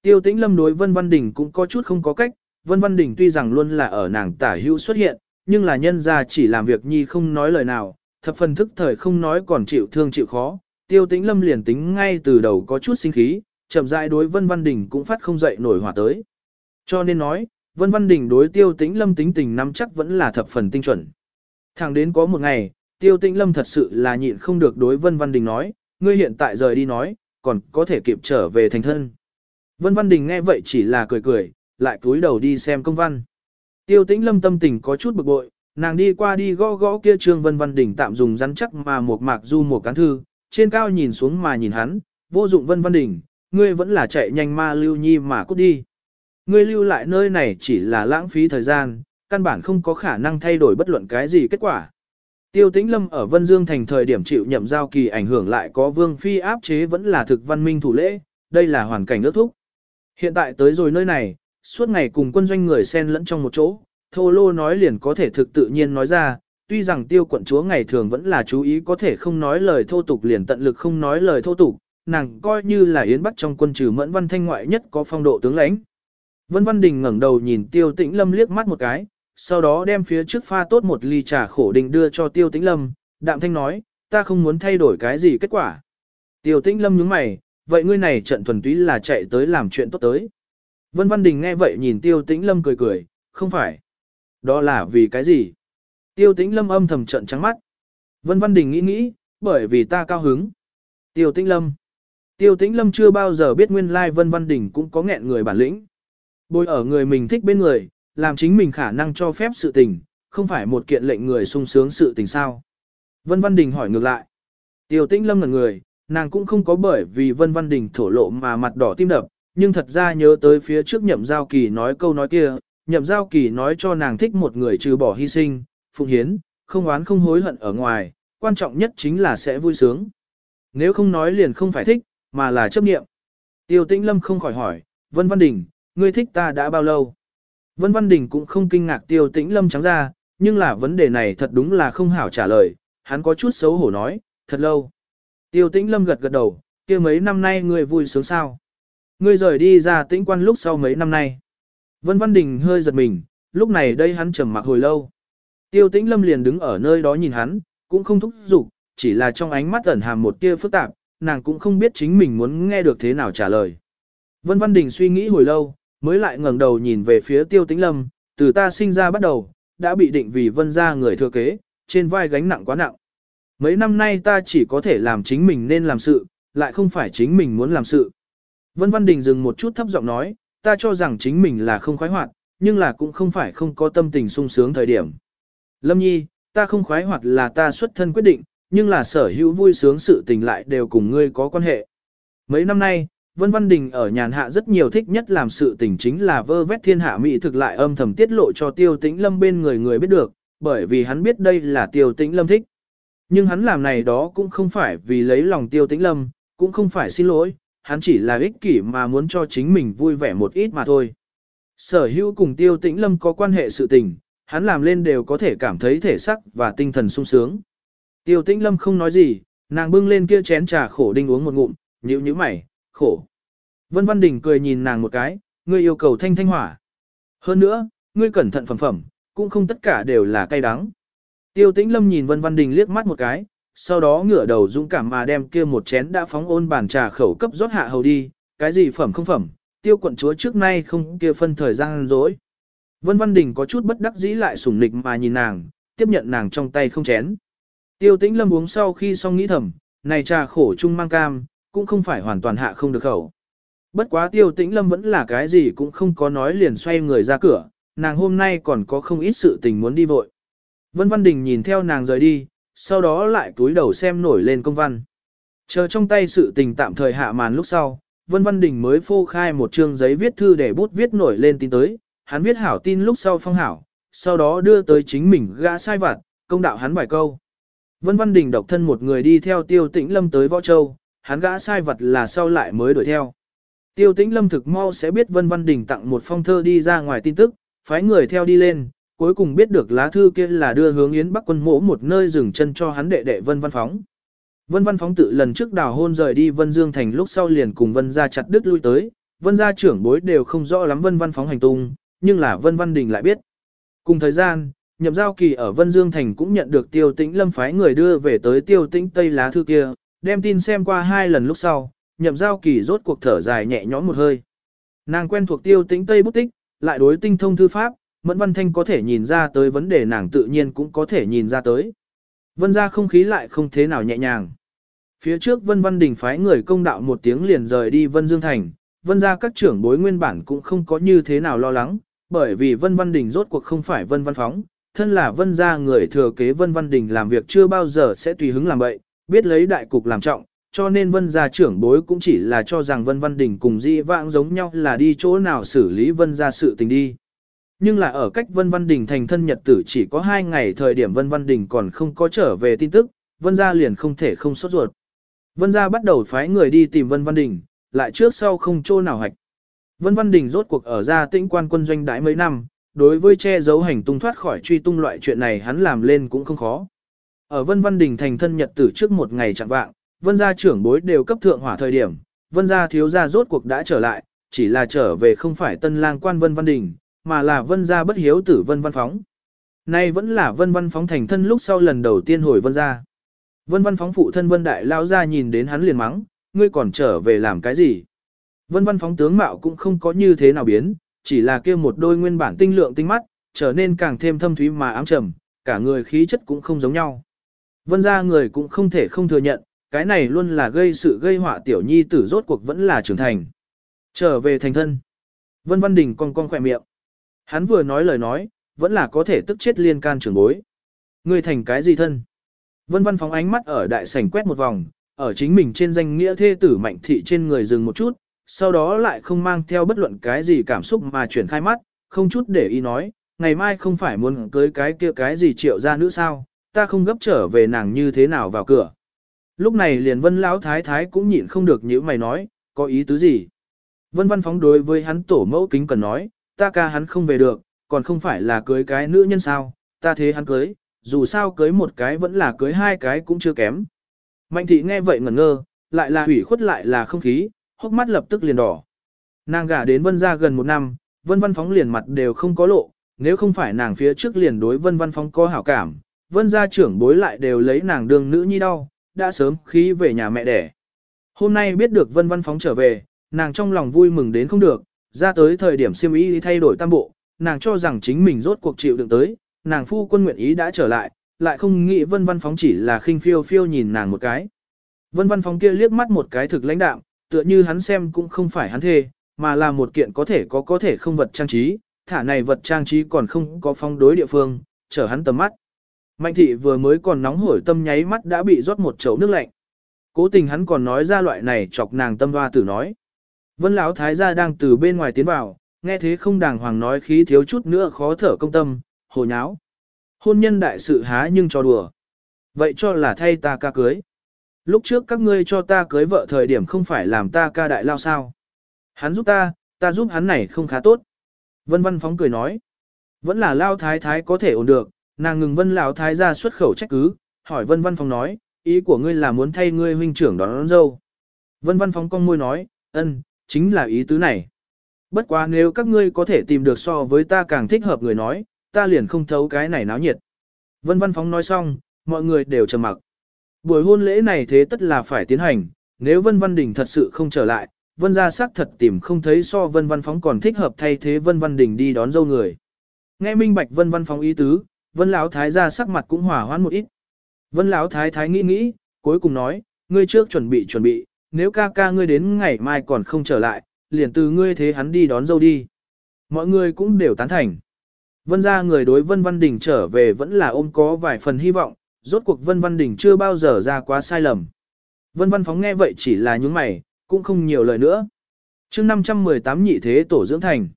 Tiêu tĩnh lâm đối Vân Văn Đình cũng có chút không có cách, Vân Văn Đình tuy rằng luôn là ở nàng tả hữu xuất hiện, nhưng là nhân ra chỉ làm việc nhi không nói lời nào, thập phần thức thời không nói còn chịu thương chịu khó, tiêu tĩnh lâm liền tính ngay từ đầu có chút sinh khí, chậm rãi đối Vân Văn Đình cũng phát không dậy nổi hỏa tới. Cho nên nói, Vân Văn Đình đối tiêu tĩnh lâm tính tình nắm chắc vẫn là thập phần tinh chuẩn. Thẳng đến có một ngày, tiêu tĩnh lâm thật sự là nhịn không được đối Vân Văn Đình nói, ngươi hiện tại rời đi nói, còn có thể kịp trở về thành thân. Vân Văn Đình nghe vậy chỉ là cười cười, lại cúi đầu đi xem công văn. Tiêu tĩnh lâm tâm tình có chút bực bội, nàng đi qua đi gõ gõ kia trương Vân Văn Đình tạm dùng rắn chắc mà một mạc du một cán thư, trên cao nhìn xuống mà nhìn hắn, vô dụng vân văn đỉnh, ngươi vẫn là chạy nhanh ma lưu nhi mà cút đi. Ngươi lưu lại nơi này chỉ là lãng phí thời gian, căn bản không có khả năng thay đổi bất luận cái gì kết quả. Tiêu tĩnh lâm ở Vân Dương thành thời điểm chịu nhậm giao kỳ ảnh hưởng lại có vương phi áp chế vẫn là thực văn minh thủ lễ, đây là hoàn cảnh ước thúc. Hiện tại tới rồi nơi này, suốt ngày cùng quân doanh người xen lẫn trong một chỗ, thô lô nói liền có thể thực tự nhiên nói ra, tuy rằng tiêu quận chúa ngày thường vẫn là chú ý có thể không nói lời thô tục liền tận lực không nói lời thô tục, nàng coi như là Yến Bắc trong quân trừ Mẫn Văn Thanh ngoại nhất có phong độ tướng lãnh. Vân Văn Đình ngẩng đầu nhìn Tiêu Tĩnh Lâm liếc mắt một cái, sau đó đem phía trước pha tốt một ly trà khổ đình đưa cho Tiêu Tĩnh Lâm, đạm thanh nói, ta không muốn thay đổi cái gì kết quả. Tiêu Tĩnh Lâm nhướng mày, vậy ngươi này trận thuần túy là chạy tới làm chuyện tốt tới. Vân Văn Đình nghe vậy nhìn Tiêu Tĩnh Lâm cười cười, không phải. Đó là vì cái gì? Tiêu Tĩnh Lâm âm thầm trận trắng mắt. Vân Văn Đình nghĩ nghĩ, bởi vì ta cao hứng. Tiêu Tĩnh Lâm. Tiêu Tĩnh Lâm chưa bao giờ biết nguyên lai Vân Văn Đình cũng có nghẹn người bản lĩnh. Bồi ở người mình thích bên người, làm chính mình khả năng cho phép sự tình, không phải một kiện lệnh người sung sướng sự tình sao. Vân Văn Đình hỏi ngược lại. Tiêu Tĩnh Lâm ngẩn người, nàng cũng không có bởi vì Vân Văn Đình thổ lộ mà mặt đỏ tim đập, nhưng thật ra nhớ tới phía trước nhậm giao kỳ nói câu nói kia, nhậm giao kỳ nói cho nàng thích một người trừ bỏ hy sinh, phụng hiến, không oán không hối hận ở ngoài, quan trọng nhất chính là sẽ vui sướng. Nếu không nói liền không phải thích, mà là chấp niệm. Tiêu Tĩnh Lâm không khỏi hỏi, Vân Văn Đình, ngươi thích ta đã bao lâu? Vân Văn Đình cũng không kinh ngạc Tiêu Tĩnh Lâm trắng ra, nhưng là vấn đề này thật đúng là không hảo trả lời, hắn có chút xấu hổ nói, thật lâu. Tiêu Tĩnh Lâm gật gật đầu, kia mấy năm nay ngươi vui sướng sao? Ngươi rời đi ra tĩnh quan lúc sau mấy năm nay. Vân Văn Đình hơi giật mình, lúc này đây hắn trầm mặc hồi lâu. Tiêu Tĩnh Lâm liền đứng ở nơi đó nhìn hắn, cũng không thúc giục, chỉ là trong ánh mắt ẩn hàm một tia phức tạp, nàng cũng không biết chính mình muốn nghe được thế nào trả lời. Vân Văn Đình suy nghĩ hồi lâu, mới lại ngẩng đầu nhìn về phía Tiêu Tĩnh Lâm, từ ta sinh ra bắt đầu, đã bị định vì vân gia người thừa kế, trên vai gánh nặng quá nặng. Mấy năm nay ta chỉ có thể làm chính mình nên làm sự, lại không phải chính mình muốn làm sự. Vân Văn Đình dừng một chút thấp giọng nói, ta cho rằng chính mình là không khoái hoạt, nhưng là cũng không phải không có tâm tình sung sướng thời điểm. Lâm Nhi, ta không khoái hoạt là ta xuất thân quyết định, nhưng là sở hữu vui sướng sự tình lại đều cùng ngươi có quan hệ. Mấy năm nay, Vân Văn Đình ở nhàn hạ rất nhiều thích nhất làm sự tình chính là vơ vét thiên hạ mỹ thực lại âm thầm tiết lộ cho tiêu tĩnh lâm bên người người biết được, bởi vì hắn biết đây là tiêu tĩnh lâm thích. Nhưng hắn làm này đó cũng không phải vì lấy lòng tiêu tĩnh lâm, cũng không phải xin lỗi, hắn chỉ là ích kỷ mà muốn cho chính mình vui vẻ một ít mà thôi. Sở hữu cùng tiêu tĩnh lâm có quan hệ sự tình, hắn làm lên đều có thể cảm thấy thể sắc và tinh thần sung sướng. Tiêu tĩnh lâm không nói gì, nàng bưng lên kia chén trà khổ đinh uống một ngụm, nhíu nhíu mày, khổ. Vân Văn Đình cười nhìn nàng một cái, ngươi yêu cầu thanh thanh hỏa. Hơn nữa, ngươi cẩn thận phẩm phẩm, cũng không tất cả đều là cay đắng. Tiêu tĩnh lâm nhìn Vân Văn Đình liếc mắt một cái, sau đó ngửa đầu dũng cảm mà đem kia một chén đã phóng ôn bàn trà khẩu cấp rót hạ hầu đi, cái gì phẩm không phẩm, tiêu quận chúa trước nay không kia phân thời gian dối. Vân Văn Đình có chút bất đắc dĩ lại sủng nịch mà nhìn nàng, tiếp nhận nàng trong tay không chén. Tiêu tĩnh lâm uống sau khi xong nghĩ thầm, này trà khổ chung mang cam, cũng không phải hoàn toàn hạ không được khẩu. Bất quá tiêu tĩnh lâm vẫn là cái gì cũng không có nói liền xoay người ra cửa, nàng hôm nay còn có không ít sự tình muốn đi vội. Vân Văn Đình nhìn theo nàng rời đi, sau đó lại túi đầu xem nổi lên công văn. Chờ trong tay sự tình tạm thời hạ màn lúc sau, Vân Văn Đình mới phô khai một chương giấy viết thư để bút viết nổi lên tin tới, hắn viết hảo tin lúc sau phong hảo, sau đó đưa tới chính mình gã sai vặt, công đạo hắn bài câu. Vân Văn Đình độc thân một người đi theo Tiêu Tĩnh Lâm tới Võ Châu, hắn gã sai vật là sau lại mới đuổi theo. Tiêu Tĩnh Lâm thực mau sẽ biết Vân Văn Đình tặng một phong thơ đi ra ngoài tin tức, phái người theo đi lên, cuối cùng biết được lá thư kia là đưa hướng Yến Bắc quân mỗ một nơi dừng chân cho hắn đệ đệ Vân Văn Phóng. Vân Văn Phóng tự lần trước đào hôn rời đi Vân Dương Thành lúc sau liền cùng Vân gia chặt đứt lui tới, Vân gia trưởng bối đều không rõ lắm Vân Văn Phóng hành tung, nhưng là Vân Văn Đình lại biết. Cùng thời gian, nhậm giao kỳ ở Vân Dương Thành cũng nhận được tiêu tĩnh lâm phái người đưa về tới tiêu tĩnh Tây lá thư kia, đem tin xem qua hai lần lúc sau, nhậm giao kỳ rốt cuộc thở dài nhẹ nhõm một hơi. Nàng quen thuộc tiêu tĩnh Tây bút tích, lại đối tinh thông thư pháp, Mẫn Văn Thanh có thể nhìn ra tới vấn đề nàng tự nhiên cũng có thể nhìn ra tới. Vân ra không khí lại không thế nào nhẹ nhàng. Phía trước Vân Văn Đình phái người công đạo một tiếng liền rời đi Vân Dương Thành, Vân ra các trưởng bối nguyên bản cũng không có như thế nào lo lắng, bởi vì Vân Văn Đình rốt cuộc không phải Vân Văn Phóng, thân là Vân gia người thừa kế Vân Văn Đình làm việc chưa bao giờ sẽ tùy hứng làm vậy, biết lấy đại cục làm trọng, cho nên Vân gia trưởng bối cũng chỉ là cho rằng Vân Văn Đình cùng Di Vãng giống nhau là đi chỗ nào xử lý Vân gia sự tình đi. Nhưng là ở cách Vân Văn Đình thành thân nhật tử chỉ có hai ngày thời điểm Vân Văn Đình còn không có trở về tin tức, Vân gia liền không thể không sốt ruột. Vân gia bắt đầu phái người đi tìm Vân Văn Đình, lại trước sau không chỗ nào hạch. Vân Văn Đình rốt cuộc ở gia tĩnh quan quân doanh đãi mấy năm, đối với che giấu hành tung thoát khỏi truy tung loại chuyện này hắn làm lên cũng không khó. Ở Vân Văn Đình thành thân nhật tử trước một ngày chẳng vạng, vân gia trưởng bối đều cấp thượng hỏa thời điểm, vân gia thiếu gia rốt cuộc đã trở lại, chỉ là trở về không phải tân lang quan vân văn đình, mà là vân gia bất hiếu tử vân văn phóng. Nay vẫn là vân văn phóng thành thân lúc sau lần đầu tiên hồi vân gia. Vân văn phóng phụ thân vân đại lao ra nhìn đến hắn liền mắng, ngươi còn trở về làm cái gì? Vân văn phóng tướng mạo cũng không có như thế nào biến, chỉ là kia một đôi nguyên bản tinh lượng tinh mắt, trở nên càng thêm thâm thúy mà ám trầm, cả người khí chất cũng không giống nhau. Vân gia người cũng không thể không thừa nhận, cái này luôn là gây sự gây họa tiểu nhi tử rốt cuộc vẫn là trưởng thành. Trở về thành thân. Vân Văn Đình cong cong khỏe miệng. Hắn vừa nói lời nói, vẫn là có thể tức chết liên can trưởng bối. Ngươi thành cái gì thân? Vân Văn phóng ánh mắt ở đại sảnh quét một vòng, ở chính mình trên danh nghĩa thê tử mạnh thị trên người dừng một chút, sau đó lại không mang theo bất luận cái gì cảm xúc mà chuyển khai mắt, không chút để ý nói, ngày mai không phải muốn cưới cái kia cái gì triệu ra nữa sao, ta không gấp trở về nàng như thế nào vào cửa. Lúc này liền vân lão thái thái cũng nhịn không được những mày nói, có ý tứ gì. Vân văn phóng đối với hắn tổ mẫu kính cần nói, ta ca hắn không về được, còn không phải là cưới cái nữ nhân sao, ta thế hắn cưới, dù sao cưới một cái vẫn là cưới hai cái cũng chưa kém. Mạnh thị nghe vậy ngẩn ngơ, lại là hủy khuất lại là không khí, hốc mắt lập tức liền đỏ. Nàng gả đến vân ra gần một năm, vân văn phóng liền mặt đều không có lộ, nếu không phải nàng phía trước liền đối vân văn phóng có hảo cảm, vân gia trưởng bối lại đều lấy nàng đường nữ nhi đau, đã sớm khí về nhà mẹ đẻ. Hôm nay biết được vân văn phóng trở về, nàng trong lòng vui mừng đến không được, ra tới thời điểm siêm ý thay đổi tam bộ, nàng cho rằng chính mình rốt cuộc chịu đựng tới, nàng phu quân nguyện ý đã trở lại, lại không nghĩ vân văn phóng chỉ là khinh phiêu phiêu nhìn nàng một cái. Vân văn phóng kia liếc mắt một cái thực lãnh đạm, tựa như hắn xem cũng không phải hắn thê, mà là một kiện có thể có có thể không vật trang trí, thả này vật trang trí còn không có phong đối địa phương, chở hắn tầm mắt. Mạnh thị vừa mới còn nóng hổi tâm nháy mắt đã bị rót một chậu nước lạnh. Cố tình hắn còn nói ra loại này chọc nàng tâm hoa tử nói. Vân lão thái gia đang từ bên ngoài tiến vào, nghe thế không đàng hoàng nói khí thiếu chút nữa khó thở công tâm, hồ nháo. Hôn nhân đại sự há nhưng cho đùa. Vậy cho là thay ta ca cưới. Lúc trước các ngươi cho ta cưới vợ thời điểm không phải làm ta ca đại lao sao. Hắn giúp ta, ta giúp hắn này không khá tốt. Vân văn phóng cười nói. Vẫn là lao thái thái có thể ổn được, nàng ngừng vân lão thái ra xuất khẩu trách cứ, hỏi vân văn phóng nói, ý của ngươi là muốn thay ngươi huynh trưởng đón, đón dâu. Vân văn phóng con môi nói, ân, chính là ý tứ này. Bất quá nếu các ngươi có thể tìm được so với ta càng thích hợp người nói, ta liền không thấu cái này náo nhiệt. Vân văn phóng nói xong, mọi người đều trầm mặc. Buổi hôn lễ này thế tất là phải tiến hành, nếu Vân Văn Đình thật sự không trở lại, Vân gia sắc thật tìm không thấy so Vân Văn Phóng còn thích hợp thay thế Vân Văn Đình đi đón dâu người. Nghe minh bạch Vân Văn Phóng ý tứ, Vân Lão Thái gia sắc mặt cũng hòa hoãn một ít. Vân Lão Thái Thái nghĩ nghĩ, cuối cùng nói, ngươi trước chuẩn bị chuẩn bị, nếu ca ca ngươi đến ngày mai còn không trở lại, liền từ ngươi thế hắn đi đón dâu đi. Mọi người cũng đều tán thành. Vân gia người đối Vân Văn Đình trở về vẫn là ôm có vài phần hy vọng, rốt cuộc Vân Văn Đình chưa bao giờ ra quá sai lầm. Vân Văn Phóng nghe vậy chỉ là những mày, cũng không nhiều lời nữa. chương 518 nhị thế tổ dưỡng thành.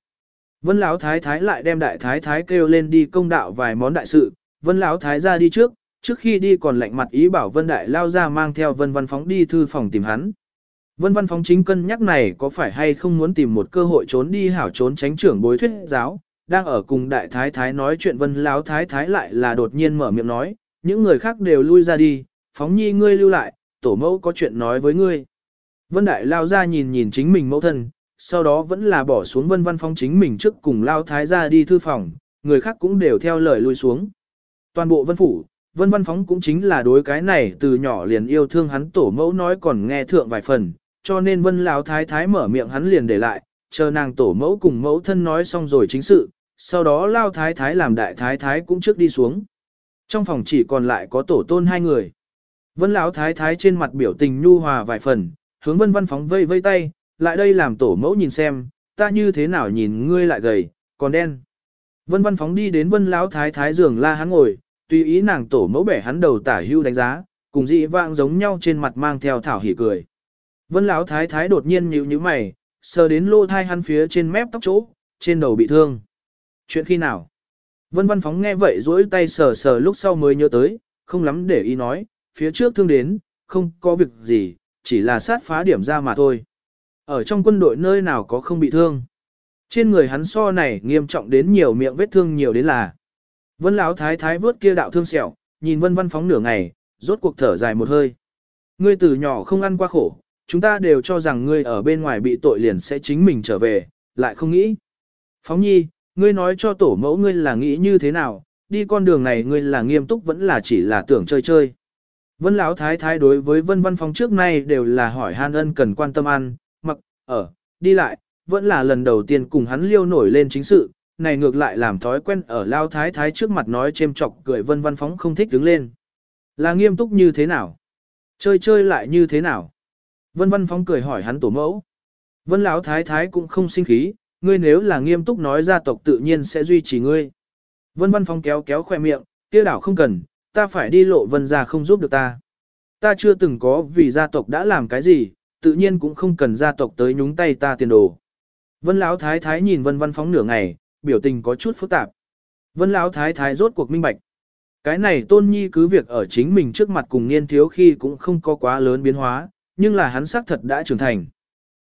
Vân Lão Thái Thái lại đem đại thái thái kêu lên đi công đạo vài món đại sự, Vân Lão Thái ra đi trước, trước khi đi còn lạnh mặt ý bảo Vân Đại lao ra mang theo Vân Văn Phóng đi thư phòng tìm hắn. Vân Văn Phóng chính cân nhắc này có phải hay không muốn tìm một cơ hội trốn đi hảo trốn tránh trưởng bối thuyết giáo, đang ở cùng đại thái thái nói chuyện Vân Lão Thái Thái lại là đột nhiên mở miệng nói, những người khác đều lui ra đi, phóng nhi ngươi lưu lại, tổ mẫu có chuyện nói với ngươi. Vân Đại lao ra nhìn nhìn chính mình mẫu thân, sau đó vẫn là bỏ xuống vân văn phong chính mình trước cùng lao thái ra đi thư phòng, người khác cũng đều theo lời lui xuống. Toàn bộ vân phủ, vân văn phóng cũng chính là đối cái này từ nhỏ liền yêu thương hắn tổ mẫu nói còn nghe thượng vài phần, cho nên vân lao thái thái mở miệng hắn liền để lại, chờ nàng tổ mẫu cùng mẫu thân nói xong rồi chính sự, sau đó lao thái thái làm đại thái thái cũng trước đi xuống. Trong phòng chỉ còn lại có tổ tôn hai người. Vân Lão thái thái trên mặt biểu tình nhu hòa vài phần, hướng Vân Văn phóng vây vây tay, lại đây làm tổ mẫu nhìn xem, ta như thế nào nhìn ngươi lại gầy, còn đen. Vân Văn phóng đi đến Vân Lão thái thái giường la hắn ngồi, tùy ý nàng tổ mẫu bẻ hắn đầu tả hưu đánh giá, cùng dị vạng giống nhau trên mặt mang theo thảo hỉ cười. Vân Lão thái thái đột nhiên nhíu nhíu mày, sờ đến lô thai hắn phía trên mép tóc chỗ, trên đầu bị thương. Chuyện khi nào? Vân Văn Phóng nghe vậy duỗi tay sờ sờ lúc sau mới nhớ tới, không lắm để ý nói, phía trước thương đến, không có việc gì, chỉ là sát phá điểm ra mà thôi. Ở trong quân đội nơi nào có không bị thương. Trên người hắn so này nghiêm trọng đến nhiều miệng vết thương nhiều đến là. Vân Lão thái thái vớt kia đạo thương sẹo, nhìn Vân Văn Phóng nửa ngày, rốt cuộc thở dài một hơi. Ngươi từ nhỏ không ăn qua khổ, chúng ta đều cho rằng ngươi ở bên ngoài bị tội liền sẽ chính mình trở về, lại không nghĩ. Phóng nhi, ngươi nói cho tổ mẫu ngươi là nghĩ như thế nào, đi con đường này ngươi là nghiêm túc vẫn là chỉ là tưởng chơi chơi. Vân Lão Thái Thái đối với Vân Văn Phong trước nay đều là hỏi han ân cần quan tâm ăn, mặc, ở, đi lại, vẫn là lần đầu tiên cùng hắn liêu nổi lên chính sự, này ngược lại làm thói quen ở Lao Thái Thái trước mặt nói chêm chọc cười Vân Văn Phóng không thích đứng lên. Là nghiêm túc như thế nào? Chơi chơi lại như thế nào? Vân Văn Phóng cười hỏi hắn tổ mẫu. Vân Lão Thái Thái cũng không sinh khí, ngươi nếu là nghiêm túc nói gia tộc tự nhiên sẽ duy trì ngươi. Vân Văn Phong kéo kéo khoe miệng, kia đảo không cần, ta phải đi lộ vân gia không giúp được ta. Ta chưa từng có vì gia tộc đã làm cái gì, tự nhiên cũng không cần gia tộc tới nhúng tay ta tiền đồ. Vân Lão Thái Thái nhìn Vân Văn Phong nửa ngày, biểu tình có chút phức tạp. Vân Lão Thái Thái rốt cuộc minh bạch. Cái này tôn nhi cứ việc ở chính mình trước mặt cùng niên thiếu khi cũng không có quá lớn biến hóa, nhưng là hắn xác thật đã trưởng thành.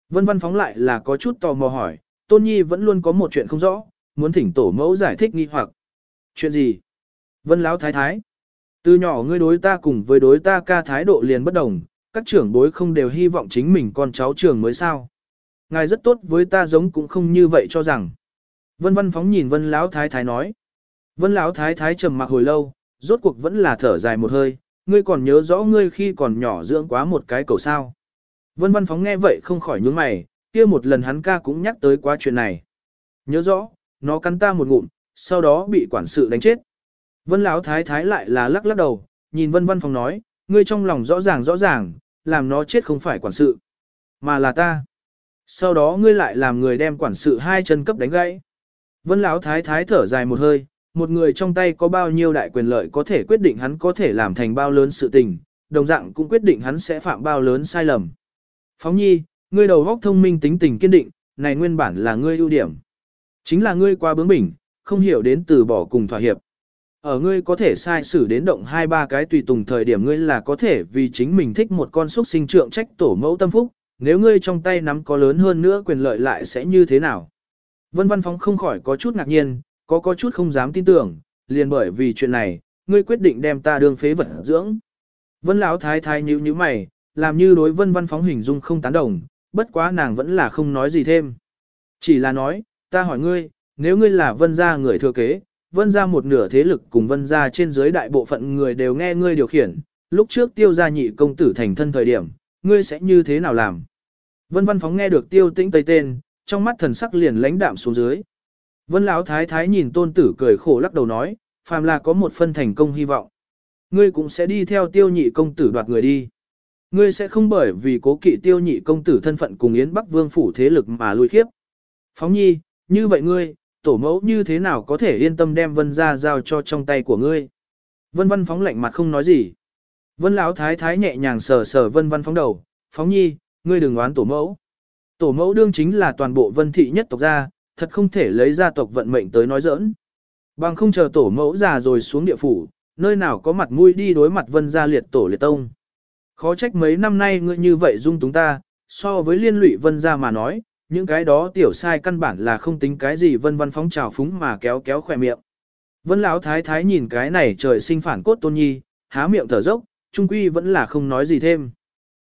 Vân Văn Phóng lại là có chút tò mò hỏi, tôn nhi vẫn luôn có một chuyện không rõ, muốn thỉnh tổ mẫu giải thích nghi hoặc. Chuyện gì? Vân Lão Thái Thái. Từ nhỏ ngươi đối ta cùng với đối ta ca thái độ liền bất đồng, các trưởng bối không đều hy vọng chính mình con cháu trưởng mới sao. Ngài rất tốt với ta giống cũng không như vậy cho rằng. Vân Văn Phóng nhìn Vân Lão Thái Thái nói. Vân Lão Thái Thái trầm mặc hồi lâu, rốt cuộc vẫn là thở dài một hơi, ngươi còn nhớ rõ ngươi khi còn nhỏ dưỡng quá một cái cầu sao. Vân Văn Phóng nghe vậy không khỏi nhướng mày, kia một lần hắn ca cũng nhắc tới quá chuyện này. Nhớ rõ, nó cắn ta một ngụm, sau đó bị quản sự đánh chết. Vân Lão Thái Thái lại là lắc lắc đầu, nhìn Vân Văn Phòng nói, ngươi trong lòng rõ ràng rõ ràng, làm nó chết không phải quản sự, mà là ta. Sau đó ngươi lại làm người đem quản sự hai chân cấp đánh gãy. Vân Lão Thái Thái thở dài một hơi, một người trong tay có bao nhiêu đại quyền lợi có thể quyết định hắn có thể làm thành bao lớn sự tình, đồng dạng cũng quyết định hắn sẽ phạm bao lớn sai lầm. Phóng nhi, ngươi đầu óc thông minh tính tình kiên định, này nguyên bản là ngươi ưu điểm. Chính là ngươi quá bướng bỉnh, không hiểu đến từ bỏ cùng thỏa hiệp. Ở ngươi có thể sai xử đến động hai ba cái tùy tùng thời điểm ngươi là có thể vì chính mình thích một con xúc sinh trượng trách tổ mẫu tâm phúc, nếu ngươi trong tay nắm có lớn hơn nữa quyền lợi lại sẽ như thế nào. Vân Văn Phóng không khỏi có chút ngạc nhiên, có có chút không dám tin tưởng, liền bởi vì chuyện này, ngươi quyết định đem ta đương phế vật dưỡng. Vân Lão Thái Thái nhíu nhíu mày, làm như đối Vân Văn Phóng hình dung không tán đồng, bất quá nàng vẫn là không nói gì thêm. Chỉ là nói, ta hỏi ngươi, nếu ngươi là Vân gia người thừa kế, Vân gia một nửa thế lực cùng Vân gia trên dưới đại bộ phận người đều nghe ngươi điều khiển, lúc trước tiêu gia nhị công tử thành thân thời điểm, ngươi sẽ như thế nào làm? Vân Văn Phóng nghe được tiêu tĩnh tây tên, trong mắt thần sắc liền lãnh đạm xuống dưới. Vân Lão Thái Thái nhìn tôn tử cười khổ lắc đầu nói, phàm là có một phân thành công hy vọng. Ngươi cũng sẽ đi theo tiêu nhị công tử đoạt người đi. Ngươi sẽ không bởi vì cố kỵ tiêu nhị công tử thân phận cùng Yến Bắc Vương phủ thế lực mà lùi khiếp. Phóng nhi, như vậy ngươi, tổ mẫu như thế nào có thể yên tâm đem vân ra giao cho trong tay của ngươi. Vân văn phóng lạnh mặt không nói gì. Vân Lão Thái Thái nhẹ nhàng sờ sờ vân văn phóng đầu, phóng nhi, ngươi đừng oán tổ mẫu. Tổ mẫu đương chính là toàn bộ vân thị nhất tộc gia, thật không thể lấy gia tộc vận mệnh tới nói giỡn. Bằng không chờ tổ mẫu già rồi xuống địa phủ, nơi nào có mặt mũi đi đối mặt vân gia liệt tổ liệt tông. Khó trách mấy năm nay ngươi như vậy dung túng ta, so với liên lụy vân gia mà nói, những cái đó tiểu sai căn bản là không tính cái gì vân văn phóng trào phúng mà kéo kéo khỏe miệng. Vân lão thái thái nhìn cái này trời sinh phản cốt tôn nhi, há miệng thở dốc, trung quy vẫn là không nói gì thêm.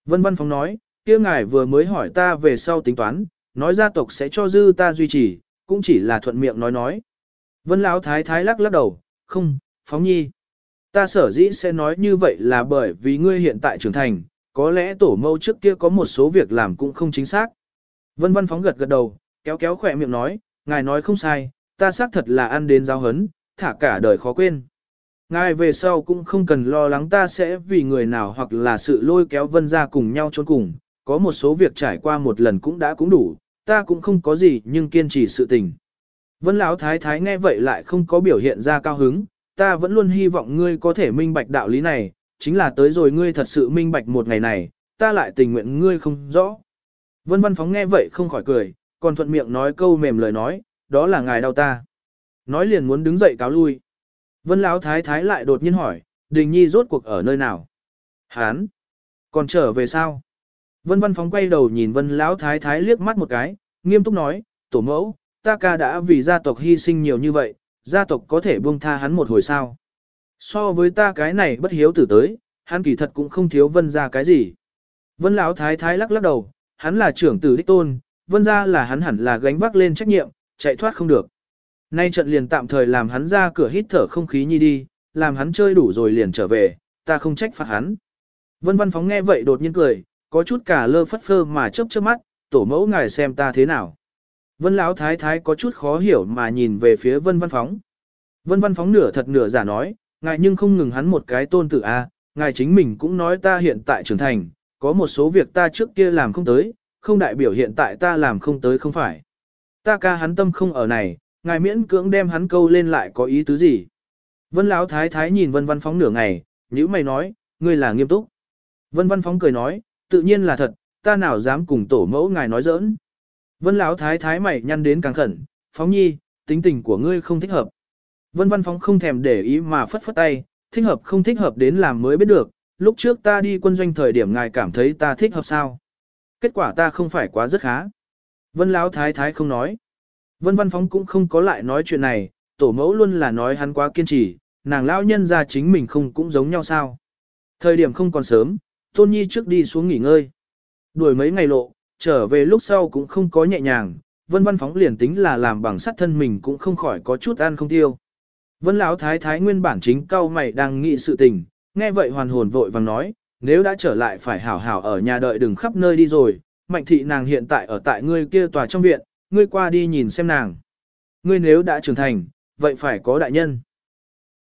Vân văn phóng nói, kia ngài vừa mới hỏi ta về sau tính toán, nói gia tộc sẽ cho dư ta duy trì, cũng chỉ là thuận miệng nói nói. Vân Lão Thái Thái lắc lắc đầu, không, phóng nhi. Ta sở dĩ sẽ nói như vậy là bởi vì ngươi hiện tại trưởng thành, có lẽ tổ mâu trước kia có một số việc làm cũng không chính xác. Vân Văn phóng gật gật đầu, kéo kéo khỏe miệng nói, ngài nói không sai, ta xác thật là ăn đến giáo hấn, thả cả đời khó quên. Ngài về sau cũng không cần lo lắng ta sẽ vì người nào hoặc là sự lôi kéo vân ra cùng nhau trốn cùng, có một số việc trải qua một lần cũng đã cũng đủ, ta cũng không có gì nhưng kiên trì sự tình. Vân Lão Thái Thái nghe vậy lại không có biểu hiện ra cao hứng, ta vẫn luôn hy vọng ngươi có thể minh bạch đạo lý này, chính là tới rồi ngươi thật sự minh bạch một ngày này, ta lại tình nguyện ngươi không rõ. Vân Văn Phóng nghe vậy không khỏi cười, còn thuận miệng nói câu mềm lời nói, đó là ngài đau ta. Nói liền muốn đứng dậy cáo lui. Vân Lão Thái Thái lại đột nhiên hỏi, Đình Nhi rốt cuộc ở nơi nào? Hán! Còn trở về sao? Vân Văn Phóng quay đầu nhìn Vân Lão Thái Thái liếc mắt một cái, nghiêm túc nói, tổ mẫu, ta ca đã vì gia tộc hy sinh nhiều như vậy, gia tộc có thể buông tha hắn một hồi sao. So với ta cái này bất hiếu tử tới, hắn kỳ thật cũng không thiếu vân ra cái gì. Vân lão thái thái lắc lắc đầu, hắn là trưởng tử đích tôn, vân ra là hắn hẳn là gánh vác lên trách nhiệm, chạy thoát không được. Nay trận liền tạm thời làm hắn ra cửa hít thở không khí nhi đi, làm hắn chơi đủ rồi liền trở về, ta không trách phạt hắn. Vân văn phóng nghe vậy đột nhiên cười, có chút cả lơ phất phơ mà chớp chớp mắt, tổ mẫu ngài xem ta thế nào. Vân lão thái thái có chút khó hiểu mà nhìn về phía vân văn phóng. Vân văn phóng nửa thật nửa giả nói, ngài nhưng không ngừng hắn một cái tôn tử a, ngài chính mình cũng nói ta hiện tại trưởng thành, có một số việc ta trước kia làm không tới, không đại biểu hiện tại ta làm không tới không phải. Ta ca hắn tâm không ở này, ngài miễn cưỡng đem hắn câu lên lại có ý tứ gì. Vân Lão thái thái nhìn vân văn phóng nửa ngày, nhữ mày nói, ngươi là nghiêm túc. Vân văn phóng cười nói, tự nhiên là thật, ta nào dám cùng tổ mẫu ngài nói giỡn. Vân Lão thái thái mày nhăn đến càng khẩn, phóng nhi, tính tình của ngươi không thích hợp. Vân văn phóng không thèm để ý mà phất phất tay, thích hợp không thích hợp đến làm mới biết được, lúc trước ta đi quân doanh thời điểm ngài cảm thấy ta thích hợp sao. Kết quả ta không phải quá rất khá. Vân Lão thái thái không nói. Vân văn phóng cũng không có lại nói chuyện này, tổ mẫu luôn là nói hắn quá kiên trì, nàng lão nhân ra chính mình không cũng giống nhau sao. Thời điểm không còn sớm, Tôn Nhi trước đi xuống nghỉ ngơi. Đuổi mấy ngày lộ, trở về lúc sau cũng không có nhẹ nhàng, vân văn phóng liền tính là làm bằng sắt thân mình cũng không khỏi có chút ăn không tiêu. Vân lão thái thái nguyên bản chính cao mày đang nghĩ sự tình, nghe vậy hoàn hồn vội vàng nói, nếu đã trở lại phải hảo hảo ở nhà đợi đừng khắp nơi đi rồi, mạnh thị nàng hiện tại ở tại ngươi kia tòa trong viện, ngươi qua đi nhìn xem nàng. Ngươi nếu đã trưởng thành, vậy phải có đại nhân.